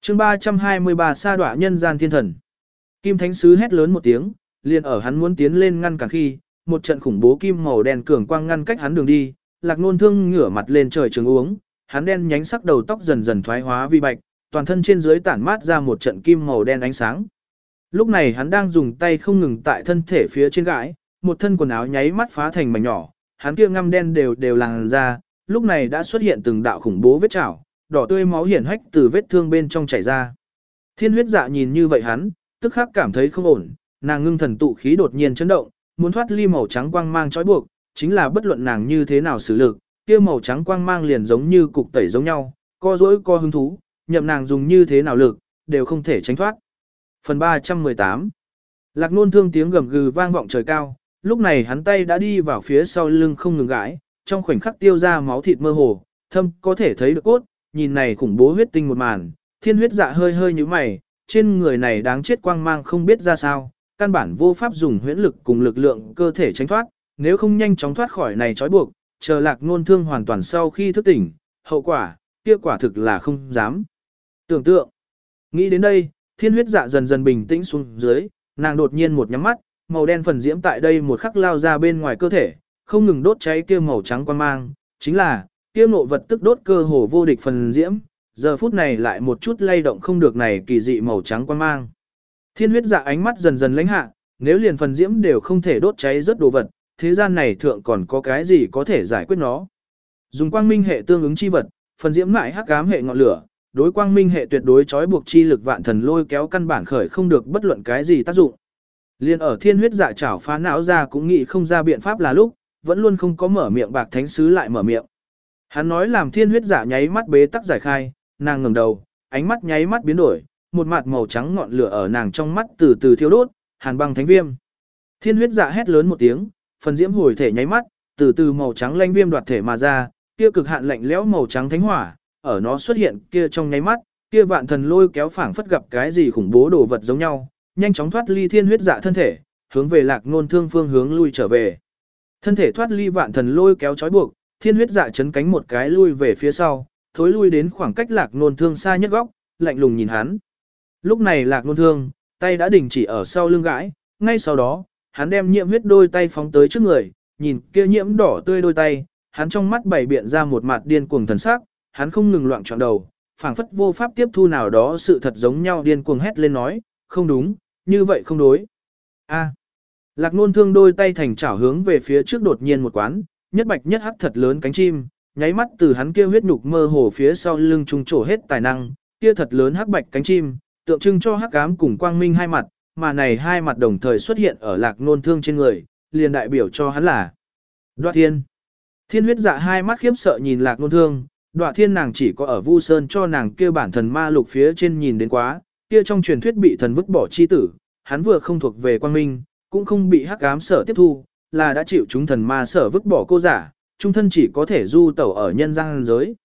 chương 323 sa đọa nhân gian thiên thần. Kim Thánh Sứ hét lớn một tiếng, liền ở hắn muốn tiến lên ngăn cản khi, một trận khủng bố kim màu đen cường quang ngăn cách hắn đường đi, lạc nôn thương ngửa mặt lên trời trường uống, hắn đen nhánh sắc đầu tóc dần dần thoái hóa vi bạch, toàn thân trên dưới tản mát ra một trận kim màu đen ánh sáng. Lúc này hắn đang dùng tay không ngừng tại thân thể phía trên gãi, một thân quần áo nháy mắt phá thành mảnh nhỏ, hắn kia ngăm đen đều đều làn ra, lúc này đã xuất hiện từng đạo khủng bố vết chảo, đỏ tươi máu hiển hách từ vết thương bên trong chảy ra. Thiên huyết dạ nhìn như vậy hắn, tức khắc cảm thấy không ổn, nàng ngưng thần tụ khí đột nhiên chấn động, muốn thoát ly màu trắng quang mang trói buộc, chính là bất luận nàng như thế nào xử lực, kia màu trắng quang mang liền giống như cục tẩy giống nhau, co rỗi co hứng thú, nhậm nàng dùng như thế nào lực, đều không thể tránh thoát. Phần 318 Lạc nôn thương tiếng gầm gừ vang vọng trời cao, lúc này hắn tay đã đi vào phía sau lưng không ngừng gãi, trong khoảnh khắc tiêu ra máu thịt mơ hồ, thâm có thể thấy được cốt, nhìn này khủng bố huyết tinh một màn, thiên huyết dạ hơi hơi như mày, trên người này đáng chết quang mang không biết ra sao, căn bản vô pháp dùng huyễn lực cùng lực lượng cơ thể tránh thoát, nếu không nhanh chóng thoát khỏi này trói buộc, chờ lạc ngôn thương hoàn toàn sau khi thức tỉnh, hậu quả, kia quả thực là không dám. Tưởng tượng, nghĩ đến đây, thiên huyết dạ dần dần bình tĩnh xuống dưới, nàng đột nhiên một nhắm mắt, màu đen phần diễm tại đây một khắc lao ra bên ngoài cơ thể, không ngừng đốt cháy kia màu trắng quan mang, chính là, kia ngộ vật tức đốt cơ hồ vô địch phần diễm, giờ phút này lại một chút lay động không được này kỳ dị màu trắng quan mang. Thiên huyết dạ ánh mắt dần dần lãnh hạ, nếu liền phần diễm đều không thể đốt cháy rất đồ vật, thế gian này thượng còn có cái gì có thể giải quyết nó. Dùng quang minh hệ tương ứng chi vật, phần diễm lại hắc ám hệ ngọn lửa, đối quang minh hệ tuyệt đối trói buộc chi lực vạn thần lôi kéo căn bản khởi không được bất luận cái gì tác dụng. Liên ở thiên huyết dạ chảo phá não ra cũng nghĩ không ra biện pháp là lúc, vẫn luôn không có mở miệng bạc thánh sứ lại mở miệng. Hắn nói làm thiên huyết dạ nháy mắt bế tắc giải khai, nàng ngẩng đầu, ánh mắt nháy mắt biến đổi, một mặt màu trắng ngọn lửa ở nàng trong mắt từ từ thiêu đốt, hàn băng thánh viêm. Thiên huyết dạ hét lớn một tiếng, phần diễm hồi thể nháy mắt, từ từ màu trắng lanh viêm đoạt thể mà ra, kia cực hạn lạnh lẽo màu trắng thánh hỏa, ở nó xuất hiện kia trong nháy mắt, kia vạn thần lôi kéo phảng phất gặp cái gì khủng bố đồ vật giống nhau, nhanh chóng thoát ly thiên huyết dạ thân thể, hướng về lạc ngôn thương phương hướng lui trở về. Thân thể thoát ly vạn thần lôi kéo trói buộc, thiên huyết dạ chấn cánh một cái lui về phía sau, thối lui đến khoảng cách lạc nôn thương xa nhất góc, lạnh lùng nhìn hắn. Lúc này lạc nôn thương, tay đã đình chỉ ở sau lưng gãi, ngay sau đó, hắn đem nhiễm huyết đôi tay phóng tới trước người, nhìn kia nhiễm đỏ tươi đôi tay, hắn trong mắt bảy biện ra một mặt điên cuồng thần sắc, hắn không ngừng loạn trọn đầu, phảng phất vô pháp tiếp thu nào đó sự thật giống nhau điên cuồng hét lên nói, không đúng, như vậy không đối. A. Lạc nôn thương đôi tay thành chảo hướng về phía trước đột nhiên một quán, nhất bạch nhất hắc thật lớn cánh chim, nháy mắt từ hắn kia huyết nhục mơ hồ phía sau lưng trung trổ hết tài năng, kia thật lớn hắc bạch cánh chim, tượng trưng cho hắc ám cùng quang minh hai mặt, mà này hai mặt đồng thời xuất hiện ở lạc nôn thương trên người, liền đại biểu cho hắn là Đoạ Thiên. Thiên huyết dạ hai mắt khiếp sợ nhìn lạc nôn thương, Đoạ Thiên nàng chỉ có ở Vu Sơn cho nàng kia bản thần ma lục phía trên nhìn đến quá, kia trong truyền thuyết bị thần vứt bỏ chi tử, hắn vừa không thuộc về quang minh, cũng không bị hắc ám sở tiếp thu, là đã chịu chúng thần ma sở vứt bỏ cô giả, trung thân chỉ có thể du tẩu ở nhân gian giới.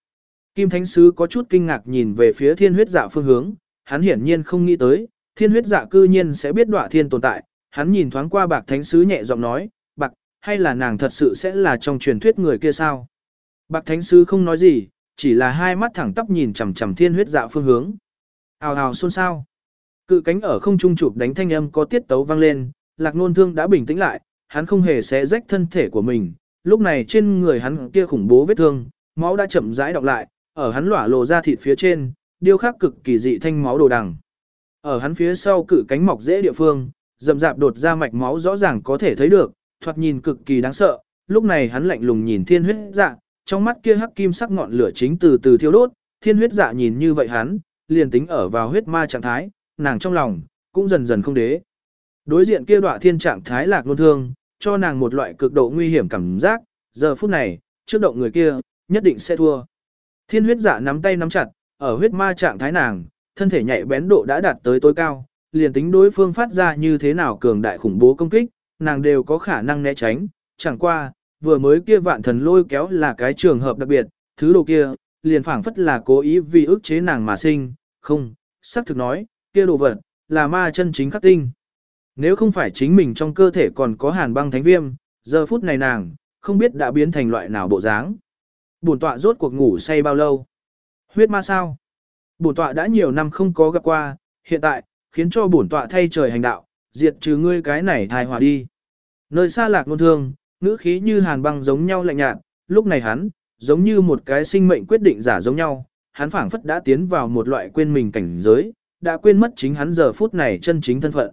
Kim Thánh Sứ có chút kinh ngạc nhìn về phía thiên huyết dạ phương hướng, hắn hiển nhiên không nghĩ tới, thiên huyết dạ cư nhiên sẽ biết đọa thiên tồn tại, hắn nhìn thoáng qua bạc Thánh Sứ nhẹ giọng nói, bạc, hay là nàng thật sự sẽ là trong truyền thuyết người kia sao? Bạc Thánh Sứ không nói gì, chỉ là hai mắt thẳng tắp nhìn chằm chằm thiên huyết dạ phương hướng. Hào hào xôn xao. Cự cánh ở không trung chụp đánh thanh âm có tiết tấu vang lên, lạc nôn thương đã bình tĩnh lại, hắn không hề xé rách thân thể của mình, lúc này trên người hắn kia khủng bố vết thương, máu đã chậm rãi đọc lại, ở hắn lỏa lộ ra thịt phía trên, điêu khắc cực kỳ dị thanh máu đồ đằng. Ở hắn phía sau cự cánh mọc dễ địa phương, rậm rạp đột ra mạch máu rõ ràng có thể thấy được, thoạt nhìn cực kỳ đáng sợ. Lúc này hắn lạnh lùng nhìn thiên huyết dạ, trong mắt kia hắc kim sắc ngọn lửa chính từ từ thiêu đốt, thiên huyết dạ nhìn như vậy hắn, liền tính ở vào huyết ma trạng thái, nàng trong lòng, cũng dần dần không đế. Đối diện kia đọa thiên trạng thái lạc nôn thương, cho nàng một loại cực độ nguy hiểm cảm giác, giờ phút này, trước động người kia, nhất định sẽ thua. Thiên huyết giả nắm tay nắm chặt, ở huyết ma trạng thái nàng, thân thể nhạy bén độ đã đạt tới tối cao, liền tính đối phương phát ra như thế nào cường đại khủng bố công kích, nàng đều có khả năng né tránh, chẳng qua, vừa mới kia vạn thần lôi kéo là cái trường hợp đặc biệt, thứ đồ kia, liền phảng phất là cố ý vì ức chế nàng mà sinh, không, xác thực nói, kia đồ vật, là ma chân chính khắc tinh. Nếu không phải chính mình trong cơ thể còn có hàn băng thánh viêm, giờ phút này nàng, không biết đã biến thành loại nào bộ dáng. Bổn tọa rốt cuộc ngủ say bao lâu? Huyết ma sao? Bổn tọa đã nhiều năm không có gặp qua, hiện tại, khiến cho bổn tọa thay trời hành đạo, diệt trừ ngươi cái này thai hòa đi. Nơi xa lạc nôn thương, ngữ khí như hàn băng giống nhau lạnh nhạt, lúc này hắn, giống như một cái sinh mệnh quyết định giả giống nhau, hắn phảng phất đã tiến vào một loại quên mình cảnh giới, đã quên mất chính hắn giờ phút này chân chính thân phận.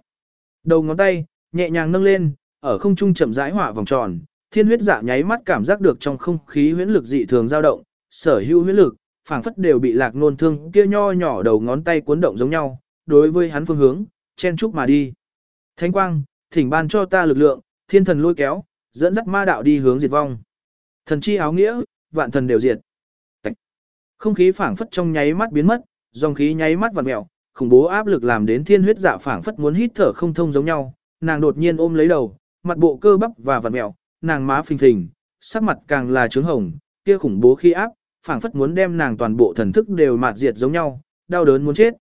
Đầu ngón tay, nhẹ nhàng nâng lên, ở không trung chậm rãi hỏa vòng tròn, thiên huyết dạ nháy mắt cảm giác được trong không khí huyễn lực dị thường dao động, sở hữu huyễn lực, phảng phất đều bị lạc nôn thương kia nho nhỏ đầu ngón tay cuốn động giống nhau, đối với hắn phương hướng, chen chúc mà đi. Thánh quang, thỉnh ban cho ta lực lượng, thiên thần lôi kéo, dẫn dắt ma đạo đi hướng diệt vong. Thần chi áo nghĩa, vạn thần đều diệt. Không khí phảng phất trong nháy mắt biến mất, dòng khí nháy mắt vặn mèo, khủng bố áp lực làm đến thiên huyết dạ phảng phất muốn hít thở không thông giống nhau, nàng đột nhiên ôm lấy đầu, mặt bộ cơ bắp và vặn mẹo, nàng má phình phình, sắc mặt càng là trướng hồng, kia khủng bố khi áp, phảng phất muốn đem nàng toàn bộ thần thức đều mạt diệt giống nhau, đau đớn muốn chết.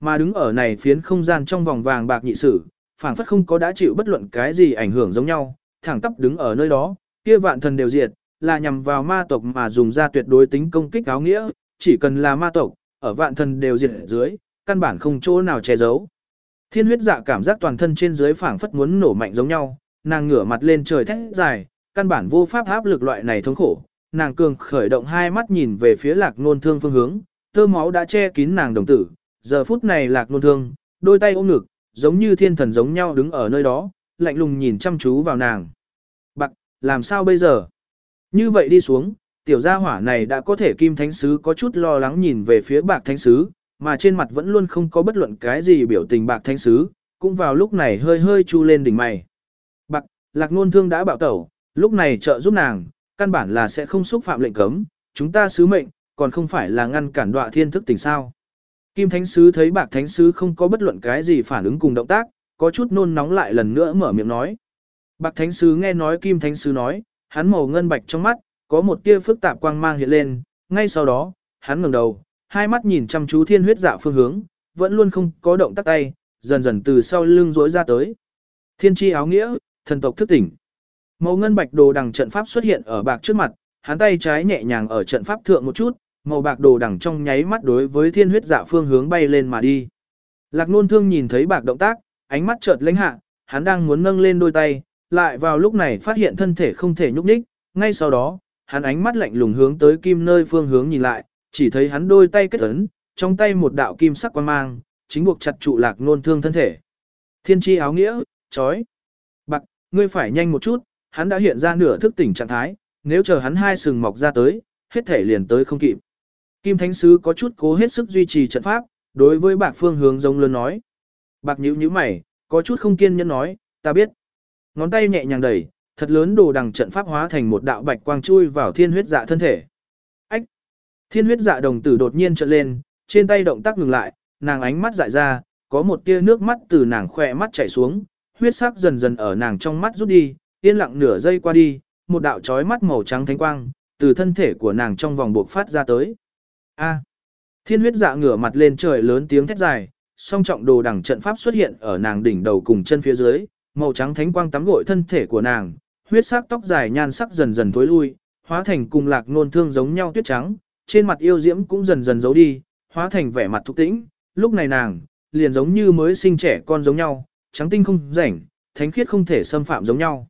Mà đứng ở này phiến không gian trong vòng vàng bạc nhị sử, phảng phất không có đã chịu bất luận cái gì ảnh hưởng giống nhau, thẳng tắp đứng ở nơi đó, kia vạn thần đều diệt, là nhằm vào ma tộc mà dùng ra tuyệt đối tính công kích áo nghĩa, chỉ cần là ma tộc, ở vạn thần đều diệt dưới, căn bản không chỗ nào che giấu. Thiên huyết dạ cảm giác toàn thân trên dưới phảng phất muốn nổ mạnh giống nhau, nàng ngửa mặt lên trời thét dài, căn bản vô pháp áp lực loại này thống khổ. Nàng cường khởi động hai mắt nhìn về phía lạc nôn thương phương hướng, tơ máu đã che kín nàng đồng tử. Giờ phút này lạc nôn thương, đôi tay ôm ngực, giống như thiên thần giống nhau đứng ở nơi đó, lạnh lùng nhìn chăm chú vào nàng. Bạc, làm sao bây giờ? Như vậy đi xuống, tiểu gia hỏa này đã có thể kim thánh sứ có chút lo lắng nhìn về phía bạc thánh sứ, mà trên mặt vẫn luôn không có bất luận cái gì biểu tình bạc thánh sứ, cũng vào lúc này hơi hơi chu lên đỉnh mày. Bạc, lạc nôn thương đã bảo tẩu, lúc này trợ giúp nàng, căn bản là sẽ không xúc phạm lệnh cấm, chúng ta sứ mệnh, còn không phải là ngăn cản đọa thiên thức tình sao. Kim Thánh Sứ thấy bạc Thánh Sứ không có bất luận cái gì phản ứng cùng động tác, có chút nôn nóng lại lần nữa mở miệng nói. Bạc Thánh Sứ nghe nói Kim Thánh Sứ nói, hắn màu ngân bạch trong mắt, có một tia phức tạp quang mang hiện lên, ngay sau đó, hắn ngẩng đầu, hai mắt nhìn chăm chú thiên huyết dạ phương hướng, vẫn luôn không có động tác tay, dần dần từ sau lưng rối ra tới. Thiên chi áo nghĩa, thần tộc thức tỉnh. Màu ngân bạch đồ đằng trận pháp xuất hiện ở bạc trước mặt, hắn tay trái nhẹ nhàng ở trận pháp thượng một chút, màu bạc đồ đằng trong nháy mắt đối với thiên huyết dạ phương hướng bay lên mà đi. Lạc nôn thương nhìn thấy bạc động tác, ánh mắt chợt lãnh hạ, hắn đang muốn nâng lên đôi tay, lại vào lúc này phát hiện thân thể không thể nhúc nhích, ngay sau đó, hắn ánh mắt lạnh lùng hướng tới kim nơi phương hướng nhìn lại, chỉ thấy hắn đôi tay kết ấn, trong tay một đạo kim sắc quan mang, chính buộc chặt trụ lạc nôn thương thân thể. Thiên chi áo nghĩa, chói. Bạc, ngươi phải nhanh một chút, hắn đã hiện ra nửa thức tỉnh trạng thái, nếu chờ hắn hai sừng mọc ra tới, hết thể liền tới không kịp. Kim Thánh Sứ có chút cố hết sức duy trì trận pháp, đối với bạc phương hướng giống lớn nói. Bạc nhíu nhíu mày, có chút không kiên nhẫn nói, ta biết. Ngón tay nhẹ nhàng đẩy, thật lớn đồ đằng trận pháp hóa thành một đạo bạch quang chui vào thiên huyết dạ thân thể. Thiên huyết dạ đồng tử đột nhiên trợn lên, trên tay động tác ngừng lại, nàng ánh mắt dại ra, có một tia nước mắt từ nàng khỏe mắt chảy xuống, huyết sắc dần dần ở nàng trong mắt rút đi, yên lặng nửa giây qua đi, một đạo chói mắt màu trắng thánh quang, từ thân thể của nàng trong vòng buộc phát ra tới. A. Thiên huyết dạ ngửa mặt lên trời lớn tiếng thét dài, song trọng đồ đằng trận pháp xuất hiện ở nàng đỉnh đầu cùng chân phía dưới, màu trắng thánh quang tắm gội thân thể của nàng, huyết sắc tóc dài nhan sắc dần dần tối lui, hóa thành cùng lạc nôn thương giống nhau tuyết trắng, trên mặt yêu diễm cũng dần dần giấu đi, hóa thành vẻ mặt thục tĩnh, lúc này nàng, liền giống như mới sinh trẻ con giống nhau, trắng tinh không rảnh, thánh khiết không thể xâm phạm giống nhau.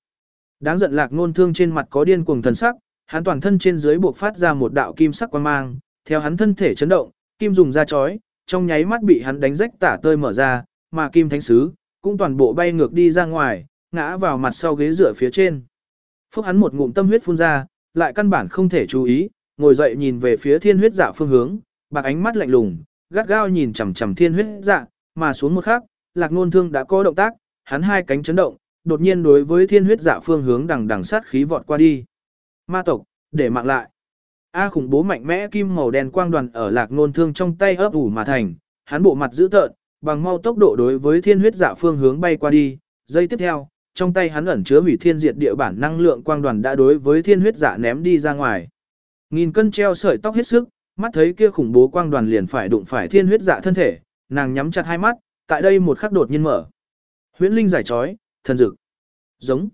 Đáng giận lạc nôn thương trên mặt có điên cuồng thần sắc, hắn toàn thân trên dưới buộc phát ra một đạo kim sắc quang mang, theo hắn thân thể chấn động, kim dùng ra chói, trong nháy mắt bị hắn đánh rách tả tơi mở ra, mà kim thánh sứ cũng toàn bộ bay ngược đi ra ngoài, ngã vào mặt sau ghế dựa phía trên. Phúc hắn một ngụm tâm huyết phun ra, lại căn bản không thể chú ý, ngồi dậy nhìn về phía thiên huyết dạ phương hướng, bạc ánh mắt lạnh lùng, gắt gao nhìn chằm chằm thiên huyết dạ, mà xuống một khắc, lạc nôn thương đã có động tác, hắn hai cánh chấn động, đột nhiên đối với thiên huyết dạ phương hướng đằng đằng sát khí vọt qua đi. Ma tộc, để mạng lại. A khủng bố mạnh mẽ kim màu đen quang đoàn ở lạc nôn thương trong tay ấp ủ mà thành, hắn bộ mặt dữ tợn, bằng mau tốc độ đối với thiên huyết dạ phương hướng bay qua đi, giây tiếp theo, trong tay hắn ẩn chứa hủy thiên diệt địa bản năng lượng quang đoàn đã đối với thiên huyết dạ ném đi ra ngoài. Nghìn cân treo sợi tóc hết sức, mắt thấy kia khủng bố quang đoàn liền phải đụng phải thiên huyết dạ thân thể, nàng nhắm chặt hai mắt, tại đây một khắc đột nhiên mở. Huyễn linh giải trói, thần dực. Giống.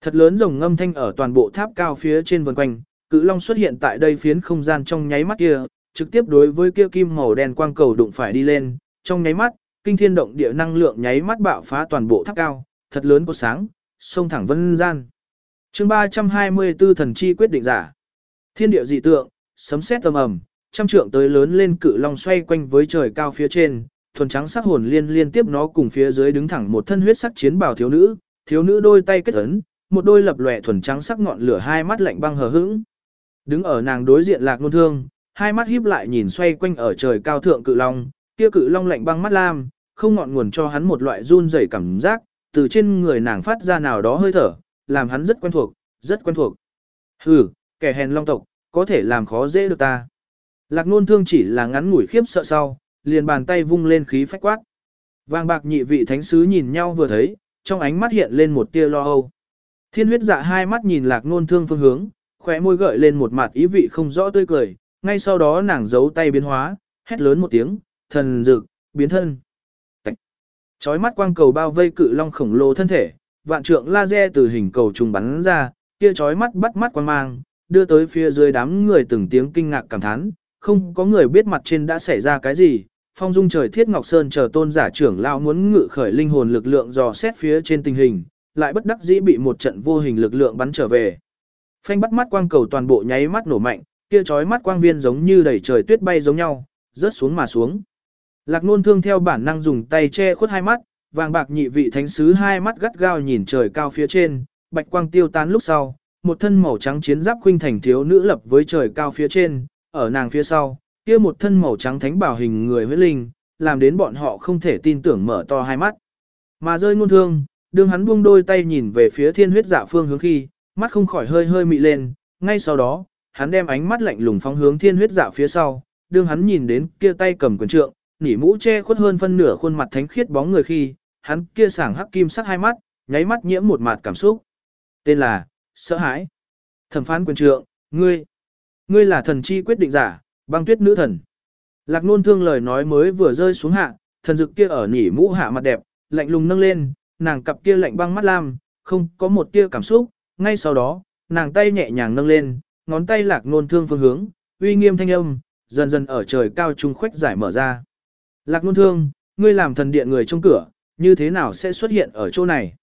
Thật lớn rồng ngâm thanh ở toàn bộ tháp cao phía trên vần quanh, cự long xuất hiện tại đây phiến không gian trong nháy mắt kia, trực tiếp đối với kia kim màu đen quang cầu đụng phải đi lên, trong nháy mắt, kinh thiên động địa năng lượng nháy mắt bạo phá toàn bộ tháp cao, thật lớn có sáng, sông thẳng vân gian. chương 324 thần chi quyết định giả. Thiên địa dị tượng, sấm sét tầm ầm, trăm trượng tới lớn lên cự long xoay quanh với trời cao phía trên, thuần trắng sắc hồn liên liên tiếp nó cùng phía dưới đứng thẳng một thân huyết sắc chiến bào thiếu nữ, thiếu nữ đôi tay kết ấn, một đôi lập lòe thuần trắng sắc ngọn lửa hai mắt lạnh băng hờ hững. Đứng ở nàng đối diện lạc nôn thương, hai mắt híp lại nhìn xoay quanh ở trời cao thượng cự long, kia cự long lạnh băng mắt lam, không ngọn nguồn cho hắn một loại run rẩy cảm giác, từ trên người nàng phát ra nào đó hơi thở, làm hắn rất quen thuộc, rất quen thuộc. Hừ, kẻ hèn long tộc, có thể làm khó dễ được ta. Lạc nôn thương chỉ là ngắn ngủi khiếp sợ sau, liền bàn tay vung lên khí phách quát. Vàng bạc nhị vị thánh sứ nhìn nhau vừa thấy, trong ánh mắt hiện lên một tia lo âu. Thiên huyết dạ hai mắt nhìn lạc nôn thương phương hướng, khóe môi gợi lên một mặt ý vị không rõ tươi cười, ngay sau đó nàng giấu tay biến hóa, hét lớn một tiếng, thần dực, biến thân. Tạch. Chói mắt quang cầu bao vây cự long khổng lồ thân thể, vạn trượng laser từ hình cầu trùng bắn ra, kia chói mắt bắt mắt quang mang, đưa tới phía dưới đám người từng tiếng kinh ngạc cảm thán, không có người biết mặt trên đã xảy ra cái gì. Phong dung trời thiết ngọc sơn chờ tôn giả trưởng lao muốn ngự khởi linh hồn lực lượng dò xét phía trên tình hình, lại bất đắc dĩ bị một trận vô hình lực lượng bắn trở về. Phanh bắt mắt quang cầu toàn bộ nháy mắt nổ mạnh, kia chói mắt quang viên giống như đầy trời tuyết bay giống nhau, rớt xuống mà xuống. Lạc nôn thương theo bản năng dùng tay che khuất hai mắt, vàng bạc nhị vị thánh sứ hai mắt gắt gao nhìn trời cao phía trên, bạch quang tiêu tán lúc sau, một thân màu trắng chiến giáp khuynh thành thiếu nữ lập với trời cao phía trên, ở nàng phía sau, kia một thân màu trắng thánh bảo hình người huyết linh, làm đến bọn họ không thể tin tưởng mở to hai mắt. Mà rơi ngôn thương, đương hắn buông đôi tay nhìn về phía thiên huyết dạ phương hướng khi, mắt không khỏi hơi hơi mị lên, ngay sau đó, hắn đem ánh mắt lạnh lùng phóng hướng thiên huyết dạ phía sau, đương hắn nhìn đến kia tay cầm quyền trượng, nỉ mũ che khuất hơn phân nửa khuôn mặt thánh khiết bóng người khi, hắn kia sảng hắc kim sắc hai mắt, nháy mắt nhiễm một mặt cảm xúc. Tên là, sợ hãi. Thẩm phán quyền trượng, ngươi, ngươi là thần chi quyết định giả, băng tuyết nữ thần. Lạc nôn thương lời nói mới vừa rơi xuống hạ, thần dực kia ở nỉ mũ hạ mặt đẹp, lạnh lùng nâng lên, nàng cặp kia lạnh băng mắt lam, không có một tia cảm xúc, ngay sau đó, nàng tay nhẹ nhàng nâng lên, ngón tay lạc nôn thương phương hướng, uy nghiêm thanh âm, dần dần ở trời cao trung khuếch giải mở ra. Lạc nôn thương, ngươi làm thần điện người trong cửa, như thế nào sẽ xuất hiện ở chỗ này?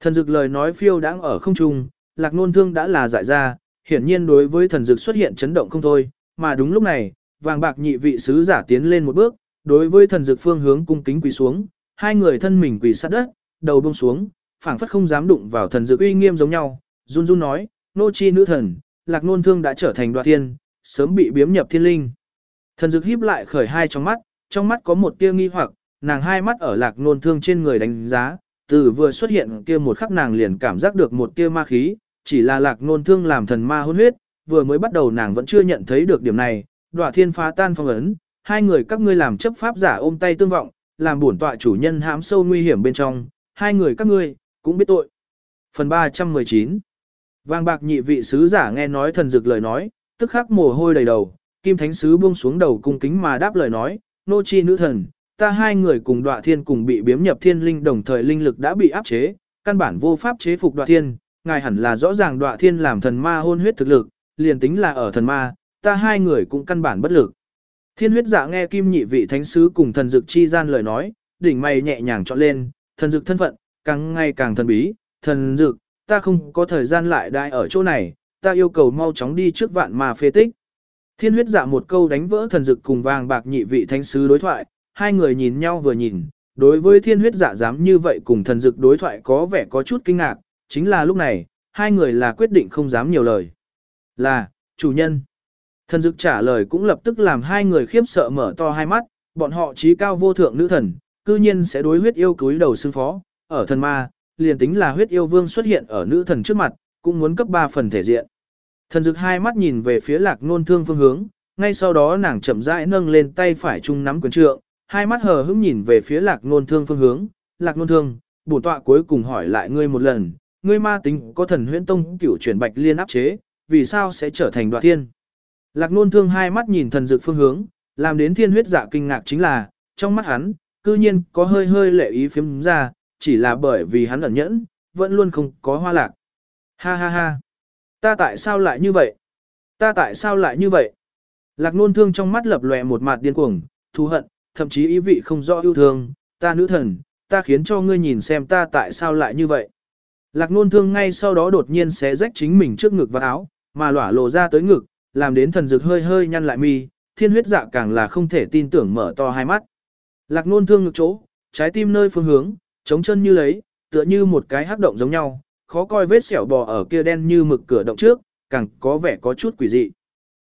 Thần dực lời nói phiêu đáng ở không trung, lạc nôn thương đã là giải ra, hiển nhiên đối với thần Dược xuất hiện chấn động không thôi, mà đúng lúc này, vàng bạc nhị vị sứ giả tiến lên một bước, đối với thần Dược phương hướng cung kính quỳ xuống, hai người thân mình quỳ sát đất, đầu buông xuống, phảng phất không dám đụng vào thần Dược uy nghiêm giống nhau, run run nói, nô chi nữ thần, lạc nôn thương đã trở thành đoạt thiên, sớm bị biếm nhập thiên linh. Thần Dược híp lại khởi hai trong mắt, trong mắt có một tia nghi hoặc, nàng hai mắt ở lạc nôn thương trên người đánh giá, từ vừa xuất hiện kia một khắc nàng liền cảm giác được một tia ma khí, chỉ là lạc nôn thương làm thần ma hôn huyết, vừa mới bắt đầu nàng vẫn chưa nhận thấy được điểm này, đọa thiên phá tan phong ấn, hai người các ngươi làm chấp pháp giả ôm tay tương vọng, làm bổn tọa chủ nhân hãm sâu nguy hiểm bên trong, hai người các ngươi, cũng biết tội. Phần 319 Vàng bạc nhị vị sứ giả nghe nói thần dực lời nói, tức khắc mồ hôi đầy đầu, kim thánh sứ buông xuống đầu cung kính mà đáp lời nói, nô chi nữ thần, ta hai người cùng đọa thiên cùng bị biếm nhập thiên linh đồng thời linh lực đã bị áp chế, căn bản vô pháp chế phục đọa thiên, ngài hẳn là rõ ràng đọa thiên làm thần ma hôn huyết thực lực, liền tính là ở thần ma, ta hai người cũng căn bản bất lực. Thiên huyết dạ nghe kim nhị vị thánh sứ cùng thần dực chi gian lời nói, đỉnh mày nhẹ nhàng chọn lên, thần dực thân phận, càng ngày càng thần bí, thần dực, ta không có thời gian lại đại ở chỗ này, ta yêu cầu mau chóng đi trước vạn mà phê tích. Thiên huyết dạ một câu đánh vỡ thần dực cùng vàng bạc nhị vị thánh sứ đối thoại, hai người nhìn nhau vừa nhìn, đối với thiên huyết dạ dám như vậy cùng thần dực đối thoại có vẻ có chút kinh ngạc, chính là lúc này, hai người là quyết định không dám nhiều lời. Là, chủ nhân. Thần dực trả lời cũng lập tức làm hai người khiếp sợ mở to hai mắt, bọn họ trí cao vô thượng nữ thần, cư nhiên sẽ đối huyết yêu cúi đầu xưng phó, ở thần ma, liền tính là huyết yêu vương xuất hiện ở nữ thần trước mặt, cũng muốn cấp 3 phần thể diện. Thần dực hai mắt nhìn về phía lạc nôn thương phương hướng, ngay sau đó nàng chậm rãi nâng lên tay phải chung nắm quyền trượng, hai mắt hờ hững nhìn về phía lạc nôn thương phương hướng, lạc nôn thương, bổn tọa cuối cùng hỏi lại ngươi một lần, ngươi ma tính có thần huyễn tông cửu chuyển bạch liên áp chế, vì sao sẽ trở thành đoạt thiên? Lạc nôn thương hai mắt nhìn thần dược phương hướng, làm đến thiên huyết dạ kinh ngạc chính là, trong mắt hắn, cư nhiên có hơi hơi lệ ý phiếm ra, chỉ là bởi vì hắn ẩn nhẫn, vẫn luôn không có hoa lạc. Ha ha ha. Ta tại sao lại như vậy? Ta tại sao lại như vậy? Lạc nôn thương trong mắt lập lòe một mặt điên cuồng, thù hận, thậm chí ý vị không rõ yêu thương, ta nữ thần, ta khiến cho ngươi nhìn xem ta tại sao lại như vậy. Lạc nôn thương ngay sau đó đột nhiên xé rách chính mình trước ngực và áo, mà lỏa lộ ra tới ngực, làm đến thần dực hơi hơi nhăn lại mi, thiên huyết dạ càng là không thể tin tưởng mở to hai mắt. Lạc nôn thương ngực chỗ, trái tim nơi phương hướng, chống chân như lấy, tựa như một cái hắc động giống nhau, khó coi vết sẹo bò ở kia đen như mực cửa động trước, càng có vẻ có chút quỷ dị.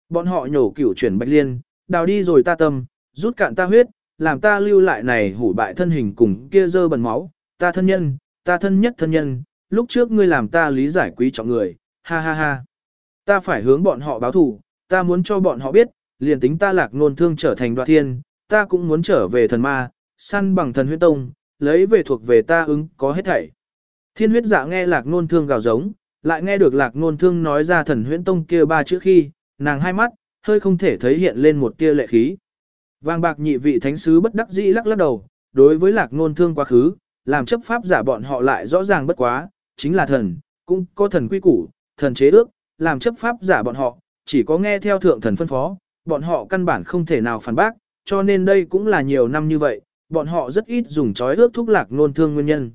Bọn họ nhổ cửu chuyển bạch liên, đào đi rồi ta tâm, rút cạn ta huyết, làm ta lưu lại này hủ bại thân hình cùng kia dơ bẩn máu, ta thân nhân, ta thân nhất thân nhân, lúc trước ngươi làm ta lý giải quý trọng người, ha ha ha. Ta phải hướng bọn họ báo thù, ta muốn cho bọn họ biết, liền tính ta lạc nôn thương trở thành đoạt thiên, ta cũng muốn trở về thần ma, săn bằng thần huyết tông, lấy về thuộc về ta ứng có hết thảy. Thiên huyết dạ nghe lạc nôn thương gào giống, lại nghe được lạc nôn thương nói ra thần huyễn tông kia ba chữ khi, nàng hai mắt, hơi không thể thấy hiện lên một tia lệ khí. Vàng bạc nhị vị thánh sứ bất đắc dĩ lắc lắc đầu, đối với lạc nôn thương quá khứ, làm chấp pháp giả bọn họ lại rõ ràng bất quá, chính là thần, cũng có thần quy củ, thần chế ước, làm chấp pháp giả bọn họ, chỉ có nghe theo thượng thần phân phó, bọn họ căn bản không thể nào phản bác, cho nên đây cũng là nhiều năm như vậy, bọn họ rất ít dùng chói ước thúc lạc nôn thương nguyên nhân.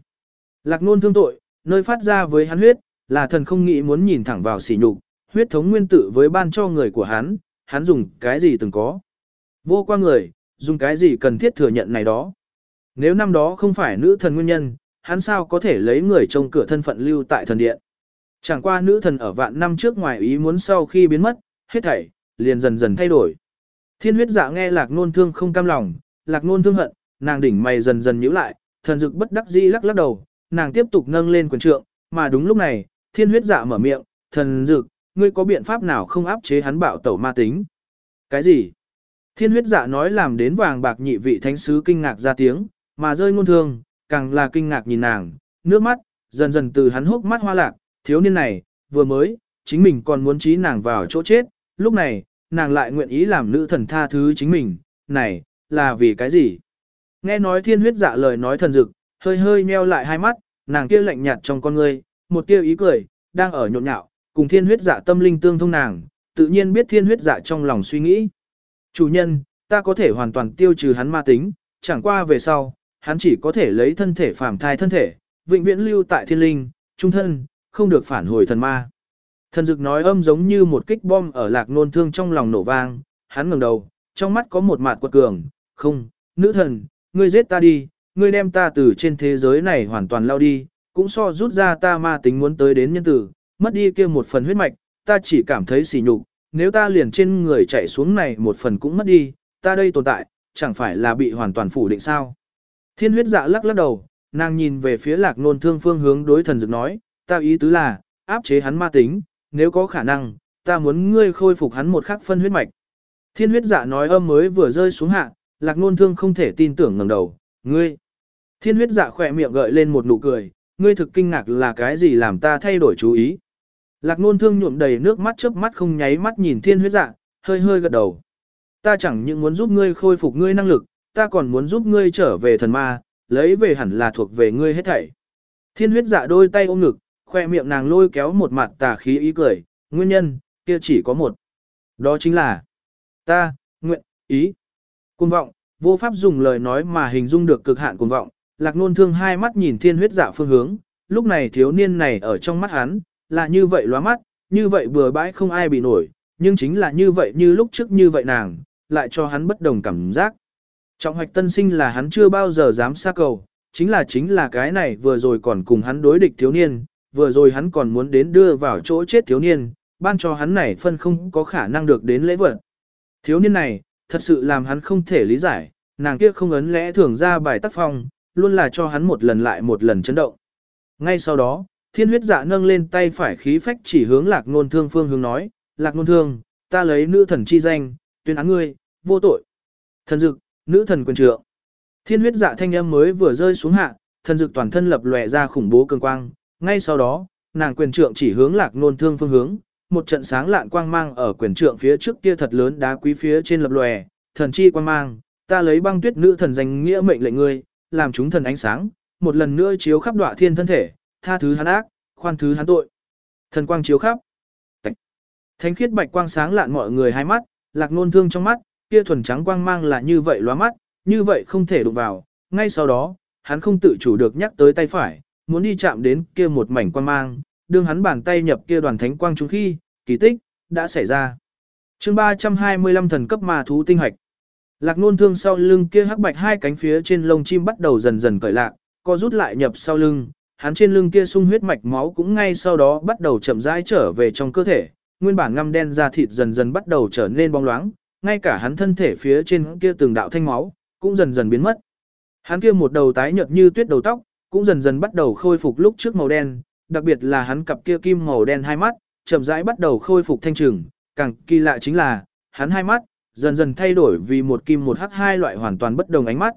Lạc nôn thương tội, nơi phát ra với hắn huyết, là thần không nghĩ muốn nhìn thẳng vào sỉ nhục, huyết thống nguyên tử với ban cho người của hắn, hắn dùng cái gì từng có. Vô qua người, dùng cái gì cần thiết thừa nhận này đó. Nếu năm đó không phải nữ thần nguyên nhân, hắn sao có thể lấy người trông cửa thân phận lưu tại thần điện. Chẳng qua nữ thần ở vạn năm trước ngoài ý muốn sau khi biến mất, hết thảy, liền dần dần thay đổi. Thiên huyết dạ nghe lạc nôn thương không cam lòng, lạc nôn thương hận, nàng đỉnh mày dần dần nhíu lại, thần dực bất đắc dĩ lắc lắc đầu, nàng tiếp tục nâng lên quyền trượng, mà đúng lúc này, thiên huyết dạ mở miệng, thần dực, ngươi có biện pháp nào không áp chế hắn bạo tẩu ma tính? Cái gì? Thiên huyết dạ nói làm đến vàng bạc nhị vị thánh sứ kinh ngạc ra tiếng, mà rơi ngôn thương, càng là kinh ngạc nhìn nàng, nước mắt, dần dần từ hắn hốc mắt hoa lạc, thiếu niên này, vừa mới, chính mình còn muốn trí nàng vào chỗ chết, lúc này, nàng lại nguyện ý làm nữ thần tha thứ chính mình, này, là vì cái gì? Nghe nói thiên huyết dạ lời nói thần dực, hơi hơi nheo lại hai mắt, nàng kia lạnh nhạt trong con ngươi, một kia ý cười, đang ở nhộn nhạo, cùng thiên huyết dạ tâm linh tương thông nàng, tự nhiên biết thiên huyết dạ trong lòng suy nghĩ. Chủ nhân, ta có thể hoàn toàn tiêu trừ hắn ma tính, chẳng qua về sau, hắn chỉ có thể lấy thân thể phàm thai thân thể, vĩnh viễn lưu tại thiên linh, trung thân, không được phản hồi thần ma. Thần dực nói âm giống như một kích bom ở lạc nôn thương trong lòng nổ vang, hắn ngẩng đầu, trong mắt có một mạt quật cường, không, nữ thần, ngươi giết ta đi, ngươi đem ta từ trên thế giới này hoàn toàn lao đi, cũng so rút ra ta ma tính muốn tới đến nhân tử, mất đi kia một phần huyết mạch, ta chỉ cảm thấy sỉ nhục, nếu ta liền trên người chạy xuống này một phần cũng mất đi, ta đây tồn tại, chẳng phải là bị hoàn toàn phủ định sao. Thiên huyết dạ lắc lắc đầu, nàng nhìn về phía lạc nôn thương phương hướng đối thần dực nói, ta ý tứ là, áp chế hắn ma tính, nếu có khả năng, ta muốn ngươi khôi phục hắn một khắc phân huyết mạch. Thiên huyết dạ nói âm mới vừa rơi xuống hạ, lạc nôn thương không thể tin tưởng ngẩng đầu, ngươi. Thiên huyết dạ khỏe miệng gợi lên một nụ cười, ngươi thực kinh ngạc là cái gì làm ta thay đổi chú ý. Lạc nôn thương nhuộm đầy nước mắt chớp mắt không nháy mắt nhìn thiên huyết dạ, hơi hơi gật đầu. Ta chẳng những muốn giúp ngươi khôi phục ngươi năng lực, ta còn muốn giúp ngươi trở về thần ma, lấy về hẳn là thuộc về ngươi hết thảy. Thiên huyết dạ đôi tay ôm ngực, khoe miệng nàng lôi kéo một mặt tà khí ý cười, nguyên nhân, kia chỉ có một. Đó chính là, ta, nguyện, ý. Cuồng vọng, vô pháp dùng lời nói mà hình dung được cực hạn cuồng vọng, lạc nôn thương hai mắt nhìn thiên huyết dạ phương hướng, lúc này thiếu niên này ở trong mắt hắn, là như vậy lóa mắt, như vậy bừa bãi không ai bị nổi, nhưng chính là như vậy như lúc trước như vậy nàng, lại cho hắn bất đồng cảm giác. Trọng hoạch tân sinh là hắn chưa bao giờ dám xa cầu, chính là chính là cái này vừa rồi còn cùng hắn đối địch thiếu niên, vừa rồi hắn còn muốn đến đưa vào chỗ chết thiếu niên, ban cho hắn này phân không có khả năng được đến lễ vật. Thiếu niên này, thật sự làm hắn không thể lý giải, nàng kia không ấn lẽ thường ra bài tác phong, luôn là cho hắn một lần lại một lần chấn động. Ngay sau đó, thiên huyết dạ nâng lên tay phải khí phách chỉ hướng lạc nôn thương phương hướng nói, lạc nôn thương, ta lấy nữ thần chi danh, tuyên án ngươi, vô tội. Thần dực, nữ thần quyền trượng. Thiên huyết dạ thanh âm mới vừa rơi xuống hạ, thần dực toàn thân lập lòe ra khủng bố cường quang, ngay sau đó, nàng quyền trượng chỉ hướng lạc nôn thương phương hướng, một trận sáng lạn quang mang ở quyền trượng phía trước kia thật lớn đá quý phía trên lập lòe, thần chi quang mang, ta lấy băng tuyết nữ thần danh nghĩa mệnh lệnh ngươi, làm chúng thần ánh sáng, một lần nữa chiếu khắp đọa thiên thân thể, tha thứ hắn ác, khoan thứ hắn tội. Thần quang chiếu khắp. Thánh khiết bạch quang sáng lạn mọi người hai mắt, lạc nôn thương trong mắt, kia thuần trắng quang mang là như vậy lóa mắt, như vậy không thể đụng vào. Ngay sau đó, hắn không tự chủ được nhắc tới tay phải, muốn đi chạm đến kia một mảnh quang mang, đương hắn bàn tay nhập kia đoàn thánh quang chúng khi, kỳ tích, đã xảy ra. chương 325 thần cấp ma thú tinh hạch. Lạc nôn thương sau lưng kia hắc bạch hai cánh phía trên lông chim bắt đầu dần dần cởi lạc, co rút lại nhập sau lưng, hắn trên lưng kia sung huyết mạch máu cũng ngay sau đó bắt đầu chậm rãi trở về trong cơ thể, nguyên bản ngăm đen da thịt dần dần bắt đầu trở nên bóng loáng, ngay cả hắn thân thể phía trên kia từng đạo thanh máu cũng dần dần biến mất. Hắn kia một đầu tái nhợt như tuyết đầu tóc, cũng dần dần bắt đầu khôi phục lúc trước màu đen, đặc biệt là hắn cặp kia kim màu đen hai mắt, chậm rãi bắt đầu khôi phục thanh trừng, càng kỳ lạ chính là, hắn hai mắt dần dần thay đổi vì một kim một hắc hai loại hoàn toàn bất đồng ánh mắt.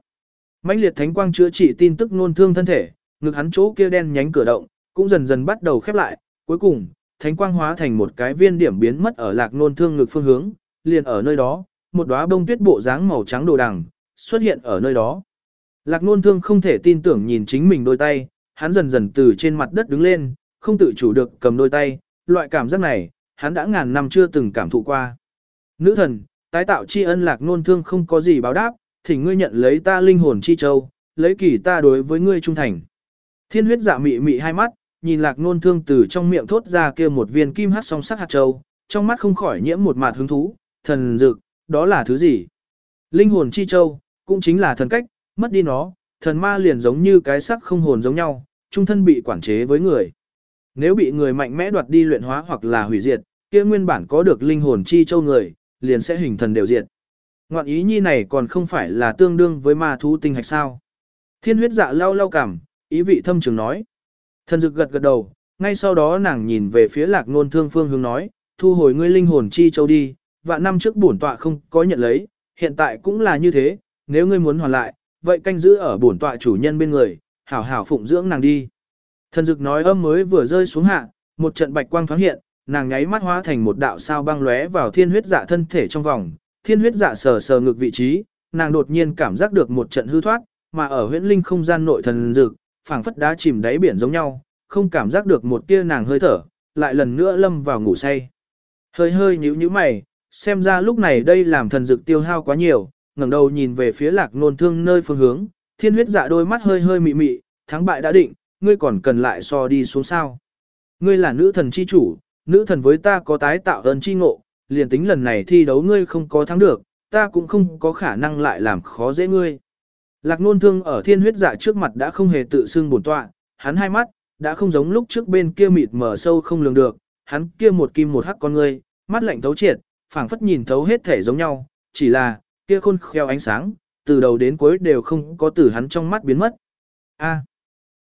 Mãnh liệt thánh quang chữa trị tin tức nôn thương thân thể, ngực hắn chỗ kia đen nhánh cửa động, cũng dần dần bắt đầu khép lại, cuối cùng, thánh quang hóa thành một cái viên điểm biến mất ở lạc nôn thương ngực phương hướng, liền ở nơi đó, một đóa bông tuyết bộ dáng màu trắng đồ đằng, xuất hiện ở nơi đó. Lạc nôn thương không thể tin tưởng nhìn chính mình đôi tay, hắn dần dần từ trên mặt đất đứng lên, không tự chủ được cầm đôi tay, loại cảm giác này, hắn đã ngàn năm chưa từng cảm thụ qua. Nữ thần, tái tạo tri ân lạc nôn thương không có gì báo đáp, thì ngươi nhận lấy ta linh hồn chi châu, lấy kỳ ta đối với ngươi trung thành. Thiên huyết dạ mị mị hai mắt, nhìn lạc nôn thương từ trong miệng thốt ra kia một viên kim hát song sắc hạt châu, trong mắt không khỏi nhiễm một mạt hứng thú, thần dực, đó là thứ gì? Linh hồn chi châu, cũng chính là thần cách, mất đi nó, thần ma liền giống như cái sắc không hồn giống nhau, trung thân bị quản chế với người. Nếu bị người mạnh mẽ đoạt đi luyện hóa hoặc là hủy diệt, kia nguyên bản có được linh hồn chi châu người, liền sẽ hình thần đều diệt. Ngoạn ý nhi này còn không phải là tương đương với ma thú tinh hạch sao. Thiên huyết dạ lau lau cảm, ý vị thâm trường nói. Thần dực gật gật đầu, ngay sau đó nàng nhìn về phía lạc nôn thương phương hướng nói, thu hồi ngươi linh hồn chi châu đi, và năm trước bổn tọa không có nhận lấy, hiện tại cũng là như thế, nếu ngươi muốn hoàn lại, vậy canh giữ ở bổn tọa chủ nhân bên người, hảo hảo phụng dưỡng nàng đi. Thần dực nói âm mới vừa rơi xuống hạ, một trận bạch quang thoáng hiện, nàng nháy mắt hóa thành một đạo sao băng lóe vào thiên huyết dạ thân thể trong vòng, thiên huyết dạ sờ sờ ngược vị trí, nàng đột nhiên cảm giác được một trận hư thoát, mà ở huyễn linh không gian nội thần dực, phảng phất đá chìm đáy biển giống nhau, không cảm giác được một tia nàng hơi thở, lại lần nữa lâm vào ngủ say. Hơi hơi nhíu nhíu mày, xem ra lúc này đây làm thần dược tiêu hao quá nhiều, ngẩng đầu nhìn về phía lạc nôn thương nơi phương hướng, thiên huyết dạ đôi mắt hơi hơi mị mị, thắng bại đã định, ngươi còn cần lại so đi xuống sao. Ngươi là nữ thần chi chủ, nữ thần với ta có tái tạo ơn chi ngộ, liền tính lần này thi đấu ngươi không có thắng được, ta cũng không có khả năng lại làm khó dễ ngươi. Lạc nôn thương ở thiên huyết dạ trước mặt đã không hề tự xưng bổn tọa, hắn hai mắt, đã không giống lúc trước bên kia mịt mở sâu không lường được, hắn kia một kim một hắc con ngươi, mắt lạnh thấu triệt, phảng phất nhìn thấu hết thể giống nhau, chỉ là, kia khôn khéo ánh sáng, từ đầu đến cuối đều không có từ hắn trong mắt biến mất. A,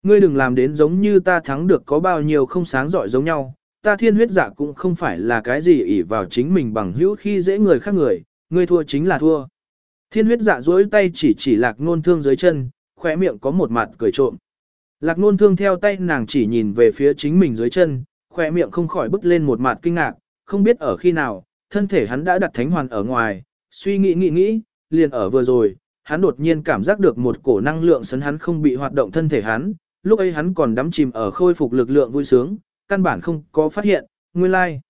ngươi đừng làm đến giống như ta thắng được có bao nhiêu không sáng giỏi giống nhau, ta thiên huyết giả cũng không phải là cái gì ỷ vào chính mình bằng hữu khi dễ người khác người, ngươi thua chính là thua. Thiên huyết dạ duỗi tay chỉ chỉ lạc nôn thương dưới chân, khỏe miệng có một mặt cười trộm. Lạc nôn thương theo tay nàng chỉ nhìn về phía chính mình dưới chân, khỏe miệng không khỏi bứt lên một mặt kinh ngạc, không biết ở khi nào, thân thể hắn đã đặt thánh hoàn ở ngoài, suy nghĩ nghĩ nghĩ, liền ở vừa rồi, hắn đột nhiên cảm giác được một cổ năng lượng sấn hắn không bị hoạt động thân thể hắn, lúc ấy hắn còn đắm chìm ở khôi phục lực lượng vui sướng, căn bản không có phát hiện, nguyên lai. Like.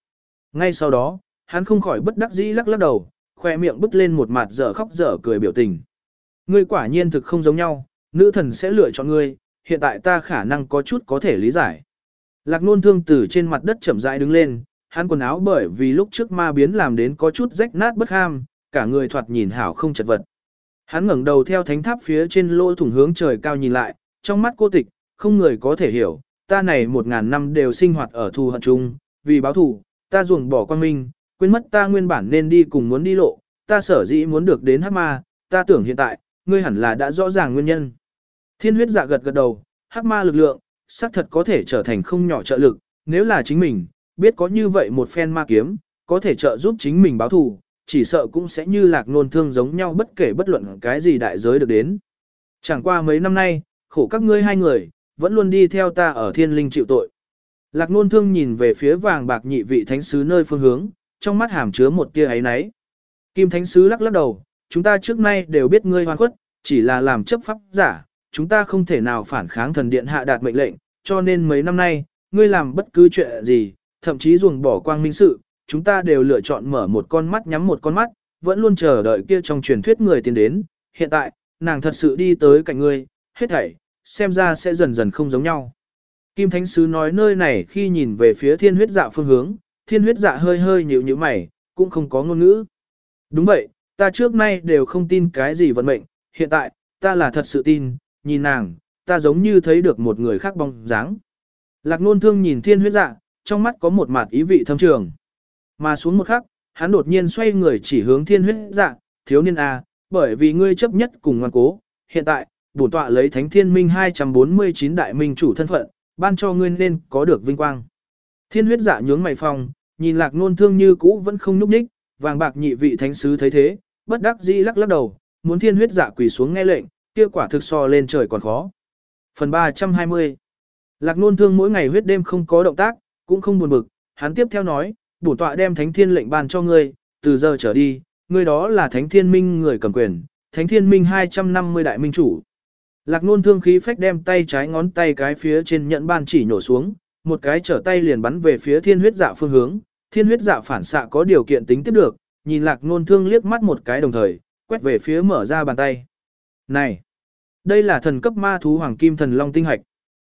Ngay sau đó, hắn không khỏi bất đắc dĩ lắc lắc đầu, khoe miệng bứt lên một mặt dở khóc dở cười biểu tình. Ngươi quả nhiên thực không giống nhau, nữ thần sẽ lựa chọn ngươi, hiện tại ta khả năng có chút có thể lý giải. Lạc nôn thương từ trên mặt đất chậm rãi đứng lên, hắn quần áo bởi vì lúc trước ma biến làm đến có chút rách nát bất ham, cả người thoạt nhìn hảo không chật vật. Hắn ngẩng đầu theo thánh tháp phía trên lỗ thủng hướng trời cao nhìn lại, trong mắt cô tịch, không người có thể hiểu, ta này một ngàn năm đều sinh hoạt ở thù hận chung, vì báo thù, ta ruồng bỏ quan minh, quên mất ta nguyên bản nên đi cùng muốn đi lộ, ta sở dĩ muốn được đến hắc ma, ta tưởng hiện tại, ngươi hẳn là đã rõ ràng nguyên nhân. Thiên huyết dạ gật gật đầu, hắc ma lực lượng, xác thật có thể trở thành không nhỏ trợ lực, nếu là chính mình, biết có như vậy một phen ma kiếm, có thể trợ giúp chính mình báo thù, chỉ sợ cũng sẽ như lạc nôn thương giống nhau bất kể bất luận cái gì đại giới được đến. Chẳng qua mấy năm nay, khổ các ngươi hai người, vẫn luôn đi theo ta ở thiên linh chịu tội. Lạc nôn thương nhìn về phía vàng bạc nhị vị thánh sứ nơi phương hướng, trong mắt hàm chứa một tia ấy náy. Kim thánh sứ lắc lắc đầu, chúng ta trước nay đều biết ngươi hoan khuất, chỉ là làm chấp pháp giả, chúng ta không thể nào phản kháng thần điện hạ đạt mệnh lệnh, cho nên mấy năm nay, ngươi làm bất cứ chuyện gì, thậm chí ruồng bỏ quang minh sự, chúng ta đều lựa chọn mở một con mắt nhắm một con mắt, vẫn luôn chờ đợi kia trong truyền thuyết người tiến đến. Hiện tại, nàng thật sự đi tới cạnh ngươi, hết thảy, xem ra sẽ dần dần không giống nhau. Kim Thánh Sứ nói nơi này khi nhìn về phía thiên huyết dạ phương hướng, thiên huyết dạ hơi hơi nhíu nhíu mày, cũng không có ngôn ngữ. Đúng vậy, ta trước nay đều không tin cái gì vận mệnh, hiện tại, ta là thật sự tin, nhìn nàng, ta giống như thấy được một người khác bóng dáng. Lạc nôn thương nhìn thiên huyết dạ, trong mắt có một mặt ý vị thâm trường. Mà xuống một khắc, hắn đột nhiên xoay người chỉ hướng thiên huyết dạ, thiếu niên A, bởi vì ngươi chấp nhất cùng ngoan cố, hiện tại, bổn tọa lấy thánh thiên minh 249 đại minh chủ thân phận, ban cho ngươi nên có được vinh quang. Thiên huyết dạ nhướng mày phòng, nhìn lạc nôn thương như cũ vẫn không nhúc nhích, vàng bạc nhị vị thánh sứ thấy thế, bất đắc dĩ lắc lắc đầu, muốn thiên huyết dạ quỳ xuống nghe lệnh, kia quả thực so lên trời còn khó. Phần 320 Lạc nôn thương mỗi ngày huyết đêm không có động tác, cũng không buồn bực, hắn tiếp theo nói, bổn tọa đem thánh thiên lệnh ban cho ngươi, từ giờ trở đi, ngươi đó là thánh thiên minh người cầm quyền, thánh thiên minh 250 đại minh chủ. Lạc nôn thương khí phách đem tay trái ngón tay cái phía trên nhận ban chỉ nhổ xuống, một cái trở tay liền bắn về phía thiên huyết dạ phương hướng, thiên huyết dạ phản xạ có điều kiện tính tiếp được, nhìn lạc nôn thương liếc mắt một cái đồng thời, quét về phía mở ra bàn tay. Này! Đây là thần cấp ma thú hoàng kim thần long tinh hạch.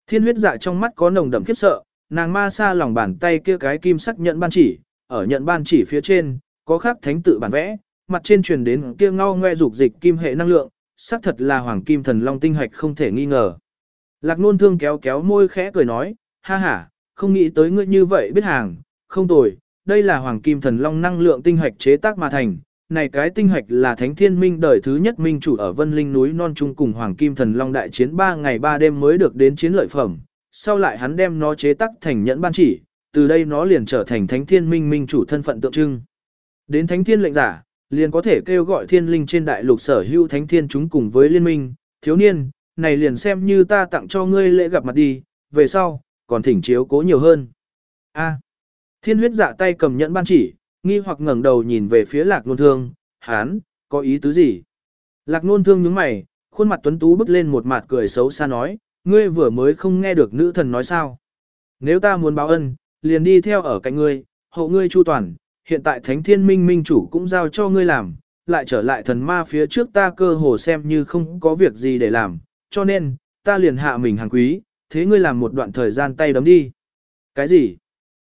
Thiên huyết dạ trong mắt có nồng đậm khiếp sợ, nàng ma xa lòng bàn tay kia cái kim sắc nhận ban chỉ, ở nhận ban chỉ phía trên, có khắc thánh tự bản vẽ, mặt trên truyền đến kia ngao ngoe dục dịch kim hệ năng lượng, xác thật là hoàng kim thần long tinh hạch không thể nghi ngờ. Lạc nôn thương kéo kéo môi khẽ cười nói, ha ha, không nghĩ tới ngươi như vậy biết hàng, không tồi, đây là hoàng kim thần long năng lượng tinh hạch chế tác mà thành. Này cái tinh hạch là thánh thiên minh đời thứ nhất minh chủ ở vân linh núi non trung cùng hoàng kim thần long đại chiến 3 ngày 3 đêm mới được đến chiến lợi phẩm, sau lại hắn đem nó chế tác thành nhẫn ban chỉ, từ đây nó liền trở thành thánh thiên minh minh chủ thân phận tượng trưng. Đến thánh thiên lệnh giả, liền có thể kêu gọi thiên linh trên đại lục sở hữu thánh thiên chúng cùng với liên minh, thiếu niên, này liền xem như ta tặng cho ngươi lễ gặp mặt đi, về sau, còn thỉnh chiếu cố nhiều hơn. A. thiên huyết dạ tay cầm nhẫn ban chỉ, nghi hoặc ngẩng đầu nhìn về phía lạc nôn thương, hán, có ý tứ gì? Lạc nôn thương nhướng mày, khuôn mặt tuấn tú bước lên một mặt cười xấu xa nói, ngươi vừa mới không nghe được nữ thần nói sao. Nếu ta muốn báo ân, liền đi theo ở cạnh ngươi, hộ ngươi chu toàn, hiện tại thánh thiên minh minh chủ cũng giao cho ngươi làm, lại trở lại thần ma phía trước ta cơ hồ xem như không có việc gì để làm, cho nên, ta liền hạ mình hàng quý, thế ngươi làm một đoạn thời gian tay đấm đi. Cái gì?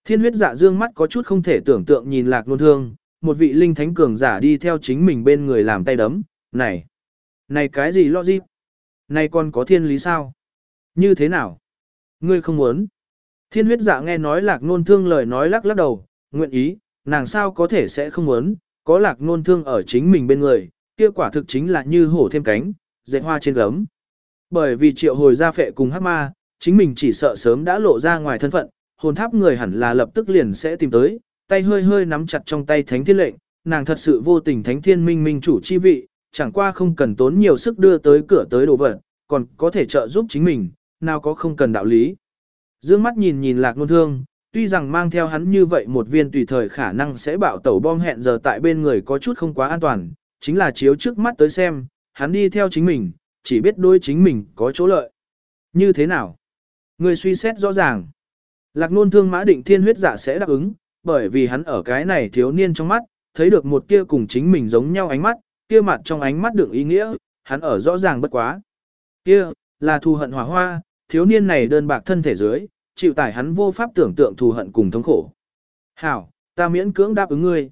Thiên huyết dạ dương mắt có chút không thể tưởng tượng nhìn lạc nôn thương, một vị linh thánh cường giả đi theo chính mình bên người làm tay đấm, này, này cái gì lo gì? Này còn có thiên lý sao? Như thế nào? Ngươi không muốn. Thiên huyết dạ nghe nói lạc nôn thương lời nói lắc lắc đầu, nguyện ý, nàng sao có thể sẽ không muốn, có lạc nôn thương ở chính mình bên người, kia quả thực chính là như hổ thêm cánh, dệt hoa trên gấm. Bởi vì triệu hồi ra phệ cùng hắc ma, chính mình chỉ sợ sớm đã lộ ra ngoài thân phận, hồn tháp người hẳn là lập tức liền sẽ tìm tới, tay hơi hơi nắm chặt trong tay thánh thiên lệnh, nàng thật sự vô tình thánh thiên minh minh chủ chi vị, chẳng qua không cần tốn nhiều sức đưa tới cửa tới đồ vật, còn có thể trợ giúp chính mình, nào có không cần đạo lý. Dương mắt nhìn nhìn lạc nôn thương, tuy rằng mang theo hắn như vậy một viên tùy thời khả năng sẽ bạo tẩu bom hẹn giờ tại bên người có chút không quá an toàn, chính là chiếu trước mắt tới xem, hắn đi theo chính mình, chỉ biết đôi chính mình có chỗ lợi. Như thế nào? Người suy xét rõ ràng. Lạc nôn thương mã định thiên huyết giả sẽ đáp ứng, bởi vì hắn ở cái này thiếu niên trong mắt, thấy được một kia cùng chính mình giống nhau ánh mắt, kia mặt trong ánh mắt đựng ý nghĩa, hắn ở rõ ràng bất quá. Kia, là thù hận hỏa hoa, thiếu niên này đơn bạc thân thể dưới, chịu tải hắn vô pháp tưởng tượng thù hận cùng thống khổ. Hảo, ta miễn cưỡng đáp ứng ngươi.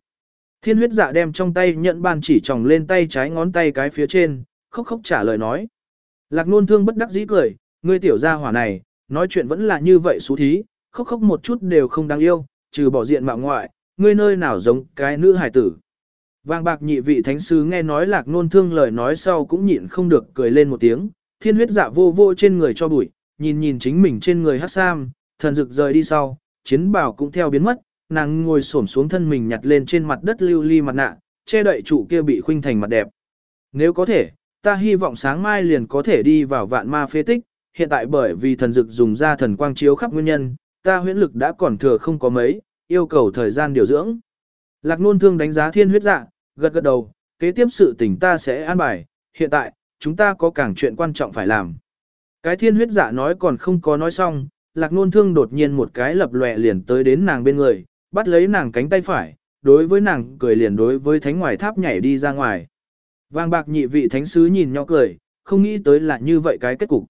Thiên huyết dạ đem trong tay nhận bàn chỉ tròng lên tay trái ngón tay cái phía trên, khóc khóc trả lời nói. Lạc nôn thương bất đắc dĩ cười, ngươi tiểu gia hỏa này, nói chuyện vẫn là như vậy xú thí, khóc khóc một chút đều không đáng yêu, trừ bỏ diện mạo ngoại, ngươi nơi nào giống cái nữ hài tử. Vàng bạc nhị vị thánh sứ nghe nói lạc nôn thương lời nói sau cũng nhịn không được cười lên một tiếng, thiên huyết dạ vô vô trên người cho bụi, nhìn nhìn chính mình trên người hát sam, thần rực rời đi sau, chiến bảo cũng theo biến mất, nàng ngồi xổm xuống thân mình nhặt lên trên mặt đất lưu ly mặt nạ, che đậy trụ kia bị khuynh thành mặt đẹp. Nếu có thể, ta hy vọng sáng mai liền có thể đi vào vạn ma phế tích, hiện tại bởi vì thần dực dùng ra thần quang chiếu khắp nguyên nhân, ta huyễn lực đã còn thừa không có mấy, yêu cầu thời gian điều dưỡng. Lạc nôn thương đánh giá thiên huyết dạ, gật gật đầu, kế tiếp sự tình ta sẽ an bài, hiện tại, chúng ta có càng chuyện quan trọng phải làm. Cái thiên huyết dạ nói còn không có nói xong, lạc nôn thương đột nhiên một cái lập lòe liền tới đến nàng bên người, bắt lấy nàng cánh tay phải, đối với nàng cười liền đối với thánh ngoài tháp nhảy đi ra ngoài. Vàng bạc nhị vị thánh sứ nhìn nhau cười, không nghĩ tới là như vậy cái kết cục.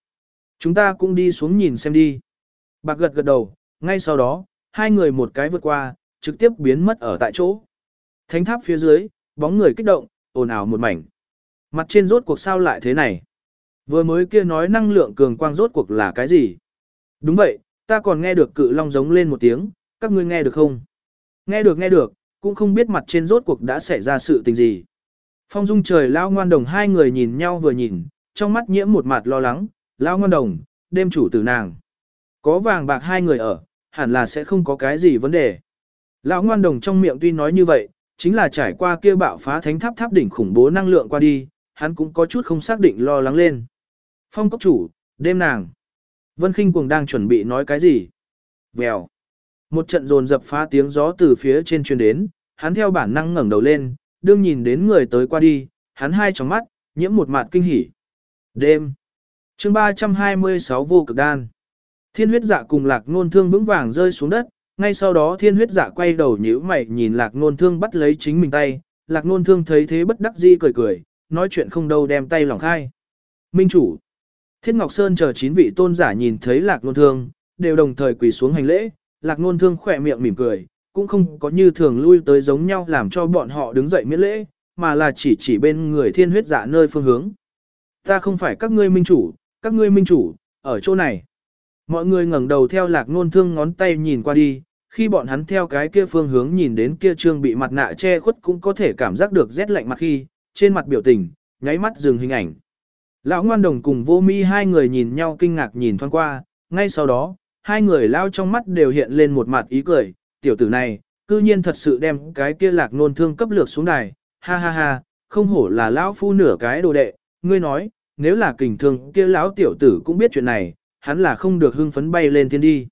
Chúng ta cũng đi xuống nhìn xem đi. Bạc gật gật đầu, ngay sau đó, hai người một cái vượt qua, trực tiếp biến mất ở tại chỗ. Thánh tháp phía dưới, bóng người kích động, ồn ào một mảnh. Mặt trên rốt cuộc sao lại thế này? Vừa mới kia nói năng lượng cường quang rốt cuộc là cái gì? Đúng vậy, ta còn nghe được cự long giống lên một tiếng, các ngươi nghe được không? Nghe được nghe được, cũng không biết mặt trên rốt cuộc đã xảy ra sự tình gì. Phong dung trời lao ngoan đồng hai người nhìn nhau vừa nhìn, trong mắt nhiễm một mặt lo lắng, lao ngoan đồng, đêm chủ tử nàng. Có vàng bạc hai người ở, hẳn là sẽ không có cái gì vấn đề. Lão ngoan đồng trong miệng tuy nói như vậy, chính là trải qua kia bạo phá thánh tháp tháp đỉnh khủng bố năng lượng qua đi, hắn cũng có chút không xác định lo lắng lên. Phong cốc chủ, đêm nàng. Vân khinh cuồng đang chuẩn bị nói cái gì? Vèo. Một trận rồn dập phá tiếng gió từ phía trên truyền đến, hắn theo bản năng ngẩng đầu lên, đương nhìn đến người tới qua đi, hắn hai tròng mắt, nhiễm một mặt kinh hỉ. Đêm. chương 326 vô cực đan. Thiên huyết dạ cùng lạc ngôn thương vững vàng rơi xuống đất, ngay sau đó thiên huyết dạ quay đầu nhíu mày nhìn lạc ngôn thương bắt lấy chính mình tay, lạc ngôn thương thấy thế bất đắc dĩ cười cười, nói chuyện không đâu đem tay lòng khai. Minh chủ. Thiết Ngọc Sơn chờ chín vị tôn giả nhìn thấy lạc nôn thương, đều đồng thời quỳ xuống hành lễ, lạc nôn thương khỏe miệng mỉm cười, cũng không có như thường lui tới giống nhau làm cho bọn họ đứng dậy miễn lễ, mà là chỉ chỉ bên người thiên huyết dạ nơi phương hướng. Ta không phải các ngươi minh chủ, các ngươi minh chủ, ở chỗ này. Mọi người ngẩng đầu theo lạc nôn thương ngón tay nhìn qua đi, khi bọn hắn theo cái kia phương hướng nhìn đến kia trương bị mặt nạ che khuất cũng có thể cảm giác được rét lạnh mặt khi, trên mặt biểu tình, nháy mắt dừng hình ảnh. Lão ngoan đồng cùng vô mi hai người nhìn nhau kinh ngạc nhìn thoáng qua, ngay sau đó, hai người lao trong mắt đều hiện lên một mặt ý cười, tiểu tử này, cư nhiên thật sự đem cái kia lạc nôn thương cấp lược xuống đài, ha ha ha, không hổ là lão phu nửa cái đồ đệ, ngươi nói, nếu là kình thương kia lão tiểu tử cũng biết chuyện này, hắn là không được hưng phấn bay lên thiên đi.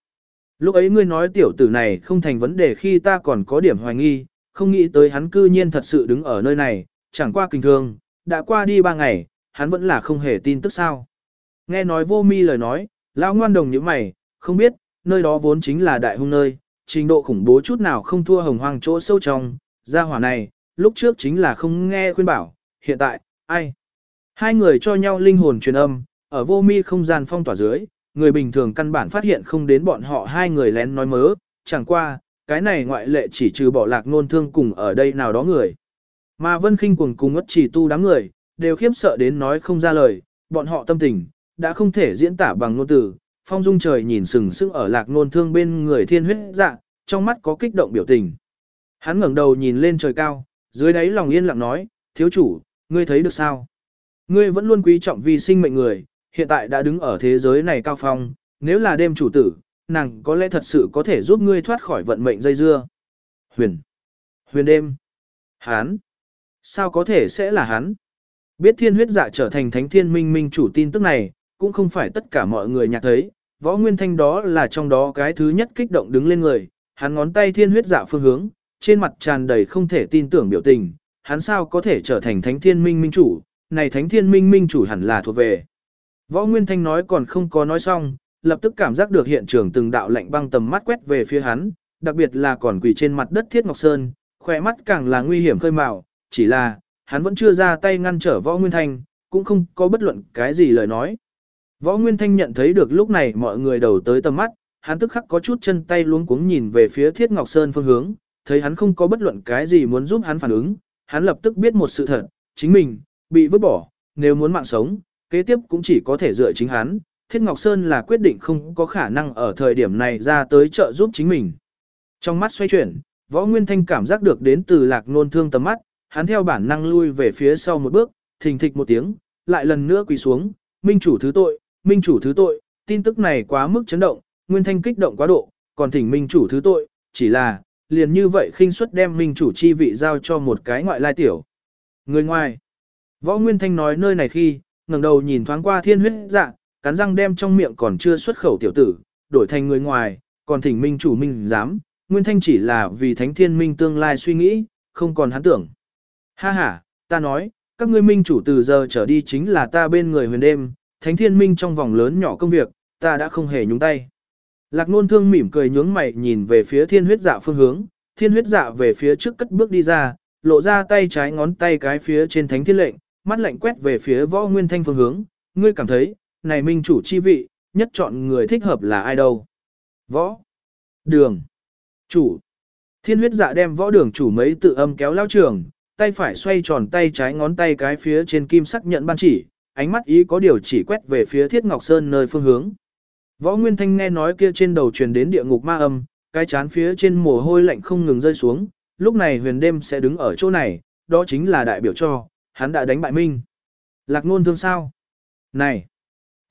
Lúc ấy ngươi nói tiểu tử này không thành vấn đề khi ta còn có điểm hoài nghi, không nghĩ tới hắn cư nhiên thật sự đứng ở nơi này, chẳng qua kinh thương, đã qua đi ba ngày, hắn vẫn là không hề tin tức sao. Nghe nói vô mi lời nói, lão ngoan đồng như mày, không biết, nơi đó vốn chính là đại hung nơi, trình độ khủng bố chút nào không thua hồng hoang chỗ sâu trong, gia hỏa này, lúc trước chính là không nghe khuyên bảo, hiện tại, ai? Hai người cho nhau linh hồn truyền âm, ở vô mi không gian phong tỏa dưới, người bình thường căn bản phát hiện không đến bọn họ hai người lén nói mớ, chẳng qua, cái này ngoại lệ chỉ trừ bỏ lạc ngôn thương cùng ở đây nào đó người. Mà vân khinh cuồng cùng ất chỉ tu đám người, đều khiếp sợ đến nói không ra lời, bọn họ tâm tình, đã không thể diễn tả bằng ngôn từ, phong dung trời nhìn sừng sững ở lạc nôn thương bên người thiên huyết dạ, trong mắt có kích động biểu tình. Hắn ngẩng đầu nhìn lên trời cao, dưới đáy lòng yên lặng nói, thiếu chủ, ngươi thấy được sao? Ngươi vẫn luôn quý trọng vì sinh mệnh người, hiện tại đã đứng ở thế giới này cao phong, nếu là đêm chủ tử, nàng có lẽ thật sự có thể giúp ngươi thoát khỏi vận mệnh dây dưa. Huyền. Huyền đêm. Hán. Sao có thể sẽ là hắn? Biết thiên huyết dạ trở thành thánh thiên minh minh chủ tin tức này, cũng không phải tất cả mọi người nhạc thấy, võ nguyên thanh đó là trong đó cái thứ nhất kích động đứng lên người, hắn ngón tay thiên huyết dạ phương hướng, trên mặt tràn đầy không thể tin tưởng biểu tình, hắn sao có thể trở thành thánh thiên minh minh chủ, này thánh thiên minh minh chủ hẳn là thuộc về. Võ Nguyên Thanh nói còn không có nói xong, lập tức cảm giác được hiện trường từng đạo lạnh băng tầm mắt quét về phía hắn, đặc biệt là còn quỳ trên mặt đất Thiết Ngọc Sơn, khỏe mắt càng là nguy hiểm khơi mào, chỉ là, hắn vẫn chưa ra tay ngăn trở Võ Nguyên Thanh, cũng không có bất luận cái gì lời nói. Võ Nguyên Thanh nhận thấy được lúc này mọi người đầu tới tầm mắt, hắn tức khắc có chút chân tay luống cuống nhìn về phía Thiết Ngọc Sơn phương hướng, thấy hắn không có bất luận cái gì muốn giúp hắn phản ứng, hắn lập tức biết một sự thật, chính mình, bị vứt bỏ, nếu muốn mạng sống, kế tiếp cũng chỉ có thể dựa chính hắn, Thiết Ngọc Sơn là quyết định không có khả năng ở thời điểm này ra tới trợ giúp chính mình. Trong mắt xoay chuyển, Võ Nguyên Thanh cảm giác được đến từ lạc nôn thương tầm mắt, hắn theo bản năng lui về phía sau một bước, thình thịch một tiếng, lại lần nữa quỳ xuống, minh chủ thứ tội, minh chủ thứ tội, tin tức này quá mức chấn động, Nguyên Thanh kích động quá độ, còn thỉnh minh chủ thứ tội, chỉ là, liền như vậy khinh suất đem minh chủ chi vị giao cho một cái ngoại lai tiểu. Người ngoài, Võ Nguyên Thanh nói nơi này khi, ngẩng đầu nhìn thoáng qua thiên huyết dạ, cắn răng đem trong miệng còn chưa xuất khẩu tiểu tử, đổi thành người ngoài, còn thỉnh minh chủ minh dám, Nguyên Thanh chỉ là vì thánh thiên minh tương lai suy nghĩ, không còn hắn tưởng. Ha ha, ta nói, các ngươi minh chủ từ giờ trở đi chính là ta bên người huyền đêm, thánh thiên minh trong vòng lớn nhỏ công việc, ta đã không hề nhúng tay. Lạc nôn thương mỉm cười nhướng mày nhìn về phía thiên huyết dạ phương hướng, thiên huyết dạ về phía trước cất bước đi ra, lộ ra tay trái ngón tay cái phía trên thánh thiên lệnh, mắt lạnh quét về phía võ nguyên thanh phương hướng, ngươi cảm thấy, này minh chủ chi vị, nhất chọn người thích hợp là ai đâu? Võ. Đường. Chủ. Thiên huyết dạ đem võ đường chủ mấy tự âm kéo lao trường, tay phải xoay tròn tay trái ngón tay cái phía trên kim sắc nhận ban chỉ, ánh mắt ý có điều chỉ quét về phía thiết ngọc sơn nơi phương hướng. Võ Nguyên Thanh nghe nói kia trên đầu truyền đến địa ngục ma âm, cái chán phía trên mồ hôi lạnh không ngừng rơi xuống, lúc này huyền đêm sẽ đứng ở chỗ này, đó chính là đại biểu cho, hắn đã đánh bại Minh. Lạc nôn thương sao? Này!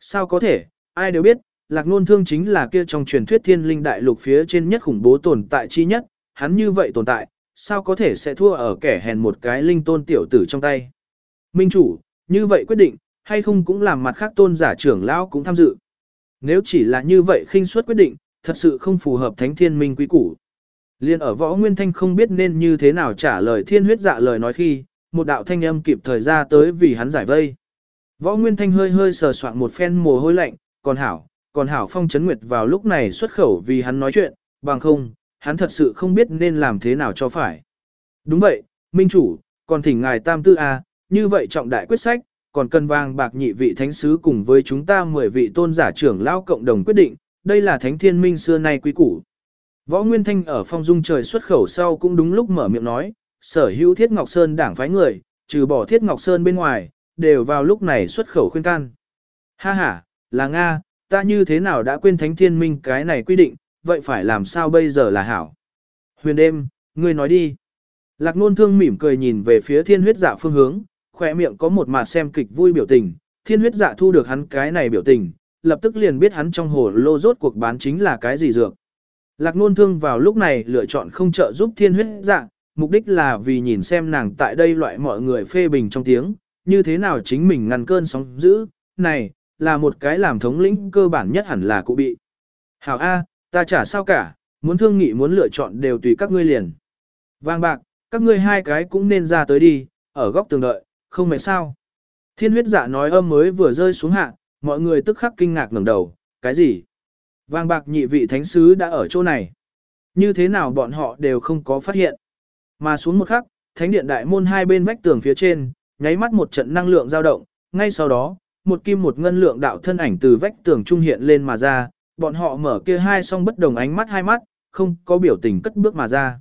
Sao có thể, ai đều biết, lạc nôn thương chính là kia trong truyền thuyết thiên linh đại lục phía trên nhất khủng bố tồn tại chi nhất, hắn như vậy tồn tại, sao có thể sẽ thua ở kẻ hèn một cái linh tôn tiểu tử trong tay. Minh chủ, như vậy quyết định, hay không cũng làm mặt khác tôn giả trưởng lão cũng tham dự. Nếu chỉ là như vậy khinh suất quyết định, thật sự không phù hợp thánh thiên minh quý củ. Liên ở võ nguyên thanh không biết nên như thế nào trả lời thiên huyết dạ lời nói khi, một đạo thanh âm kịp thời ra tới vì hắn giải vây. Võ Nguyên Thanh hơi hơi sờ soạn một phen mồ hôi lạnh, còn hảo, còn hảo phong chấn nguyệt vào lúc này xuất khẩu vì hắn nói chuyện, bằng không, hắn thật sự không biết nên làm thế nào cho phải. Đúng vậy, Minh Chủ, còn thỉnh ngài tam tư A, như vậy trọng đại quyết sách, còn cần vàng bạc nhị vị thánh sứ cùng với chúng ta 10 vị tôn giả trưởng lao cộng đồng quyết định, đây là thánh thiên minh xưa nay quý củ. Võ Nguyên Thanh ở phong dung trời xuất khẩu sau cũng đúng lúc mở miệng nói, sở hữu Thiết Ngọc Sơn đảng phái người, trừ bỏ Thiết Ngọc Sơn bên ngoài, đều vào lúc này xuất khẩu khuyên can. Ha ha, là Nga, ta như thế nào đã quên thánh thiên minh cái này quy định, vậy phải làm sao bây giờ là hảo? Huyền đêm, ngươi nói đi. Lạc nôn thương mỉm cười nhìn về phía thiên huyết dạ phương hướng, khỏe miệng có một mặt xem kịch vui biểu tình, thiên huyết dạ thu được hắn cái này biểu tình, lập tức liền biết hắn trong hồ lô rốt cuộc bán chính là cái gì dược. Lạc nôn thương vào lúc này lựa chọn không trợ giúp thiên huyết dạ, mục đích là vì nhìn xem nàng tại đây loại mọi người phê bình trong tiếng, như thế nào chính mình ngăn cơn sóng dữ, này, là một cái làm thống lĩnh cơ bản nhất hẳn là cụ bị. Hảo A, ta chả sao cả, muốn thương nghị muốn lựa chọn đều tùy các ngươi liền. Vàng bạc, các ngươi hai cái cũng nên ra tới đi, ở góc tường đợi, không mệt sao. Thiên huyết dạ nói âm mới vừa rơi xuống hạ, mọi người tức khắc kinh ngạc ngẩng đầu, cái gì? Vàng bạc nhị vị thánh sứ đã ở chỗ này. Như thế nào bọn họ đều không có phát hiện. Mà xuống một khắc, thánh điện đại môn hai bên vách tường phía trên, nháy mắt một trận năng lượng dao động, ngay sau đó, một kim một ngân lượng đạo thân ảnh từ vách tường trung hiện lên mà ra, bọn họ mở kia hai song bất đồng ánh mắt hai mắt, không có biểu tình cất bước mà ra.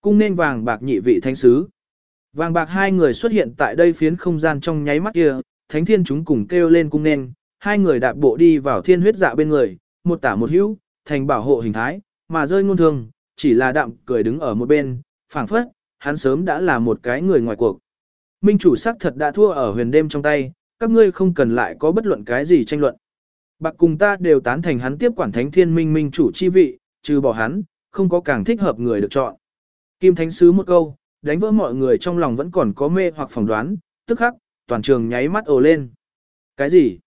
Cung nên vàng bạc nhị vị thánh sứ. Vàng bạc hai người xuất hiện tại đây phiến không gian trong nháy mắt kia, thánh thiên chúng cùng kêu lên cung nên, hai người đạp bộ đi vào thiên huyết dạ bên người, một tả một hữu, thành bảo hộ hình thái, mà rơi ngôn thường, chỉ là đạm cười đứng ở một bên, phảng phất, hắn sớm đã là một cái người ngoài cuộc. Minh chủ sắc thật đã thua ở huyền đêm trong tay, các ngươi không cần lại có bất luận cái gì tranh luận. Bạc cùng ta đều tán thành hắn tiếp quản thánh thiên minh minh chủ chi vị, trừ bỏ hắn, không có càng thích hợp người được chọn. Kim Thánh Sứ một câu, đánh vỡ mọi người trong lòng vẫn còn có mê hoặc phỏng đoán, tức khắc, toàn trường nháy mắt ồ lên. Cái gì?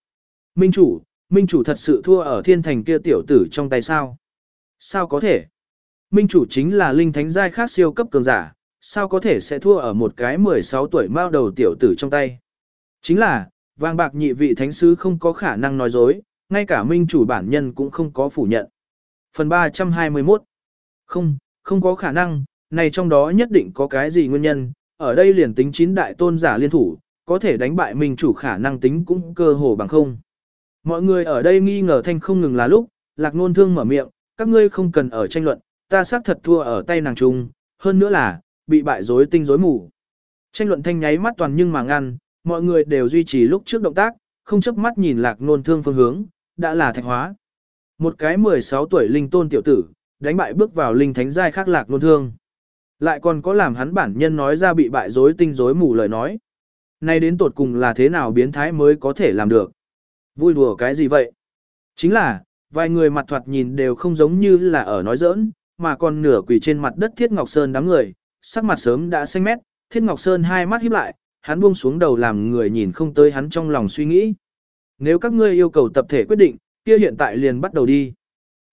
Minh chủ, Minh chủ thật sự thua ở thiên thành kia tiểu tử trong tay sao? Sao có thể? Minh chủ chính là linh thánh giai khác siêu cấp cường giả, sao có thể sẽ thua ở một cái 16 tuổi mao đầu tiểu tử trong tay? Chính là, vàng bạc nhị vị thánh sứ không có khả năng nói dối, ngay cả minh chủ bản nhân cũng không có phủ nhận. Phần 321 Không, không có khả năng, này trong đó nhất định có cái gì nguyên nhân, ở đây liền tính chín đại tôn giả liên thủ, có thể đánh bại minh chủ khả năng tính cũng cơ hồ bằng không. Mọi người ở đây nghi ngờ thanh không ngừng là lúc, lạc nôn thương mở miệng, các ngươi không cần ở tranh luận, ta xác thật thua ở tay nàng trung, hơn nữa là, bị bại rối tinh rối mù. Tranh luận thanh nháy mắt toàn nhưng mà ngăn, mọi người đều duy trì lúc trước động tác, không chấp mắt nhìn lạc nôn thương phương hướng, đã là thạch hóa. Một cái 16 tuổi linh tôn tiểu tử, đánh bại bước vào linh thánh giai khác lạc luôn thương. Lại còn có làm hắn bản nhân nói ra bị bại rối tinh rối mù lời nói. Nay đến tột cùng là thế nào biến thái mới có thể làm được. Vui đùa cái gì vậy? Chính là, vài người mặt thoạt nhìn đều không giống như là ở nói giỡn, mà còn nửa quỳ trên mặt đất Thiết Ngọc Sơn đám người, sắc mặt sớm đã xanh mét, Thiết Ngọc Sơn hai mắt híp lại, hắn buông xuống đầu làm người nhìn không tới hắn trong lòng suy nghĩ. Nếu các ngươi yêu cầu tập thể quyết định, kia hiện tại liền bắt đầu đi.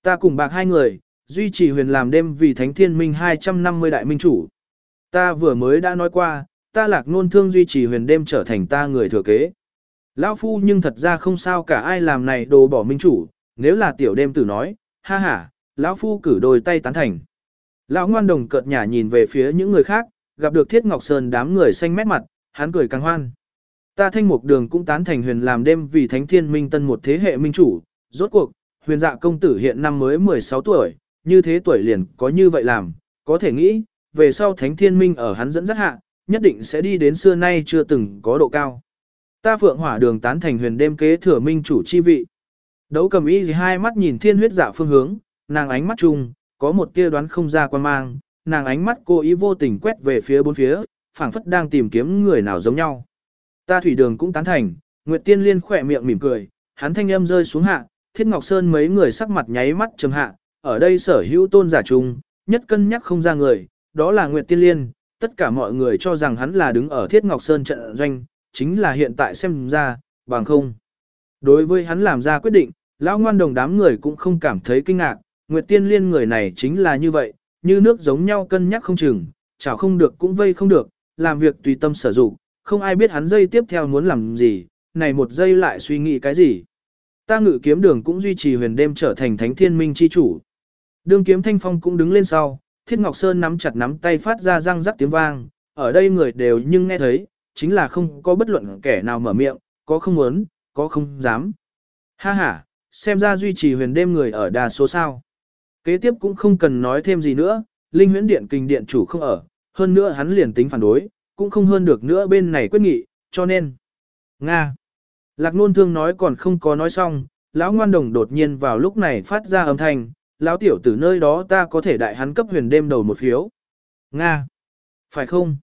Ta cùng bạc hai người, duy trì huyền làm đêm vì thánh thiên minh 250 đại minh chủ. Ta vừa mới đã nói qua, ta lạc nôn thương duy trì huyền đêm trở thành ta người thừa kế. Lão phu nhưng thật ra không sao cả ai làm này đồ bỏ minh chủ, nếu là tiểu đêm tử nói, ha ha, lão phu cử đôi tay tán thành. Lão ngoan đồng cợt nhả nhìn về phía những người khác, gặp được Thiết Ngọc Sơn đám người xanh mét mặt, hắn cười càng hoan. Ta thanh mục đường cũng tán thành huyền làm đêm vì thánh thiên minh tân một thế hệ minh chủ, rốt cuộc, huyền dạ công tử hiện năm mới 16 tuổi, như thế tuổi liền có như vậy làm, có thể nghĩ, về sau thánh thiên minh ở hắn dẫn dắt hạ, nhất định sẽ đi đến xưa nay chưa từng có độ cao. Ta phượng hỏa đường tán thành huyền đêm kế thừa minh chủ chi vị. Đấu cầm y gì hai mắt nhìn thiên huyết dạ phương hướng, nàng ánh mắt chung, có một tia đoán không ra quan mang, nàng ánh mắt cô ý vô tình quét về phía bốn phía, phảng phất đang tìm kiếm người nào giống nhau. Ta thủy đường cũng tán thành, Nguyệt Tiên Liên khỏe miệng mỉm cười, hắn thanh âm rơi xuống hạ, Thiết Ngọc Sơn mấy người sắc mặt nháy mắt trầm hạ, ở đây sở hữu tôn giả chung, nhất cân nhắc không ra người, đó là Nguyệt Tiên Liên, tất cả mọi người cho rằng hắn là đứng ở Thiết Ngọc Sơn trận doanh, chính là hiện tại xem ra, bằng không. Đối với hắn làm ra quyết định, lão ngoan đồng đám người cũng không cảm thấy kinh ngạc, Nguyệt Tiên Liên người này chính là như vậy, như nước giống nhau cân nhắc không chừng, chảo không được cũng vây không được, làm việc tùy tâm sở dụng, không ai biết hắn dây tiếp theo muốn làm gì, này một giây lại suy nghĩ cái gì. Ta ngự kiếm đường cũng duy trì huyền đêm trở thành thánh thiên minh chi chủ. Đường kiếm thanh phong cũng đứng lên sau, Thiết Ngọc Sơn nắm chặt nắm tay phát ra răng rắc tiếng vang, ở đây người đều nhưng nghe thấy, chính là không có bất luận kẻ nào mở miệng, có không muốn, có không dám. Ha ha, xem ra duy trì huyền đêm người ở đa số sao. Kế tiếp cũng không cần nói thêm gì nữa, Linh huyễn điện kinh điện chủ không ở, hơn nữa hắn liền tính phản đối, cũng không hơn được nữa bên này quyết nghị, cho nên. Nga. Lạc nôn thương nói còn không có nói xong, lão ngoan đồng đột nhiên vào lúc này phát ra âm thanh, lão tiểu từ nơi đó ta có thể đại hắn cấp huyền đêm đầu một phiếu. Nga. Phải không?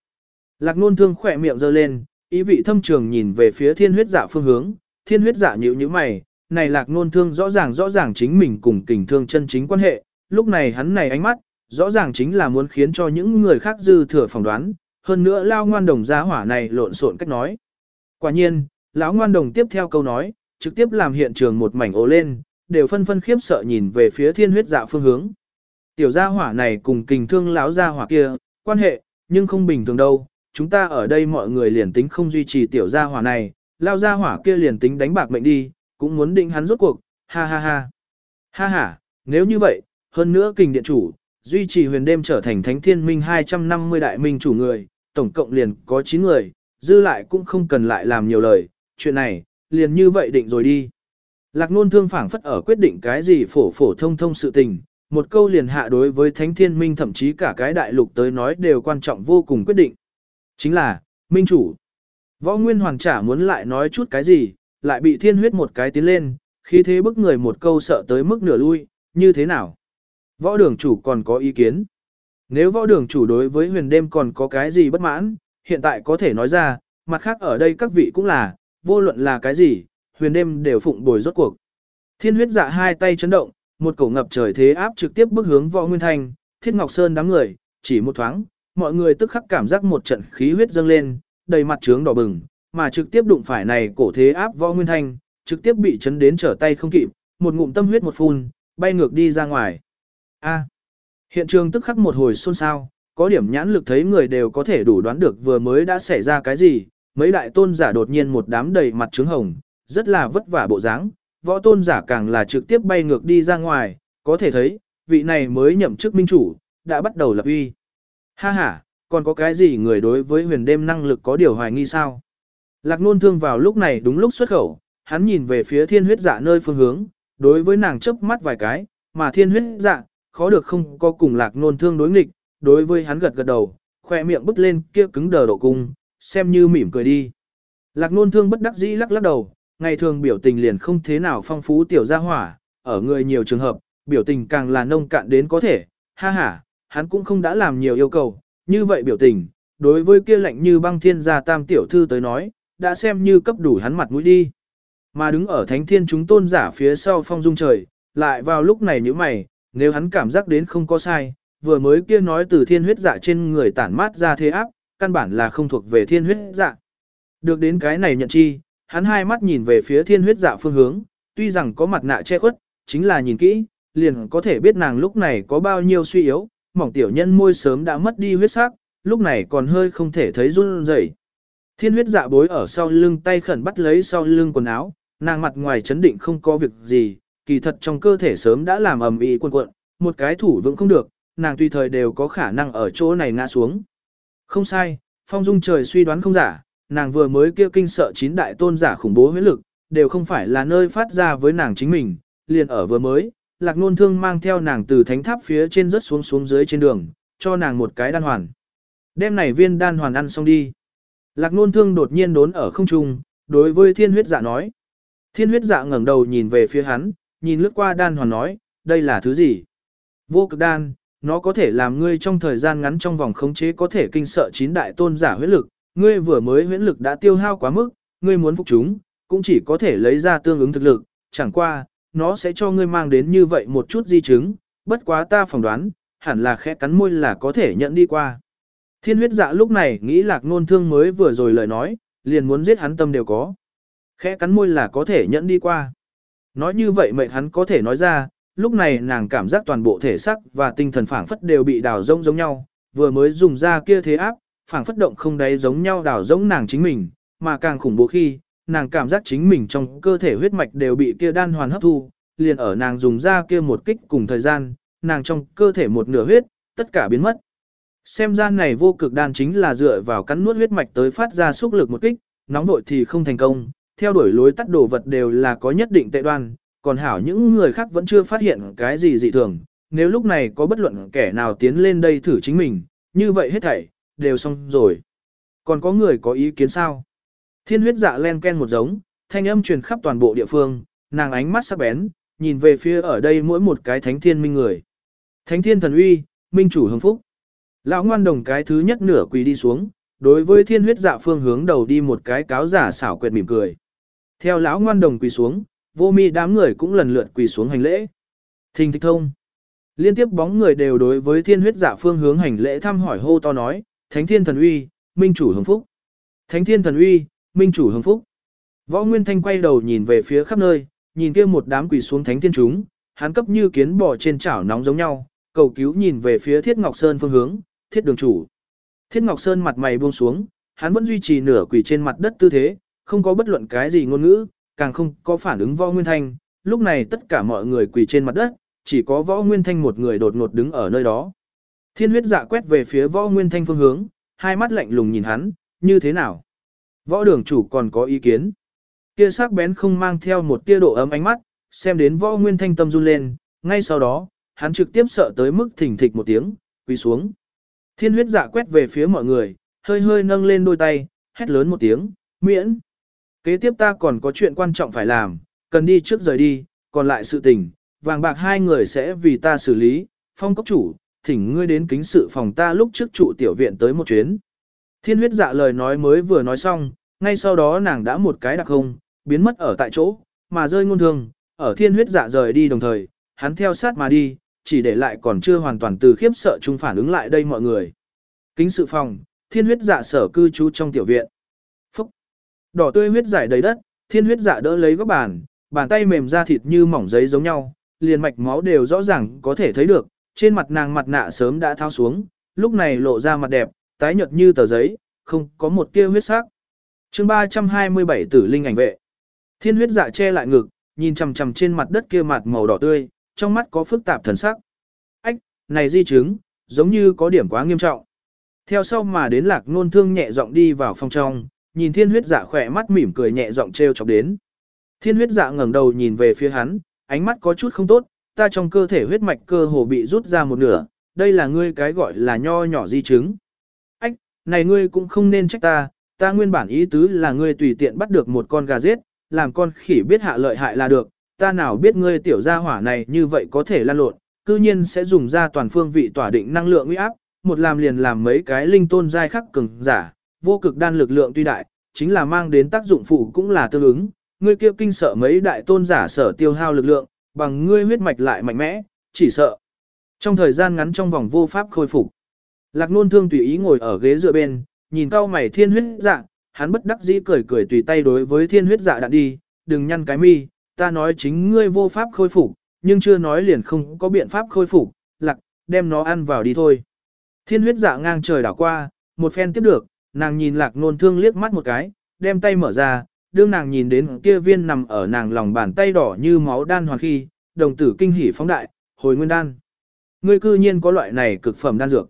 Lạc nôn thương khỏe miệng giơ lên, ý vị thâm trường nhìn về phía thiên huyết dạ phương hướng, thiên huyết dạ nhíu như mày, này lạc nôn thương rõ ràng rõ ràng chính mình cùng kình thương chân chính quan hệ, lúc này hắn này ánh mắt, rõ ràng chính là muốn khiến cho những người khác dư thừa phỏng đoán, hơn nữa lao ngoan đồng gia hỏa này lộn xộn cách nói. Quả nhiên, lão ngoan đồng tiếp theo câu nói, trực tiếp làm hiện trường một mảnh ố lên, đều phân phân khiếp sợ nhìn về phía thiên huyết dạ phương hướng. Tiểu gia hỏa này cùng kình thương lão gia hỏa kia, quan hệ, nhưng không bình thường đâu, chúng ta ở đây mọi người liền tính không duy trì tiểu gia hỏa này, lao gia hỏa kia liền tính đánh bạc mệnh đi, cũng muốn định hắn rốt cuộc, ha ha ha. Ha ha, nếu như vậy, hơn nữa kình điện chủ, duy trì huyền đêm trở thành thánh thiên minh 250 đại minh chủ người, tổng cộng liền có 9 người, dư lại cũng không cần lại làm nhiều lời, chuyện này, liền như vậy định rồi đi. Lạc nôn thương phảng phất ở quyết định cái gì phổ phổ thông thông sự tình, một câu liền hạ đối với thánh thiên minh thậm chí cả cái đại lục tới nói đều quan trọng vô cùng quyết định. Chính là, minh chủ. Võ Nguyên Hoàng trả muốn lại nói chút cái gì, lại bị thiên huyết một cái tiến lên, khi thế bức người một câu sợ tới mức nửa lui, như thế nào? Võ đường chủ còn có ý kiến. Nếu võ đường chủ đối với huyền đêm còn có cái gì bất mãn, hiện tại có thể nói ra, mặt khác ở đây các vị cũng là, vô luận là cái gì, huyền đêm đều phụng bồi rốt cuộc. Thiên huyết dạ hai tay chấn động, một cổ ngập trời thế áp trực tiếp bước hướng võ nguyên thanh, thiết ngọc sơn đám người, chỉ một thoáng, mọi người tức khắc cảm giác một trận khí huyết dâng lên, đầy mặt trướng đỏ bừng, mà trực tiếp đụng phải này cổ thế áp võ nguyên thanh, trực tiếp bị chấn đến trở tay không kịp, một ngụm tâm huyết một phun, bay ngược đi ra ngoài. A hiện trường tức khắc một hồi xôn xao, có điểm nhãn lực thấy người đều có thể đủ đoán được vừa mới đã xảy ra cái gì, mấy đại tôn giả đột nhiên một đám đầy mặt trứng hồng, rất là vất vả bộ dáng, võ tôn giả càng là trực tiếp bay ngược đi ra ngoài, có thể thấy, vị này mới nhậm chức minh chủ, đã bắt đầu lập uy. Ha ha, còn có cái gì người đối với huyền đêm năng lực có điều hoài nghi sao? Lạc nôn thương vào lúc này đúng lúc xuất khẩu, hắn nhìn về phía thiên huyết dạ nơi phương hướng, đối với nàng chớp mắt vài cái, mà thiên huyết dạ, khó được không có cùng lạc nôn thương đối nghịch, đối với hắn gật gật đầu, khoe miệng bứt lên kia cứng đờ độ cung, xem như mỉm cười đi. Lạc nôn thương bất đắc dĩ lắc lắc đầu, ngày thường biểu tình liền không thế nào phong phú tiểu gia hỏa, ở người nhiều trường hợp, biểu tình càng là nông cạn đến có thể, ha ha, hắn cũng không đã làm nhiều yêu cầu, như vậy biểu tình, đối với kia lạnh như băng thiên gia tam tiểu thư tới nói, đã xem như cấp đủ hắn mặt mũi đi. Mà đứng ở thánh thiên chúng tôn giả phía sau phong dung trời, lại vào lúc này như mày, nếu hắn cảm giác đến không có sai, vừa mới kia nói từ thiên huyết dạ trên người tản mát ra thế áp, căn bản là không thuộc về thiên huyết dạ. Được đến cái này nhận chi, hắn hai mắt nhìn về phía thiên huyết dạ phương hướng, tuy rằng có mặt nạ che khuất, chính là nhìn kỹ, liền có thể biết nàng lúc này có bao nhiêu suy yếu, mỏng tiểu nhân môi sớm đã mất đi huyết sắc, lúc này còn hơi không thể thấy run rẩy. Thiên huyết dạ bối ở sau lưng tay khẩn bắt lấy sau lưng quần áo, nàng mặt ngoài chấn định không có việc gì, kỳ thật trong cơ thể sớm đã làm ầm ĩ cuộn cuộn, một cái thủ vững không được, nàng tùy thời đều có khả năng ở chỗ này ngã xuống. Không sai, phong dung trời suy đoán không giả, nàng vừa mới kia kinh sợ chín đại tôn giả khủng bố huyết lực, đều không phải là nơi phát ra với nàng chính mình, liền ở vừa mới, lạc nôn thương mang theo nàng từ thánh tháp phía trên rớt xuống xuống dưới trên đường, cho nàng một cái đan hoàn. Đêm này viên đan hoàn ăn xong đi. Lạc nôn thương đột nhiên đốn ở không trung, đối với thiên huyết dạ nói. Thiên huyết dạ ngẩng đầu nhìn về phía hắn, nhìn lướt qua đan hoàn nói, đây là thứ gì? Vô cực đan, nó có thể làm ngươi trong thời gian ngắn trong vòng khống chế có thể kinh sợ chín đại tôn giả huyết lực, ngươi vừa mới huyết lực đã tiêu hao quá mức, ngươi muốn phục chúng, cũng chỉ có thể lấy ra tương ứng thực lực, chẳng qua, nó sẽ cho ngươi mang đến như vậy một chút di chứng, bất quá ta phỏng đoán, hẳn là khẽ cắn môi là có thể nhận đi qua. Thiên huyết dạ lúc này nghĩ lạc nôn thương mới vừa rồi lời nói, liền muốn giết hắn tâm đều có. Khẽ cắn môi là có thể nhận đi qua. Nói như vậy mệnh hắn có thể nói ra, lúc này nàng cảm giác toàn bộ thể xác và tinh thần phảng phất đều bị đào rông giống nhau, vừa mới dùng ra kia thế áp, phảng phất động không đáy giống nhau đào rỗng nàng chính mình, mà càng khủng bố khi, nàng cảm giác chính mình trong cơ thể huyết mạch đều bị kia đan hoàn hấp thu, liền ở nàng dùng ra kia một kích cùng thời gian, nàng trong cơ thể một nửa huyết, tất cả biến mất. Xem ra này vô cực đan chính là dựa vào cắn nuốt huyết mạch tới phát ra xúc lực một kích, nóng vội thì không thành công, theo đuổi lối tắt đồ vật đều là có nhất định tệ đoan, còn hảo những người khác vẫn chưa phát hiện cái gì dị thường, nếu lúc này có bất luận kẻ nào tiến lên đây thử chính mình, như vậy hết thảy, đều xong rồi. Còn có người có ý kiến sao? Thiên huyết dạ len ken một giống, thanh âm truyền khắp toàn bộ địa phương, nàng ánh mắt sắc bén, nhìn về phía ở đây mỗi một cái thánh thiên minh người. Thánh thiên thần uy, minh chủ hưng phúc. Lão ngoan đồng cái thứ nhất nửa quỳ đi xuống, đối với thiên huyết dạ phương hướng đầu đi một cái cáo giả xảo quyệt mỉm cười. Theo lão ngoan đồng quỳ xuống, vô mi đám người cũng lần lượt quỳ xuống hành lễ. Thình thích thông. Liên tiếp bóng người đều đối với thiên huyết giả phương hướng hành lễ thăm hỏi hô to nói, Thánh thiên thần uy, minh chủ hưởng phúc. Thánh thiên thần uy, minh chủ hưởng phúc. Võ Nguyên Thanh quay đầu nhìn về phía khắp nơi, nhìn kia một đám quỳ xuống thánh thiên chúng, hắn cấp như kiến bò trên chảo nóng giống nhau, cầu cứu nhìn về phía Thiết Ngọc Sơn phương hướng, Thiết đường chủ. Thiết Ngọc Sơn mặt mày buông xuống, hắn vẫn duy trì nửa quỳ trên mặt đất tư thế, không có bất luận cái gì ngôn ngữ, càng không có phản ứng Võ Nguyên Thanh, lúc này tất cả mọi người quỳ trên mặt đất, chỉ có Võ Nguyên Thanh một người đột ngột đứng ở nơi đó. Thiên huyết dạ quét về phía Võ Nguyên Thanh phương hướng, hai mắt lạnh lùng nhìn hắn, như thế nào? Võ đường chủ còn có ý kiến. Kia sắc bén không mang theo một tia độ ấm ánh mắt, xem đến Võ Nguyên Thanh tâm run lên, ngay sau đó, hắn trực tiếp sợ tới mức thỉnh thịch một tiếng, quỳ xuống. Thiên huyết dạ quét về phía mọi người, hơi hơi nâng lên đôi tay, hét lớn một tiếng, miễn. Kế tiếp ta còn có chuyện quan trọng phải làm, cần đi trước rời đi, còn lại sự tình, vàng bạc hai người sẽ vì ta xử lý, phong cấp chủ, thỉnh ngươi đến kính sự phòng ta lúc trước trụ tiểu viện tới một chuyến. Thiên huyết dạ lời nói mới vừa nói xong, ngay sau đó nàng đã một cái đặc không, biến mất ở tại chỗ, mà rơi ngôn thương, ở thiên huyết dạ rời đi đồng thời, hắn theo sát mà đi, chỉ để lại còn chưa hoàn toàn từ khiếp sợ chung phản ứng lại đây mọi người. Kính sự phòng, thiên huyết dạ sở cư trú trong tiểu viện. Đỏ tươi huyết giải đầy đất, thiên huyết dạ đỡ lấy góc bàn, bàn tay mềm da thịt như mỏng giấy giống nhau, liền mạch máu đều rõ ràng có thể thấy được, trên mặt nàng mặt nạ sớm đã tháo xuống, lúc này lộ ra mặt đẹp, tái nhợt như tờ giấy, không có một tia huyết sắc. Chương 327 Tử linh ảnh vệ. Thiên huyết dạ che lại ngực, nhìn chằm chằm trên mặt đất kia mặt màu đỏ tươi, trong mắt có phức tạp thần sắc. Ách, này di chứng, giống như có điểm quá nghiêm trọng. Theo sau mà đến lạc nôn thương nhẹ giọng đi vào phòng trong, nhìn thiên huyết dạ khỏe mắt mỉm cười nhẹ giọng treo chọc đến. Thiên huyết dạ ngẩng đầu nhìn về phía hắn, ánh mắt có chút không tốt, ta trong cơ thể huyết mạch cơ hồ bị rút ra một nửa, đây là ngươi cái gọi là nho nhỏ di chứng. Ách, này ngươi cũng không nên trách ta, ta nguyên bản ý tứ là ngươi tùy tiện bắt được một con gà giết, làm con khỉ biết hạ lợi hại là được, ta nào biết ngươi tiểu gia hỏa này như vậy có thể lan lộn, cư nhiên sẽ dùng ra toàn phương vị tỏa định năng lượng uy áp, một làm liền làm mấy cái linh tôn giai khắc cường giả, vô cực đan lực lượng tuy đại, chính là mang đến tác dụng phụ cũng là tương ứng, ngươi kia kinh sợ mấy đại tôn giả sở tiêu hao lực lượng, bằng ngươi huyết mạch lại mạnh mẽ, chỉ sợ. Trong thời gian ngắn trong vòng vô pháp khôi phục. Lạc nôn thương tùy ý ngồi ở ghế dựa bên, nhìn cao mày thiên huyết dạ, hắn bất đắc dĩ cười cười tùy tay đối với thiên huyết dạ đạn đi, đừng nhăn cái mi, ta nói chính ngươi vô pháp khôi phục, nhưng chưa nói liền không có biện pháp khôi phục, lạc, đem nó ăn vào đi thôi. Thiên huyết dạ ngang trời đảo qua, một phen tiếp được, nàng nhìn lạc nôn thương liếc mắt một cái, đem tay mở ra, đương nàng nhìn đến kia viên nằm ở nàng lòng bàn tay đỏ như máu đan hoàn khi, đồng tử kinh hỉ phóng đại, hồi nguyên đan. Ngươi cư nhiên có loại này cực phẩm đan dược.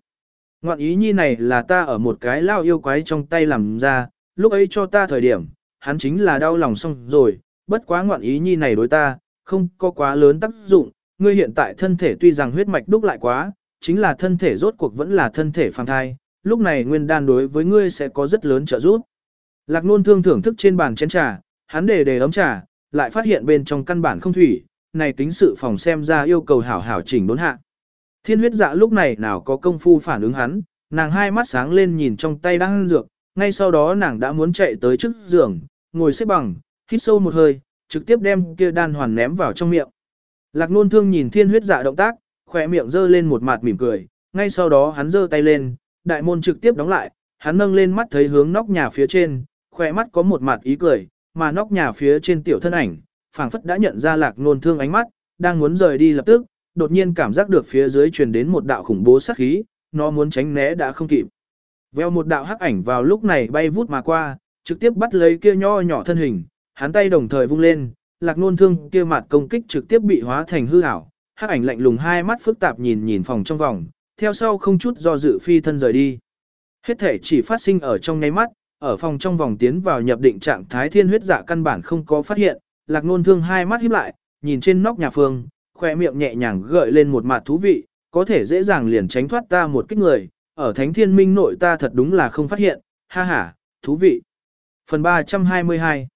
Ngoạn ý nhi này là ta ở một cái lao yêu quái trong tay làm ra, lúc ấy cho ta thời điểm, hắn chính là đau lòng xong rồi, bất quá ngoạn ý nhi này đối ta, không có quá lớn tác dụng, ngươi hiện tại thân thể tuy rằng huyết mạch đúc lại quá, chính là thân thể rốt cuộc vẫn là thân thể phàm thai, lúc này nguyên đan đối với ngươi sẽ có rất lớn trợ giúp. Lạc nôn thương thưởng thức trên bàn chén trà, hắn để để ấm trà, lại phát hiện bên trong căn bản không thủy, này tính sự phòng xem ra yêu cầu hảo hảo chỉnh đốn hạ. Thiên huyết dạ lúc này nào có công phu phản ứng hắn, nàng hai mắt sáng lên nhìn trong tay đang ăn dược, ngay sau đó nàng đã muốn chạy tới trước giường, ngồi xếp bằng, hít sâu một hơi, trực tiếp đem kia đan hoàn ném vào trong miệng. Lạc nôn thương nhìn thiên huyết dạ động tác, khỏe miệng giơ lên một mặt mỉm cười, ngay sau đó hắn giơ tay lên, đại môn trực tiếp đóng lại, hắn nâng lên mắt thấy hướng nóc nhà phía trên, khỏe mắt có một mặt ý cười, mà nóc nhà phía trên tiểu thân ảnh, phảng phất đã nhận ra lạc nôn thương ánh mắt, đang muốn rời đi lập tức, đột nhiên cảm giác được phía dưới truyền đến một đạo khủng bố sát khí, nó muốn tránh né đã không kịp. Veo một đạo hắc ảnh vào lúc này bay vút mà qua, trực tiếp bắt lấy kia nho nhỏ thân hình, hắn tay đồng thời vung lên, lạc nôn thương kia mặt công kích trực tiếp bị hóa thành hư ảo, hắc ảnh lạnh lùng hai mắt phức tạp nhìn nhìn phòng trong vòng, theo sau không chút do dự phi thân rời đi. Hết thể chỉ phát sinh ở trong nháy mắt, ở phòng trong vòng tiến vào nhập định trạng thái thiên huyết dạ căn bản không có phát hiện, lạc nôn thương hai mắt híp lại, nhìn trên nóc nhà phương, khoe miệng nhẹ nhàng gợi lên một mặt thú vị, có thể dễ dàng liền tránh thoát ta một kích người, ở thánh thiên minh nội ta thật đúng là không phát hiện, ha ha, thú vị. Phần 322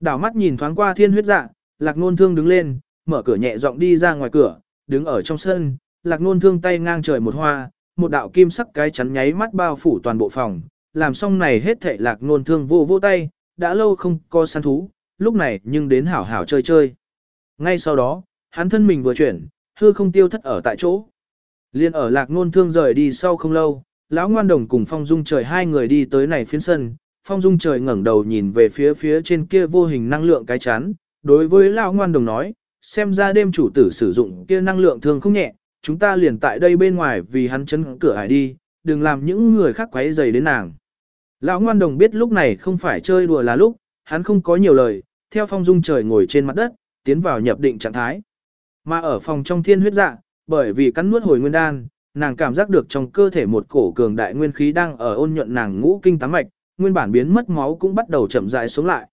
Đảo mắt nhìn thoáng qua thiên huyết dạ, lạc nôn thương đứng lên, mở cửa nhẹ giọng đi ra ngoài cửa, đứng ở trong sân, lạc nôn thương tay ngang trời một hoa, một đạo kim sắc cái chắn nháy mắt bao phủ toàn bộ phòng, làm xong này hết thệ lạc nôn thương vô vô tay, đã lâu không có săn thú, lúc này nhưng đến hảo hảo chơi chơi. Ngay sau đó, hắn thân mình vừa chuyển, hư không tiêu thất ở tại chỗ. Liên ở lạc nôn thương rời đi sau không lâu, lão ngoan đồng cùng phong dung trời hai người đi tới này phiến sân, phong dung trời ngẩng đầu nhìn về phía phía trên kia vô hình năng lượng cái chắn, đối với lão ngoan đồng nói, xem ra đêm chủ tử sử dụng kia năng lượng thương không nhẹ, chúng ta liền tại đây bên ngoài vì hắn chấn cửa hải đi, đừng làm những người khác quấy rầy đến nàng. Lão ngoan đồng biết lúc này không phải chơi đùa là lúc, hắn không có nhiều lời, theo phong dung trời ngồi trên mặt đất, tiến vào nhập định trạng thái. Mà ở phòng trong thiên huyết dạ, bởi vì cắn nuốt hồi nguyên đan, nàng cảm giác được trong cơ thể một cổ cường đại nguyên khí đang ở ôn nhuận nàng ngũ kinh tám mạch, nguyên bản biến mất máu cũng bắt đầu chậm rãi xuống lại.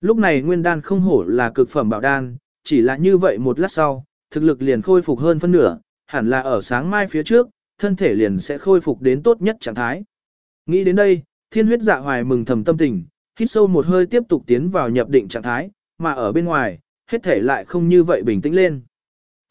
Lúc này nguyên đan không hổ là cực phẩm bảo đan, chỉ là như vậy một lát sau, thực lực liền khôi phục hơn phân nửa, hẳn là ở sáng mai phía trước, thân thể liền sẽ khôi phục đến tốt nhất trạng thái. Nghĩ đến đây, thiên huyết dạ hoài mừng thầm tâm tình, hít sâu một hơi tiếp tục tiến vào nhập định trạng thái, mà ở bên ngoài, hết thể lại không như vậy bình tĩnh lên.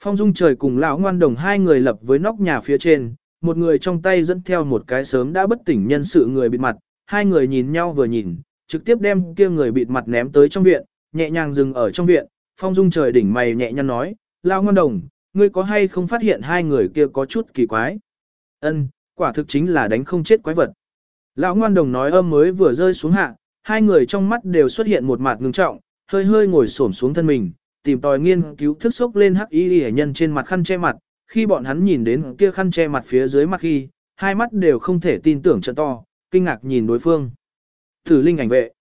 Phong Dung trời cùng lão ngoan đồng hai người lập với nóc nhà phía trên, một người trong tay dẫn theo một cái sớm đã bất tỉnh nhân sự người bịt mặt, hai người nhìn nhau vừa nhìn, trực tiếp đem kia người bịt mặt ném tới trong viện, nhẹ nhàng dừng ở trong viện, Phong Dung trời đỉnh mày nhẹ nhàng nói, lão ngoan đồng, ngươi có hay không phát hiện hai người kia có chút kỳ quái? Ân, quả thực chính là đánh không chết quái vật. Lão ngoan đồng nói âm mới vừa rơi xuống hạ, hai người trong mắt đều xuất hiện một mặt ngưng trọng, hơi hơi ngồi xổm xuống thân mình, tìm tòi nghiên cứu thức sốc lên hắc y hệ nhân trên mặt khăn che mặt, khi bọn hắn nhìn đến kia khăn che mặt phía dưới mặt khi, hai mắt đều không thể tin tưởng trận to, kinh ngạc nhìn đối phương. Thử linh ảnh vệ.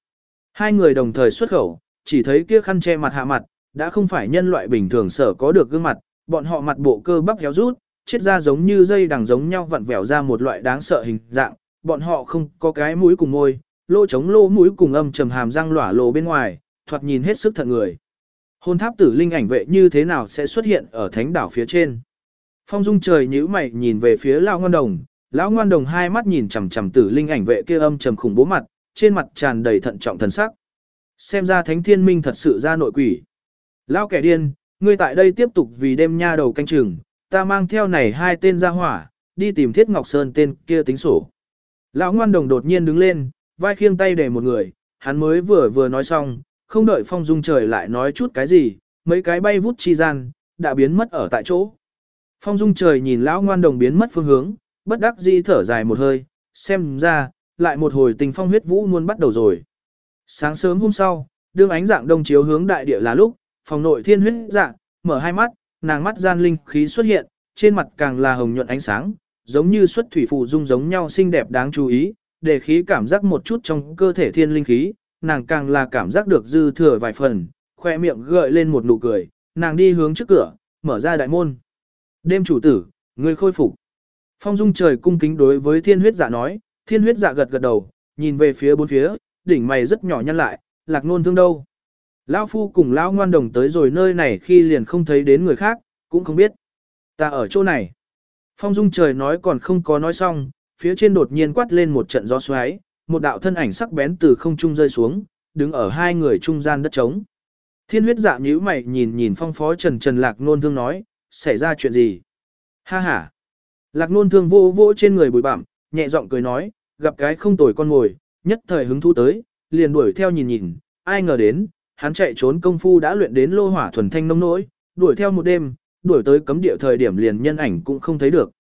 Hai người đồng thời xuất khẩu, chỉ thấy kia khăn che mặt hạ mặt, đã không phải nhân loại bình thường sở có được gương mặt, bọn họ mặt bộ cơ bắp héo rút, chết ra giống như dây đằng giống nhau vặn vẹo ra một loại đáng sợ hình dạng, bọn họ không có cái mũi cùng môi, lỗ chống lỗ mũi cùng âm trầm hàm răng lỏa lộ bên ngoài, thoạt nhìn hết sức thận người. Hôn tháp tử linh ảnh vệ như thế nào sẽ xuất hiện ở thánh đảo phía trên? Phong dung trời nhíu mày nhìn về phía lão ngoan đồng, lão ngoan đồng hai mắt nhìn chằm chằm tử linh ảnh vệ kia âm trầm khủng bố mặt, trên mặt tràn đầy thận trọng thần sắc. Xem ra thánh thiên minh thật sự ra nội quỷ. Lão kẻ điên, ngươi tại đây tiếp tục vì đêm nha đầu canh chừng, ta mang theo này hai tên ra hỏa, đi tìm Thiết Ngọc Sơn tên kia tính sổ. Lão ngoan đồng đột nhiên đứng lên, vai khiêng tay để một người, hắn mới vừa vừa nói xong, không đợi phong dung trời lại nói chút cái gì, mấy cái bay vút chi gian, đã biến mất ở tại chỗ. Phong dung trời nhìn lão ngoan đồng biến mất phương hướng, bất đắc dĩ thở dài một hơi, xem ra, lại một hồi tình phong huyết vũ luôn bắt đầu rồi. Sáng sớm hôm sau, đương ánh dạng đông chiếu hướng đại địa là lúc, phòng nội thiên huyết dạng, mở hai mắt, nàng mắt gian linh khí xuất hiện, trên mặt càng là hồng nhuận ánh sáng, giống như xuất thủy phù dung giống nhau xinh đẹp đáng chú ý, để khí cảm giác một chút trong cơ thể thiên linh khí, nàng càng là cảm giác được dư thừa vài phần, khoe miệng gợi lên một nụ cười, nàng đi hướng trước cửa, mở ra đại môn. Đêm chủ tử, người khôi phục. Phong dung trời cung kính đối với thiên huyết dạ nói, thiên huyết dạ gật gật đầu, nhìn về phía bốn phía, đỉnh mày rất nhỏ nhăn lại, lạc nôn thương đâu. Lão phu cùng lão ngoan đồng tới rồi nơi này khi liền không thấy đến người khác, cũng không biết. Ta ở chỗ này. Phong dung trời nói còn không có nói xong, phía trên đột nhiên quát lên một trận gió xoáy, một đạo thân ảnh sắc bén từ không trung rơi xuống, đứng ở hai người trung gian đất trống. Thiên huyết dạ nhíu mày nhìn nhìn phong phó trần trần lạc nôn thương nói, xảy ra chuyện gì? Ha ha! Lạc nôn thương vô vô trên người bụi bặm, nhẹ giọng cười nói, gặp cái không tồi con ngồi, nhất thời hứng thú tới, liền đuổi theo nhìn nhìn, ai ngờ đến, hắn chạy trốn công phu đã luyện đến lô hỏa thuần thanh nông nỗi, đuổi theo một đêm, đuổi tới cấm địa thời điểm liền nhân ảnh cũng không thấy được.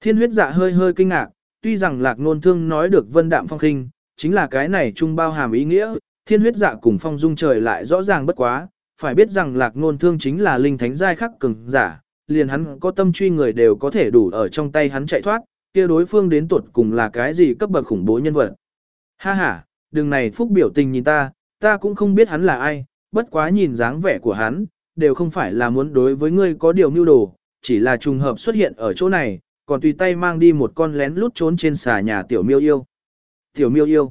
Thiên huyết dạ hơi hơi kinh ngạc, tuy rằng lạc nôn thương nói được vân đạm phong khinh, chính là cái này trung bao hàm ý nghĩa, thiên huyết dạ cùng phong dung trời lại rõ ràng bất quá, phải biết rằng lạc nôn thương chính là linh thánh giai khắc cường giả, liền hắn có tâm truy người đều có thể đủ ở trong tay hắn chạy thoát, kia đối phương đến tuột cùng là cái gì cấp bậc khủng bố nhân vật. Ha ha, đừng này phúc biểu tình nhìn ta, ta cũng không biết hắn là ai, bất quá nhìn dáng vẻ của hắn, đều không phải là muốn đối với ngươi có điều mưu đồ, chỉ là trùng hợp xuất hiện ở chỗ này, còn tùy tay mang đi một con lén lút trốn trên xà nhà tiểu miêu yêu. Tiểu miêu yêu.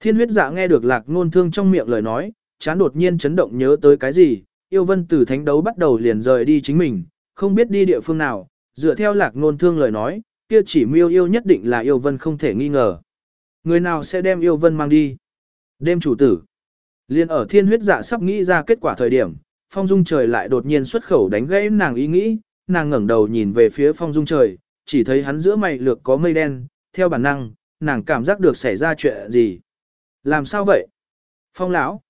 Thiên huyết dạ nghe được lạc ngôn thương trong miệng lời nói, chán đột nhiên chấn động nhớ tới cái gì, yêu vân từ thánh đấu bắt đầu liền rời đi chính mình, không biết đi địa phương nào, dựa theo lạc ngôn thương lời nói, kia chỉ miêu yêu nhất định là yêu vân không thể nghi ngờ. Người nào sẽ đem yêu vân mang đi? Đêm chủ tử. Liên ở thiên huyết dạ sắp nghĩ ra kết quả thời điểm, phong dung trời lại đột nhiên xuất khẩu đánh gãy nàng ý nghĩ, nàng ngẩng đầu nhìn về phía phong dung trời, chỉ thấy hắn giữa mày lược có mây đen, theo bản năng, nàng cảm giác được xảy ra chuyện gì. Làm sao vậy? Phong lão.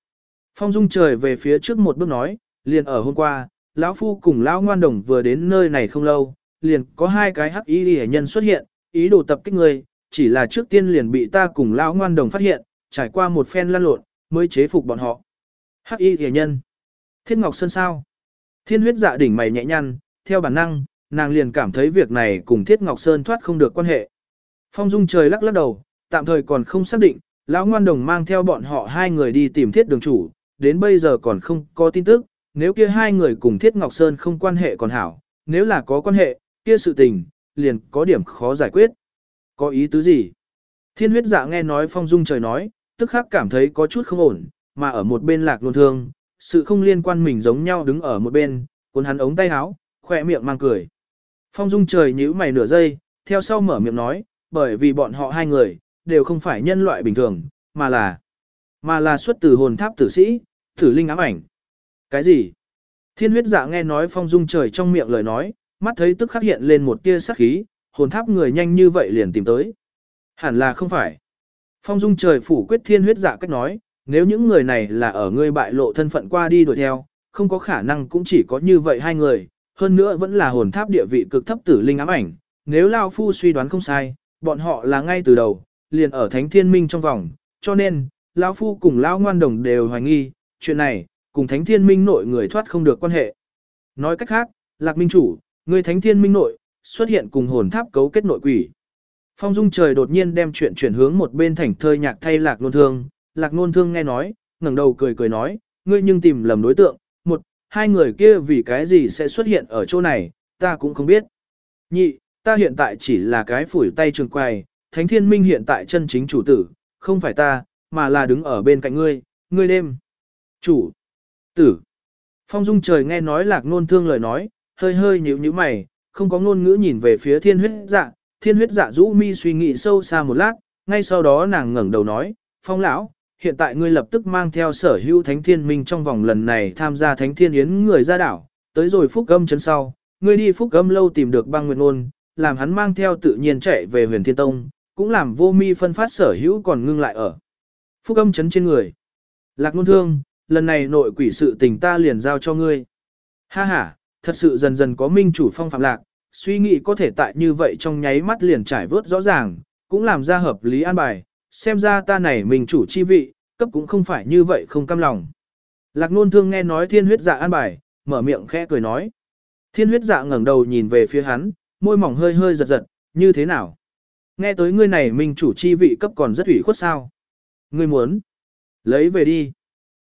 Phong dung trời về phía trước một bước nói, liền ở hôm qua, lão phu cùng lão ngoan đồng vừa đến nơi này không lâu, liền có hai cái hắc y hệ nhân xuất hiện, ý đồ tập kích người, chỉ là trước tiên liền bị ta cùng lão ngoan đồng phát hiện, trải qua một phen lăn lộn, mới chế phục bọn họ. Hắc y hề nhân. Thiên Ngọc Sơn sao? Thiên huyết dạ đỉnh mày nhẹ nhăn, theo bản năng, nàng liền cảm thấy việc này cùng Thiết Ngọc Sơn thoát không được quan hệ. Phong Dung trời lắc lắc đầu, tạm thời còn không xác định, lão ngoan đồng mang theo bọn họ hai người đi tìm Thiết đường chủ, đến bây giờ còn không có tin tức, nếu kia hai người cùng Thiết Ngọc Sơn không quan hệ còn hảo, nếu là có quan hệ, kia sự tình, liền có điểm khó giải quyết. Có ý tứ gì? Thiên huyết dạ nghe nói Phong Dung trời nói, tức khắc cảm thấy có chút không ổn, mà ở một bên lạc luôn thương, sự không liên quan mình giống nhau đứng ở một bên, cuốn hắn ống tay áo, khỏe miệng mang cười. Phong Dung trời nhíu mày nửa giây, theo sau mở miệng nói, bởi vì bọn họ hai người, đều không phải nhân loại bình thường, mà là, mà là xuất từ hồn tháp tử sĩ, tử linh ám ảnh. Cái gì? Thiên huyết dạ nghe nói phong dung trời trong miệng lời nói, mắt thấy tức khắc hiện lên một tia sắc khí, hồn tháp người nhanh như vậy liền tìm tới. Hẳn là không phải. Phong dung trời phủ quyết thiên huyết dạ cách nói, nếu những người này là ở ngươi bại lộ thân phận qua đi đuổi theo, không có khả năng cũng chỉ có như vậy hai người, hơn nữa vẫn là hồn tháp địa vị cực thấp tử linh ám ảnh. Nếu Lao Phu suy đoán không sai, bọn họ là ngay từ đầu, liền ở Thánh Thiên Minh trong vòng, cho nên, Lao Phu cùng Lao Ngoan Đồng đều hoài nghi, chuyện này, cùng Thánh Thiên Minh nội người thoát không được quan hệ. Nói cách khác, Lạc Minh Chủ, người Thánh Thiên Minh nội, xuất hiện cùng hồn tháp cấu kết nội quỷ. Phong Dung trời đột nhiên đem chuyện chuyển hướng một bên thành thơi nhạc thay Lạc Nôn Thương, Lạc Nôn Thương nghe nói, ngẩng đầu cười cười nói, ngươi nhưng tìm lầm đối tượng, một, hai người kia vì cái gì sẽ xuất hiện ở chỗ này, ta cũng không biết. Nhị, ta hiện tại chỉ là cái phủi tay trường quài, Thánh Thiên Minh hiện tại chân chính chủ tử, không phải ta, mà là đứng ở bên cạnh ngươi, ngươi đêm. Chủ. Tử. Phong Dung trời nghe nói Lạc Nôn Thương lời nói, hơi hơi nhíu nhíu mày, không có ngôn ngữ nhìn về phía thiên huyết dạ, thiên huyết dạ rũ mi suy nghĩ sâu xa một lát, ngay sau đó nàng ngẩng đầu nói, phong lão, hiện tại ngươi lập tức mang theo sở hữu thánh thiên minh trong vòng lần này tham gia thánh thiên yến người ra đảo, tới rồi phúc âm chân sau, ngươi đi phúc âm lâu tìm được băng nguyện ôn, làm hắn mang theo tự nhiên chạy về huyền thiên tông, cũng làm vô mi phân phát sở hữu còn ngưng lại ở. Phúc âm chấn trên người. Lạc ngôn thương, lần này nội quỷ sự tình ta liền giao cho ngươi. Ha ha, thật sự dần dần có minh chủ phong phạm lạc, suy nghĩ có thể tại như vậy trong nháy mắt liền trải vớt rõ ràng, cũng làm ra hợp lý an bài, xem ra ta này mình chủ chi vị, cấp cũng không phải như vậy không cam lòng. Lạc nôn thương nghe nói thiên huyết dạ an bài, mở miệng khẽ cười nói. Thiên huyết dạ ngẩng đầu nhìn về phía hắn, môi mỏng hơi hơi giật giật, như thế nào? Nghe tới ngươi này mình chủ chi vị cấp còn rất ủy khuất sao? Ngươi muốn? Lấy về đi.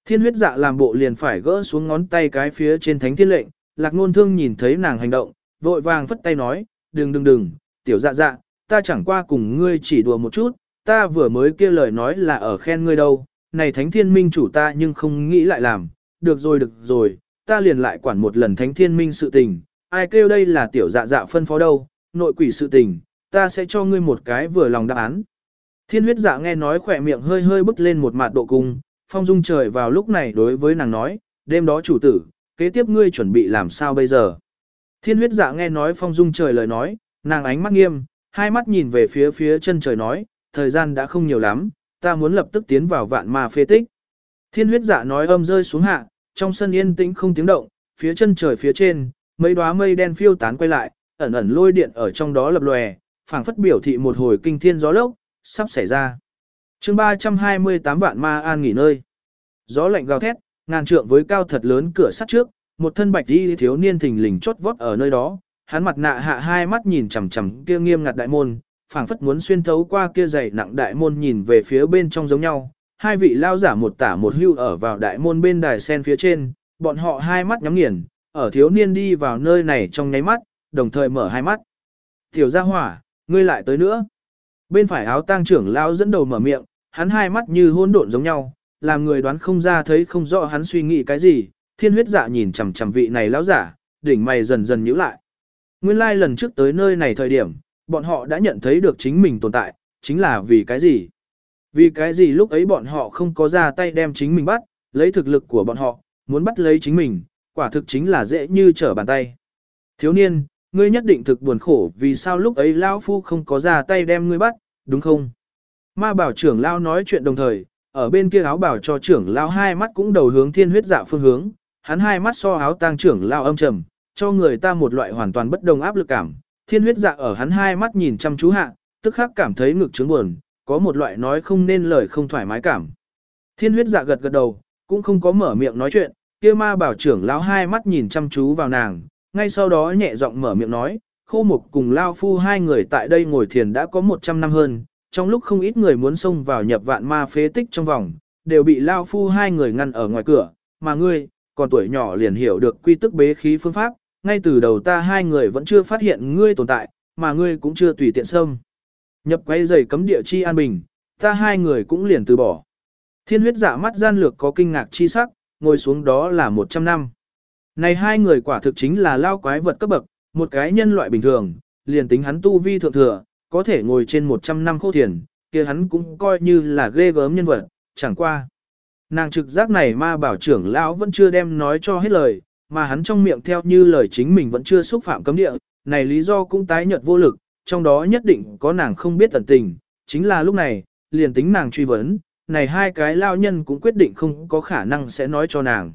Thiên huyết dạ làm bộ liền phải gỡ xuống ngón tay cái phía trên thánh thiên lệnh, lạc nôn thương nhìn thấy nàng hành động, vội vàng phất tay nói, đừng đừng đừng, tiểu dạ dạ, ta chẳng qua cùng ngươi chỉ đùa một chút, ta vừa mới kia lời nói là ở khen ngươi đâu, này thánh thiên minh chủ ta nhưng không nghĩ lại làm, được rồi được rồi, ta liền lại quản một lần thánh thiên minh sự tình, ai kêu đây là tiểu dạ dạ phân phó đâu, nội quỷ sự tình, ta sẽ cho ngươi một cái vừa lòng đáp án. Thiên huyết dạ nghe nói khỏe miệng hơi hơi bước lên một mặt độ cung, phong dung trời vào lúc này đối với nàng nói, đêm đó chủ tử, kế tiếp ngươi chuẩn bị làm sao bây giờ. Thiên huyết dạ nghe nói phong dung trời lời nói, nàng ánh mắt nghiêm, hai mắt nhìn về phía phía chân trời nói, thời gian đã không nhiều lắm, ta muốn lập tức tiến vào vạn ma phê tích. Thiên huyết dạ nói âm rơi xuống hạ, trong sân yên tĩnh không tiếng động, phía chân trời phía trên, mấy đóa mây đen phiêu tán quay lại, ẩn ẩn lôi điện ở trong đó lập lòe, phảng phất biểu thị một hồi kinh thiên gió lốc, sắp xảy ra. chương 328 vạn ma an nghỉ nơi. Gió lạnh gào thét, ngàn trượng với cao thật lớn cửa sắt trước, một thân bạch y thiếu niên thình lình chốt vót ở nơi đó, hắn mặt nạ hạ hai mắt nhìn chằm chằm kia nghiêm ngặt đại môn, phảng phất muốn xuyên thấu qua kia dày nặng đại môn nhìn về phía bên trong giống nhau. Hai vị lao giả một tả một hưu ở vào đại môn bên đài sen phía trên, bọn họ hai mắt nhắm nghiền, ở thiếu niên đi vào nơi này trong nháy mắt, đồng thời mở hai mắt. Tiểu gia hỏa, ngươi lại tới nữa. Bên phải áo tang trưởng lao dẫn đầu mở miệng, hắn hai mắt như hôn độn giống nhau, làm người đoán không ra thấy không rõ hắn suy nghĩ cái gì, thiên huyết dạ nhìn chằm chằm vị này lão giả, đỉnh mày dần dần nhíu lại. Nguyên lai like lần trước tới nơi này thời điểm, bọn họ đã nhận thấy được chính mình tồn tại, chính là vì cái gì? Vì cái gì lúc ấy bọn họ không có ra tay đem chính mình bắt, lấy thực lực của bọn họ, muốn bắt lấy chính mình, quả thực chính là dễ như trở bàn tay. Thiếu niên, ngươi nhất định thực buồn khổ vì sao lúc ấy lão Phu không có ra tay đem ngươi bắt, đúng không? Ma bảo trưởng Lao nói chuyện đồng thời, ở bên kia áo bảo cho trưởng Lao hai mắt cũng đầu hướng thiên huyết dạ phương hướng, hắn hai mắt so áo tang trưởng Lao âm trầm, cho người ta một loại hoàn toàn bất đồng áp lực cảm, Thiên huyết dạ ở hắn hai mắt nhìn chăm chú hạ, tức khắc cảm thấy ngực trướng buồn, có một loại nói không nên lời không thoải mái cảm. Thiên huyết dạ gật gật đầu, cũng không có mở miệng nói chuyện, kia ma bảo trưởng lão hai mắt nhìn chăm chú vào nàng, ngay sau đó nhẹ giọng mở miệng nói, khô mục cùng lao phu hai người tại đây ngồi thiền đã có 100 năm hơn, trong lúc không ít người muốn xông vào nhập vạn ma phế tích trong vòng, đều bị lao phu hai người ngăn ở ngoài cửa, mà ngươi, còn tuổi nhỏ liền hiểu được quy tức bế khí phương pháp, ngay từ đầu ta hai người vẫn chưa phát hiện ngươi tồn tại, mà ngươi cũng chưa tùy tiện xâm. Nhập quay giày cấm địa chi an bình, ta hai người cũng liền từ bỏ. Thiên huyết giả mắt gian lược có kinh ngạc chi sắc, ngồi xuống đó là 100 năm. Này hai người quả thực chính là lao quái vật cấp bậc, một cái nhân loại bình thường, liền tính hắn tu vi thượng thừa, có thể ngồi trên 100 năm khô thiền, kia hắn cũng coi như là ghê gớm nhân vật, chẳng qua. Nàng trực giác này ma bảo trưởng lão vẫn chưa đem nói cho hết lời, mà hắn trong miệng theo như lời chính mình vẫn chưa xúc phạm cấm địa, này lý do cũng tái nhợt vô lực, trong đó nhất định có nàng không biết tận tình, chính là lúc này, liền tính nàng truy vấn, này hai cái lao nhân cũng quyết định không có khả năng sẽ nói cho nàng.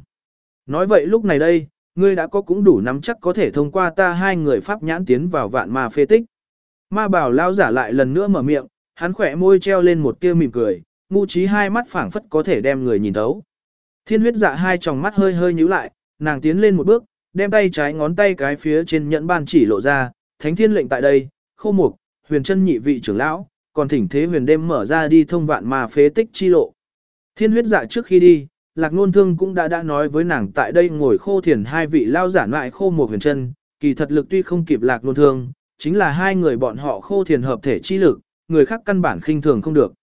Nói vậy lúc này đây, ngươi đã có cũng đủ nắm chắc có thể thông qua ta hai người pháp nhãn tiến vào vạn ma phê tích. Ma bảo lao giả lại lần nữa mở miệng, hắn khỏe môi treo lên một tia mỉm cười, ngu trí hai mắt phảng phất có thể đem người nhìn thấu. Thiên huyết dạ hai tròng mắt hơi hơi nhíu lại, nàng tiến lên một bước, đem tay trái ngón tay cái phía trên nhẫn ban chỉ lộ ra, thánh thiên lệnh tại đây, khô mục, huyền chân nhị vị trưởng lão, còn thỉnh thế huyền đêm mở ra đi thông vạn mà phế tích chi lộ. Thiên huyết dạ trước khi đi, lạc nôn thương cũng đã đã nói với nàng tại đây ngồi khô thiền hai vị lao giản lại khô mục huyền chân, kỳ thật lực tuy không kịp lạc nôn thương, chính là hai người bọn họ khô thiền hợp thể chi lực, người khác căn bản khinh thường không được.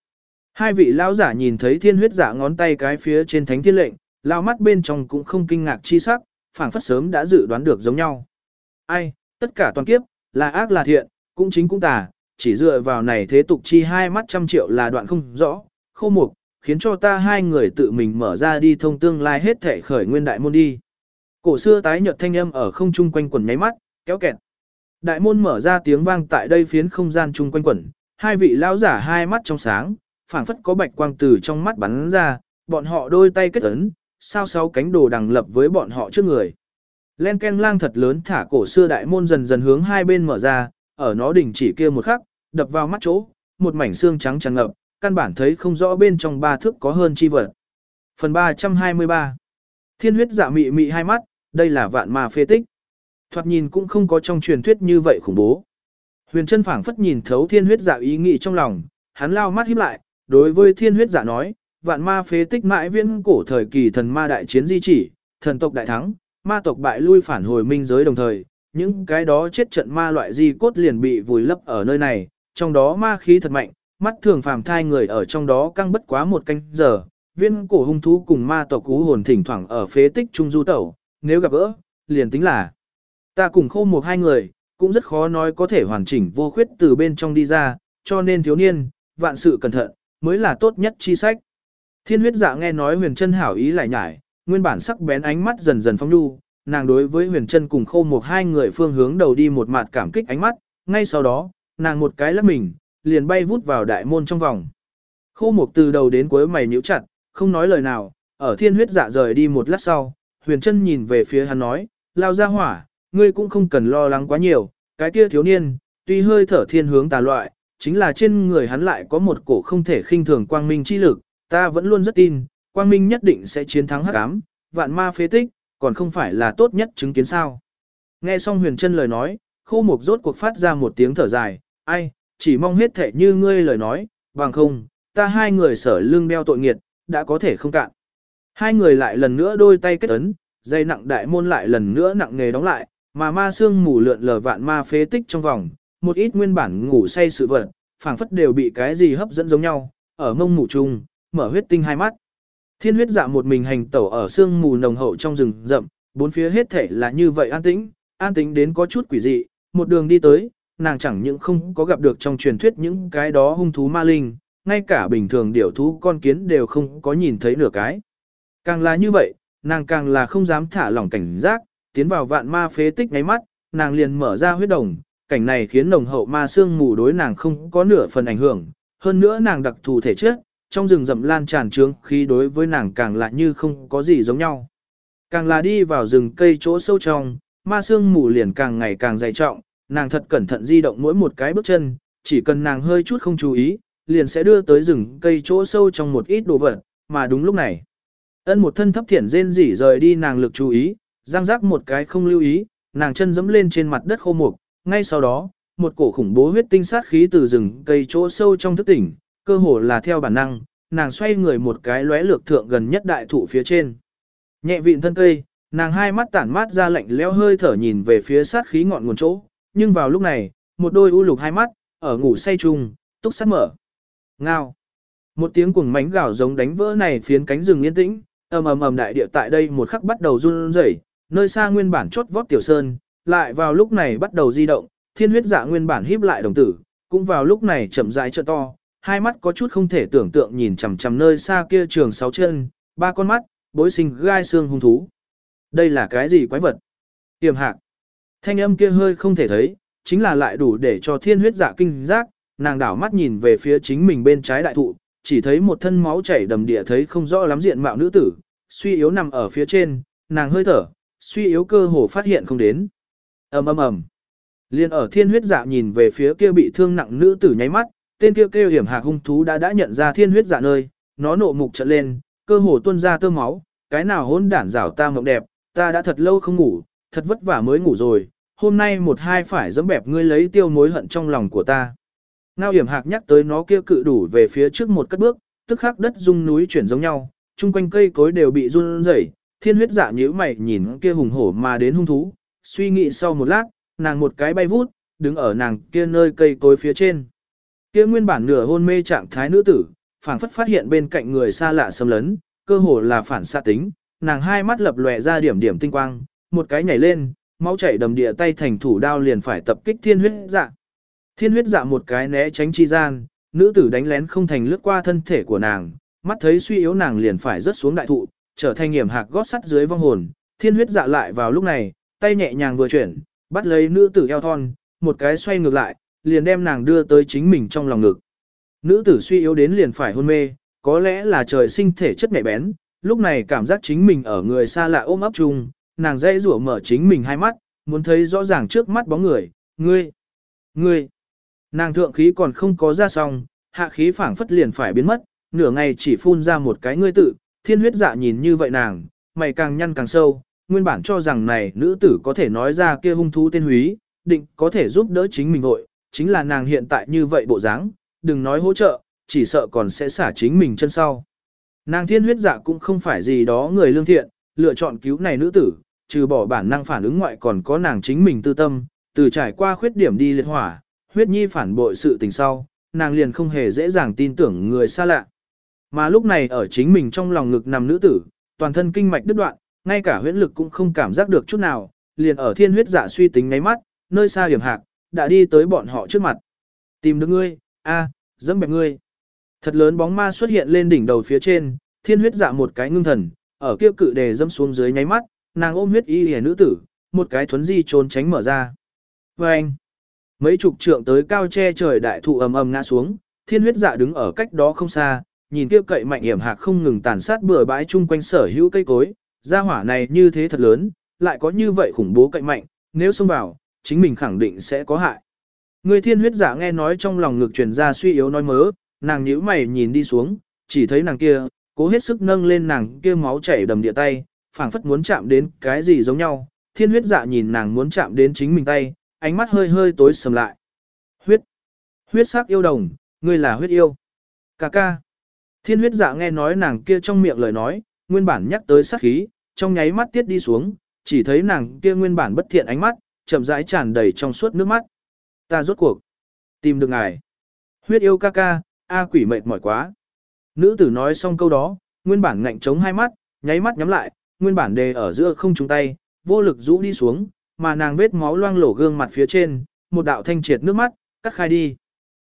Hai vị lão giả nhìn thấy thiên huyết giả ngón tay cái phía trên thánh thiên lệnh, lao mắt bên trong cũng không kinh ngạc chi sắc, phảng phất sớm đã dự đoán được giống nhau. Ai, tất cả toàn kiếp, là ác là thiện, cũng chính cũng tà, chỉ dựa vào này thế tục chi hai mắt trăm triệu là đoạn không rõ, khô mục, khiến cho ta hai người tự mình mở ra đi thông tương lai hết thể khởi nguyên đại môn đi. Cổ xưa tái nhợt thanh âm ở không trung quanh quẩn nháy mắt, kéo kẹt. Đại môn mở ra tiếng vang tại đây phiến không gian chung quanh quẩn, hai vị lão giả hai mắt trong sáng, phảng phất có bạch quang từ trong mắt bắn ra, bọn họ đôi tay kết ấn, sao sáu cánh đồ đằng lập với bọn họ trước người. Len ken lang thật lớn thả cổ xưa đại môn dần dần hướng hai bên mở ra, ở nó đỉnh chỉ kia một khắc, đập vào mắt chỗ, một mảnh xương trắng tràn ngập, căn bản thấy không rõ bên trong ba thước có hơn chi vật. Phần 323 Thiên huyết dạ mị mị hai mắt, đây là vạn ma phê tích. Thoạt nhìn cũng không có trong truyền thuyết như vậy khủng bố. Huyền chân phảng phất nhìn thấu thiên huyết dạ ý nghĩ trong lòng, hắn lao mắt híp lại, đối với thiên huyết giả nói, vạn ma phế tích mãi viên cổ thời kỳ thần ma đại chiến di chỉ, thần tộc đại thắng, ma tộc bại lui phản hồi minh giới đồng thời, những cái đó chết trận ma loại di cốt liền bị vùi lấp ở nơi này, trong đó ma khí thật mạnh, mắt thường phàm thai người ở trong đó căng bất quá một canh giờ, viên cổ hung thú cùng ma tộc cú hồn thỉnh thoảng ở phế tích trung du tẩu, nếu gặp gỡ, liền tính là ta cùng khô một hai người, cũng rất khó nói có thể hoàn chỉnh vô khuyết từ bên trong đi ra, cho nên thiếu niên, vạn sự cẩn thận, mới là tốt nhất chi sách. Thiên huyết dạ nghe nói huyền chân hảo ý lại nhải, nguyên bản sắc bén ánh mắt dần dần phong nhu, nàng đối với huyền chân cùng khô một hai người phương hướng đầu đi một mặt cảm kích ánh mắt, ngay sau đó, nàng một cái lắc mình, liền bay vút vào đại môn trong vòng. Khô một từ đầu đến cuối mày nhíu chặt, không nói lời nào, ở thiên huyết dạ rời đi một lát sau, huyền chân nhìn về phía hắn nói, lao ra hỏa, ngươi cũng không cần lo lắng quá nhiều, cái kia thiếu niên, tuy hơi thở thiên hướng tà loại, chính là trên người hắn lại có một cổ không thể khinh thường quang minh chi lực, ta vẫn luôn rất tin, quang minh nhất định sẽ chiến thắng hắc ám, vạn ma phế tích, còn không phải là tốt nhất chứng kiến sao. Nghe xong huyền chân lời nói, khô mục rốt cuộc phát ra một tiếng thở dài, ai, chỉ mong hết thể như ngươi lời nói, bằng không, ta hai người sở lưng đeo tội nghiệt, đã có thể không cạn. Hai người lại lần nữa đôi tay kết ấn, dây nặng đại môn lại lần nữa nặng nghề đóng lại, mà ma xương mù lượn lờ vạn ma phế tích trong vòng, một ít nguyên bản ngủ say sự vật, phảng phất đều bị cái gì hấp dẫn giống nhau, ở mông mù chung, mở huyết tinh hai mắt. Thiên huyết dạ một mình hành tẩu ở sương mù nồng hậu trong rừng rậm, bốn phía hết thể là như vậy an tĩnh, an tĩnh đến có chút quỷ dị, một đường đi tới, nàng chẳng những không có gặp được trong truyền thuyết những cái đó hung thú ma linh, ngay cả bình thường điểu thú con kiến đều không có nhìn thấy nửa cái. Càng là như vậy, nàng càng là không dám thả lỏng cảnh giác, tiến vào vạn ma phế tích ngáy mắt, nàng liền mở ra huyết đồng, cảnh này khiến nồng hậu ma xương mù đối nàng không có nửa phần ảnh hưởng, hơn nữa nàng đặc thù thể chất, trong rừng rậm lan tràn trướng khí đối với nàng càng lại như không có gì giống nhau. Càng là đi vào rừng cây chỗ sâu trong, ma xương mù liền càng ngày càng dày trọng, nàng thật cẩn thận di động mỗi một cái bước chân, chỉ cần nàng hơi chút không chú ý, liền sẽ đưa tới rừng cây chỗ sâu trong một ít đồ vật, mà đúng lúc này. Ân một thân thấp thiển rên rỉ rời đi nàng lực chú ý, giang giác một cái không lưu ý, nàng chân dẫm lên trên mặt đất khô mục, ngay sau đó, một cổ khủng bố huyết tinh sát khí từ rừng cây chỗ sâu trong thức tỉnh, cơ hồ là theo bản năng, nàng xoay người một cái lóe lược thượng gần nhất đại thụ phía trên. Nhẹ vịn thân cây, nàng hai mắt tản mát ra lạnh lẽo hơi thở nhìn về phía sát khí ngọn nguồn chỗ, nhưng vào lúc này, một đôi u lục hai mắt, ở ngủ say chung, túc sát mở. Ngao. Một tiếng cuồng mánh gào giống đánh vỡ này phiến cánh rừng yên tĩnh, ầm ầm ầm đại địa tại đây một khắc bắt đầu run rẩy, nơi xa nguyên bản chốt vót tiểu sơn, lại vào lúc này bắt đầu di động, thiên huyết dạ nguyên bản híp lại đồng tử, cũng vào lúc này chậm rãi trợ to, hai mắt có chút không thể tưởng tượng nhìn chằm chằm nơi xa kia trường sáu chân, ba con mắt, bối sinh gai xương hung thú. Đây là cái gì quái vật? Tiềm hạc. Thanh âm kia hơi không thể thấy, chính là lại đủ để cho thiên huyết dạ kinh giác, nàng đảo mắt nhìn về phía chính mình bên trái đại thụ, chỉ thấy một thân máu chảy đầm địa thấy không rõ lắm diện mạo nữ tử, suy yếu nằm ở phía trên, nàng hơi thở, suy yếu cơ hồ phát hiện không đến ầm ầm ầm. Liên ở thiên huyết dạ nhìn về phía kia bị thương nặng nữ tử nháy mắt, tên kia kêu hiểm hạc hung thú đã đã nhận ra thiên huyết dạ nơi, nó nộ mục trận lên, cơ hồ tuôn ra tơ máu, cái nào hỗn đản rảo ta mộng đẹp, ta đã thật lâu không ngủ, thật vất vả mới ngủ rồi, hôm nay một hai phải dẫm bẹp ngươi lấy tiêu mối hận trong lòng của ta. Ngao hiểm hạc nhắc tới nó kia cự đủ về phía trước một cất bước, tức khắc đất rung núi chuyển giống nhau, chung quanh cây cối đều bị run rẩy. Thiên huyết dạ nhíu mày nhìn kia hùng hổ mà đến hung thú, suy nghĩ sau một lát, nàng một cái bay vút, đứng ở nàng kia nơi cây cối phía trên. Kia nguyên bản nửa hôn mê trạng thái nữ tử, phảng phất phát hiện bên cạnh người xa lạ xâm lấn, cơ hồ là phản xạ tính, nàng hai mắt lập lòe ra điểm điểm tinh quang, một cái nhảy lên, máu chảy đầm địa tay thành thủ đao liền phải tập kích thiên huyết dạ. Thiên huyết dạ một cái né tránh chi gian, nữ tử đánh lén không thành lướt qua thân thể của nàng, mắt thấy suy yếu nàng liền phải rớt xuống đại thụ, trở thành hiểm hạc gót sắt dưới vong hồn. Thiên huyết dạ lại vào lúc này, tay nhẹ nhàng vừa chuyển, bắt lấy nữ tử eo thon, một cái xoay ngược lại, liền đem nàng đưa tới chính mình trong lòng ngực. Nữ tử suy yếu đến liền phải hôn mê, có lẽ là trời sinh thể chất nhạy bén, lúc này cảm giác chính mình ở người xa lạ ôm ấp chung, nàng dây rủa mở chính mình hai mắt, muốn thấy rõ ràng trước mắt bóng người, ngươi, ngươi. Nàng thượng khí còn không có ra xong, hạ khí phảng phất liền phải biến mất, nửa ngày chỉ phun ra một cái ngươi tự, thiên huyết dạ nhìn như vậy nàng, mày càng nhăn càng sâu, nguyên bản cho rằng này nữ tử có thể nói ra kia hung thú tên húy, định có thể giúp đỡ chính mình vội, chính là nàng hiện tại như vậy bộ dáng, đừng nói hỗ trợ, chỉ sợ còn sẽ xả chính mình chân sau. Nàng thiên huyết dạ cũng không phải gì đó người lương thiện, lựa chọn cứu này nữ tử, trừ bỏ bản năng phản ứng ngoại còn có nàng chính mình tư tâm, từ trải qua khuyết điểm đi liệt hỏa, huyết nhi phản bội sự tình sau, nàng liền không hề dễ dàng tin tưởng người xa lạ. Mà lúc này ở chính mình trong lòng ngực nằm nữ tử, toàn thân kinh mạch đứt đoạn, ngay cả huyễn lực cũng không cảm giác được chút nào, liền ở thiên huyết giả suy tính ngáy mắt, nơi xa hiểm hạc, đã đi tới bọn họ trước mặt. Tìm được ngươi, a, dẫm bẹp ngươi. Thật lớn bóng ma xuất hiện lên đỉnh đầu phía trên, thiên huyết dạ một cái ngưng thần, ở kia cự đề dâm xuống dưới nháy mắt, nàng ôm huyết y hề nữ tử, một cái thuấn di trốn tránh mở ra. Và anh, mấy chục trượng tới cao che trời đại thụ ầm ầm ngã xuống, thiên huyết dạ đứng ở cách đó không xa, nhìn kia cậy mạnh hiểm hạc không ngừng tàn sát bừa bãi chung quanh sở hữu cây cối, gia hỏa này như thế thật lớn, lại có như vậy khủng bố cậy mạnh, nếu xông vào, chính mình khẳng định sẽ có hại. Người thiên huyết giả nghe nói trong lòng ngực truyền ra suy yếu nói mớ, nàng nhíu mày nhìn đi xuống, chỉ thấy nàng kia, cố hết sức nâng lên nàng kia máu chảy đầm địa tay, phảng phất muốn chạm đến cái gì giống nhau. Thiên huyết dạ nhìn nàng muốn chạm đến chính mình tay, ánh mắt hơi hơi tối sầm lại. Huyết, huyết sắc yêu đồng, ngươi là huyết yêu. Cà ca. Thiên huyết dạ nghe nói nàng kia trong miệng lời nói, nguyên bản nhắc tới sát khí, trong nháy mắt tiết đi xuống, chỉ thấy nàng kia nguyên bản bất thiện ánh mắt, chậm rãi tràn đầy trong suốt nước mắt. Ta rốt cuộc. Tìm được ngài. Huyết yêu ca ca, a quỷ mệt mỏi quá. Nữ tử nói xong câu đó, nguyên bản ngạnh chống hai mắt, nháy mắt nhắm lại, nguyên bản đề ở giữa không trung tay, vô lực rũ đi xuống, mà nàng vết máu loang lổ gương mặt phía trên, một đạo thanh triệt nước mắt, cắt khai đi.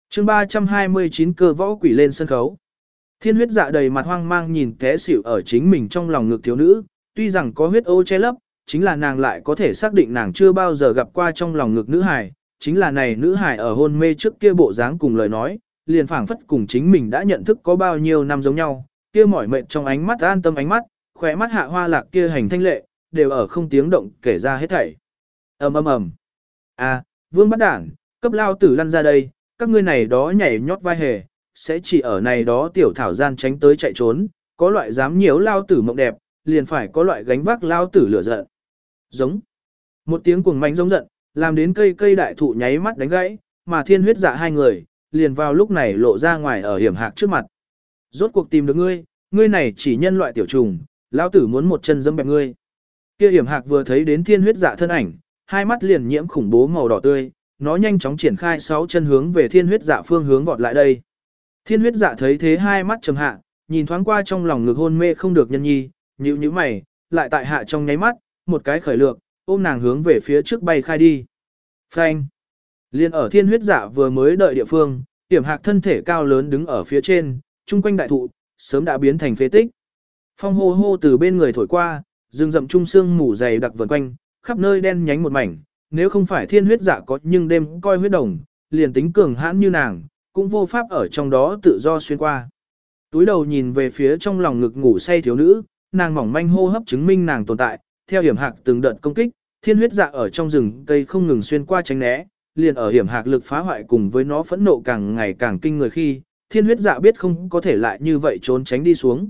chương 329 cơ võ quỷ lên sân khấu. Thiên huyết dạ đầy mặt hoang mang nhìn té xỉu ở chính mình trong lòng ngực thiếu nữ, tuy rằng có huyết ô che lấp, chính là nàng lại có thể xác định nàng chưa bao giờ gặp qua trong lòng ngực nữ hài, chính là này nữ hài ở hôn mê trước kia bộ dáng cùng lời nói, liền phảng phất cùng chính mình đã nhận thức có bao nhiêu năm giống nhau, kia mỏi mệt trong ánh mắt an tâm ánh mắt, khỏe mắt hạ hoa lạc kia hành thanh lệ, đều ở không tiếng động kể ra hết thảy. ầm ầm ầm. À, vương bắt đảng, cấp lao tử lăn ra đây, các ngươi này đó nhảy nhót vai hề, sẽ chỉ ở này đó tiểu thảo gian tránh tới chạy trốn, có loại dám nhiễu lao tử mộng đẹp, liền phải có loại gánh vác lao tử lửa giận. Giống. Một tiếng cuồng mạnh giống giận, làm đến cây cây đại thụ nháy mắt đánh gãy, mà thiên huyết dạ hai người, liền vào lúc này lộ ra ngoài ở hiểm hạc trước mặt. Rốt cuộc tìm được ngươi, ngươi này chỉ nhân loại tiểu trùng, lão tử muốn một chân dâm bẹp ngươi. Kia hiểm hạc vừa thấy đến thiên huyết dạ thân ảnh, hai mắt liền nhiễm khủng bố màu đỏ tươi, nó nhanh chóng triển khai sáu chân hướng về thiên huyết dạ phương hướng vọt lại đây. Thiên huyết dạ thấy thế hai mắt trầm hạ, nhìn thoáng qua trong lòng ngực hôn mê không được nhân nhi, nhíu nhíu mày, lại tại hạ trong nháy mắt, một cái khởi lược, ôm nàng hướng về phía trước bay khai đi. Phanh. Liên ở thiên huyết giả vừa mới đợi địa phương, tiểm hạc thân thể cao lớn đứng ở phía trên, trung quanh đại thụ, sớm đã biến thành phế tích. Phong hô hô từ bên người thổi qua, rừng rậm trung sương mù dày đặc vần quanh, khắp nơi đen nhánh một mảnh, nếu không phải thiên huyết giả có nhưng đêm coi huyết đồng, liền tính cường hãn như nàng, cũng vô pháp ở trong đó tự do xuyên qua. Túi đầu nhìn về phía trong lòng ngực ngủ say thiếu nữ, nàng mỏng manh hô hấp chứng minh nàng tồn tại, theo hiểm hạc từng đợt công kích, thiên huyết dạ ở trong rừng cây không ngừng xuyên qua tránh né, liền ở hiểm hạc lực phá hoại cùng với nó phẫn nộ càng ngày càng kinh người khi, thiên huyết dạ biết không có thể lại như vậy trốn tránh đi xuống.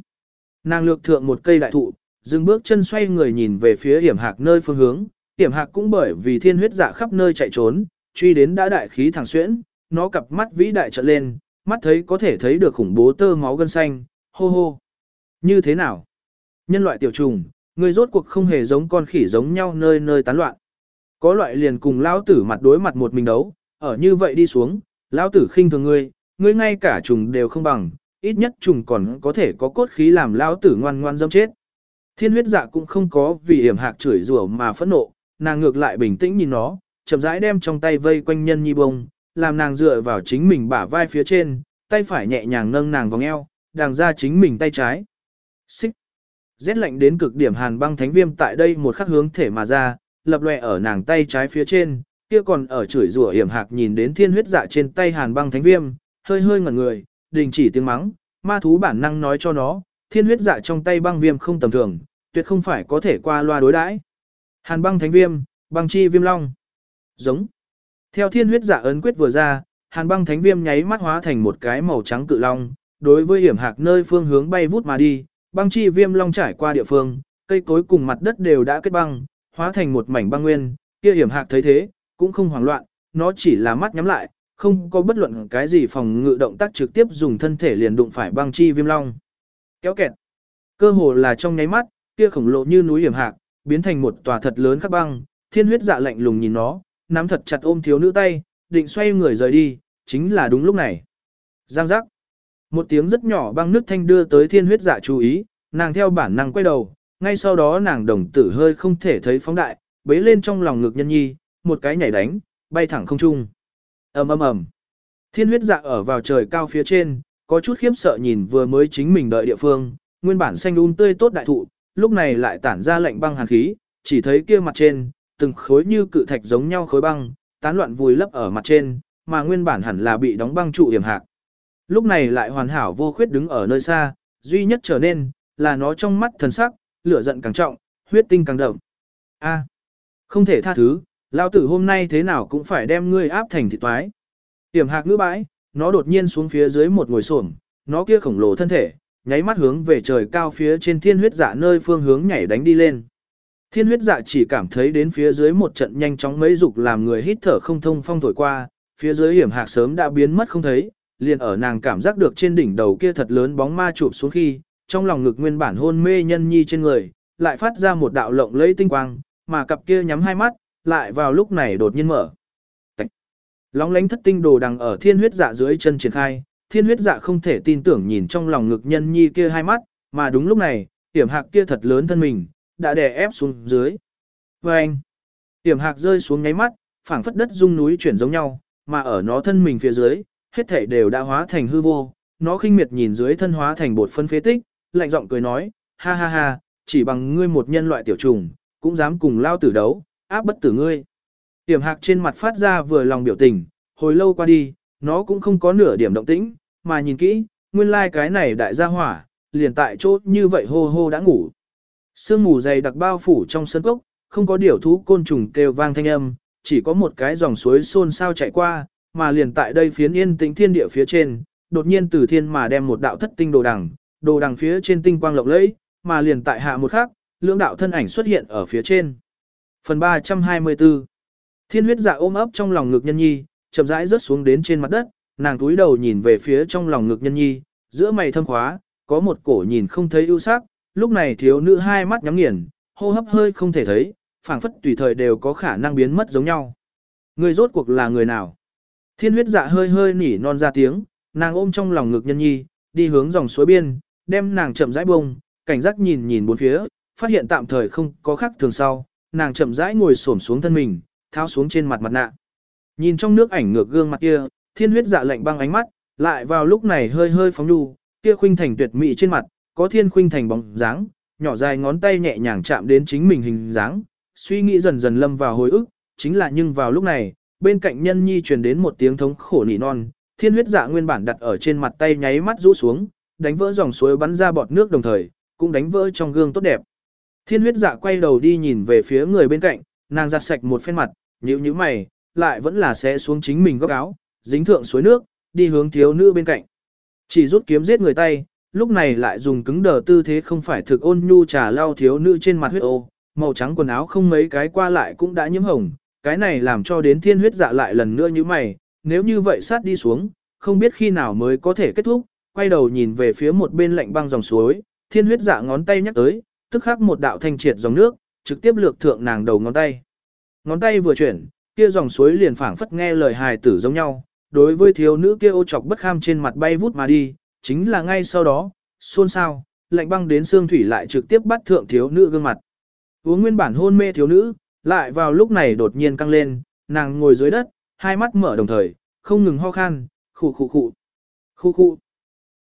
Nàng lược thượng một cây đại thụ, dừng bước chân xoay người nhìn về phía hiểm hạc nơi phương hướng, hiểm hạc cũng bởi vì thiên huyết dạ khắp nơi chạy trốn, truy đến đã đại khí thẳng xuyễn, nó cặp mắt vĩ đại trợn lên, mắt thấy có thể thấy được khủng bố tơ máu gân xanh, hô hô. Như thế nào? Nhân loại tiểu trùng, người rốt cuộc không hề giống con khỉ giống nhau nơi nơi tán loạn. Có loại liền cùng lão tử mặt đối mặt một mình đấu, ở như vậy đi xuống, lão tử khinh thường ngươi, ngươi ngay cả trùng đều không bằng, ít nhất trùng còn có thể có cốt khí làm lão tử ngoan ngoan dâm chết. Thiên huyết dạ cũng không có vì hiểm hạc chửi rủa mà phẫn nộ, nàng ngược lại bình tĩnh nhìn nó, chậm rãi đem trong tay vây quanh nhân nhi bông, làm nàng dựa vào chính mình bả vai phía trên, tay phải nhẹ nhàng nâng nàng vòng eo, đàng ra chính mình tay trái. Xích. Rét lạnh đến cực điểm hàn băng thánh viêm tại đây một khắc hướng thể mà ra, lập lòe ở nàng tay trái phía trên, kia còn ở chửi rủa hiểm hạc nhìn đến thiên huyết dạ trên tay hàn băng thánh viêm, hơi hơi ngẩn người, đình chỉ tiếng mắng, ma thú bản năng nói cho nó, thiên huyết dạ trong tay băng viêm không tầm thường, tuyệt không phải có thể qua loa đối đãi. Hàn băng thánh viêm, băng chi viêm long. Giống. Theo thiên huyết dạ ấn quyết vừa ra, hàn băng thánh viêm nháy mắt hóa thành một cái màu trắng cự long, đối với hiểm hạc nơi phương hướng bay vút mà đi, băng chi viêm long trải qua địa phương, cây cối cùng mặt đất đều đã kết băng, hóa thành một mảnh băng nguyên, kia hiểm hạc thấy thế, cũng không hoảng loạn, nó chỉ là mắt nhắm lại, không có bất luận cái gì phòng ngự động tác trực tiếp dùng thân thể liền đụng phải băng chi viêm long. Kéo kẹt. Cơ hồ là trong nháy mắt, kia khổng lồ như núi hiểm hạc, biến thành một tòa thật lớn khắc băng, thiên huyết dạ lạnh lùng nhìn nó, nắm thật chặt ôm thiếu nữ tay, định xoay người rời đi, chính là đúng lúc này. Giang giác. Một tiếng rất nhỏ băng nước thanh đưa tới thiên huyết dạ chú ý, nàng theo bản năng quay đầu, ngay sau đó nàng đồng tử hơi không thể thấy phóng đại, bế lên trong lòng ngực nhân nhi, một cái nhảy đánh, bay thẳng không trung. ầm ầm ầm. Thiên huyết dạ ở vào trời cao phía trên, có chút khiếp sợ nhìn vừa mới chính mình đợi địa phương, nguyên bản xanh um tươi tốt đại thụ, lúc này lại tản ra lạnh băng hàn khí, chỉ thấy kia mặt trên, từng khối như cự thạch giống nhau khối băng, tán loạn vùi lấp ở mặt trên, mà nguyên bản hẳn là bị đóng băng trụ điểm hạc. Lúc này lại hoàn hảo vô khuyết đứng ở nơi xa, duy nhất trở nên, là nó trong mắt thần sắc, lửa giận càng trọng, huyết tinh càng đậm. A, không thể tha thứ, lao tử hôm nay thế nào cũng phải đem ngươi áp thành thịt toái. Tiểm hạc ngữ bãi, nó đột nhiên xuống phía dưới một ngồi xổm, nó kia khổng lồ thân thể, nháy mắt hướng về trời cao phía trên thiên huyết dạ nơi phương hướng nhảy đánh đi lên. Thiên huyết dạ chỉ cảm thấy đến phía dưới một trận nhanh chóng mấy dục làm người hít thở không thông phong thổi qua, phía dưới hiểm hạc sớm đã biến mất không thấy, liền ở nàng cảm giác được trên đỉnh đầu kia thật lớn bóng ma chụp xuống khi, trong lòng ngực nguyên bản hôn mê nhân nhi trên người, lại phát ra một đạo lộng lẫy tinh quang, mà cặp kia nhắm hai mắt, lại vào lúc này đột nhiên mở. Tạch. Lóng lánh thất tinh đồ đằng ở thiên huyết dạ dưới chân triển khai, thiên huyết dạ không thể tin tưởng nhìn trong lòng ngực nhân nhi kia hai mắt, mà đúng lúc này, hiểm hạc kia thật lớn thân mình, đã đè ép xuống dưới. Và anh, hiểm hạc rơi xuống nháy mắt, phảng phất đất rung núi chuyển giống nhau, mà ở nó thân mình phía dưới, hết thể đều đã hóa thành hư vô, nó khinh miệt nhìn dưới thân hóa thành bột phân phế tích, lạnh giọng cười nói, ha ha ha, chỉ bằng ngươi một nhân loại tiểu trùng, cũng dám cùng lao tử đấu, áp bất tử ngươi. Tiểm hạc trên mặt phát ra vừa lòng biểu tình, hồi lâu qua đi, nó cũng không có nửa điểm động tĩnh, mà nhìn kỹ, nguyên lai like cái này đại gia hỏa, liền tại chỗ như vậy hô hô đã ngủ. Sương mù dày đặc bao phủ trong sân cốc, không có điểu thú côn trùng kêu vang thanh âm, chỉ có một cái dòng suối xôn xao chạy qua, mà liền tại đây phiến yên tĩnh thiên địa phía trên, đột nhiên từ thiên mà đem một đạo thất tinh đồ đằng, đồ đằng phía trên tinh quang lộng lẫy, mà liền tại hạ một khắc, lưỡng đạo thân ảnh xuất hiện ở phía trên. Phần 324 Thiên huyết dạ ôm ấp trong lòng ngực nhân nhi, chậm rãi rớt xuống đến trên mặt đất, nàng túi đầu nhìn về phía trong lòng ngực nhân nhi, giữa mày thâm khóa, có một cổ nhìn không thấy ưu sắc, lúc này thiếu nữ hai mắt nhắm nghiền, hô hấp hơi không thể thấy, phảng phất tùy thời đều có khả năng biến mất giống nhau. Người rốt cuộc là người nào? Thiên huyết dạ hơi hơi nỉ non ra tiếng, nàng ôm trong lòng ngực nhân nhi, đi hướng dòng suối biên, đem nàng chậm rãi bông, cảnh giác nhìn nhìn bốn phía, phát hiện tạm thời không có khác thường sau, nàng chậm rãi ngồi xổm xuống thân mình, tháo xuống trên mặt mặt nạ. Nhìn trong nước ảnh ngược gương mặt kia, thiên huyết dạ lạnh băng ánh mắt, lại vào lúc này hơi hơi phóng nhu, kia khuynh thành tuyệt mỹ trên mặt, có thiên khuynh thành bóng dáng, nhỏ dài ngón tay nhẹ nhàng chạm đến chính mình hình dáng, suy nghĩ dần dần lâm vào hồi ức, chính là nhưng vào lúc này, bên cạnh nhân nhi truyền đến một tiếng thống khổ nỉ non, thiên huyết dạ nguyên bản đặt ở trên mặt tay nháy mắt rũ xuống, đánh vỡ dòng suối bắn ra bọt nước đồng thời, cũng đánh vỡ trong gương tốt đẹp. Thiên huyết dạ quay đầu đi nhìn về phía người bên cạnh, nàng giặt sạch một phen mặt, nhíu nhíu mày, lại vẫn là sẽ xuống chính mình góc áo, dính thượng suối nước, đi hướng thiếu nữ bên cạnh. Chỉ rút kiếm giết người tay, lúc này lại dùng cứng đờ tư thế không phải thực ôn nhu trà lau thiếu nữ trên mặt huyết ô, màu trắng quần áo không mấy cái qua lại cũng đã nhiễm hồng, cái này làm cho đến thiên huyết dạ lại lần nữa như mày, nếu như vậy sát đi xuống, không biết khi nào mới có thể kết thúc, quay đầu nhìn về phía một bên lạnh băng dòng suối, thiên huyết dạ ngón tay nhắc tới, tức khắc một đạo thanh triệt dòng nước, trực tiếp lược thượng nàng đầu ngón tay. Ngón tay vừa chuyển, kia dòng suối liền phảng phất nghe lời hài tử giống nhau, đối với thiếu nữ kia ô chọc bất kham trên mặt bay vút mà đi, chính là ngay sau đó, xôn xao, lạnh băng đến xương thủy lại trực tiếp bắt thượng thiếu nữ gương mặt. Uống nguyên bản hôn mê thiếu nữ, lại vào lúc này đột nhiên căng lên, nàng ngồi dưới đất, hai mắt mở đồng thời, không ngừng ho khan, khụ khụ khụ. Khụ khụ.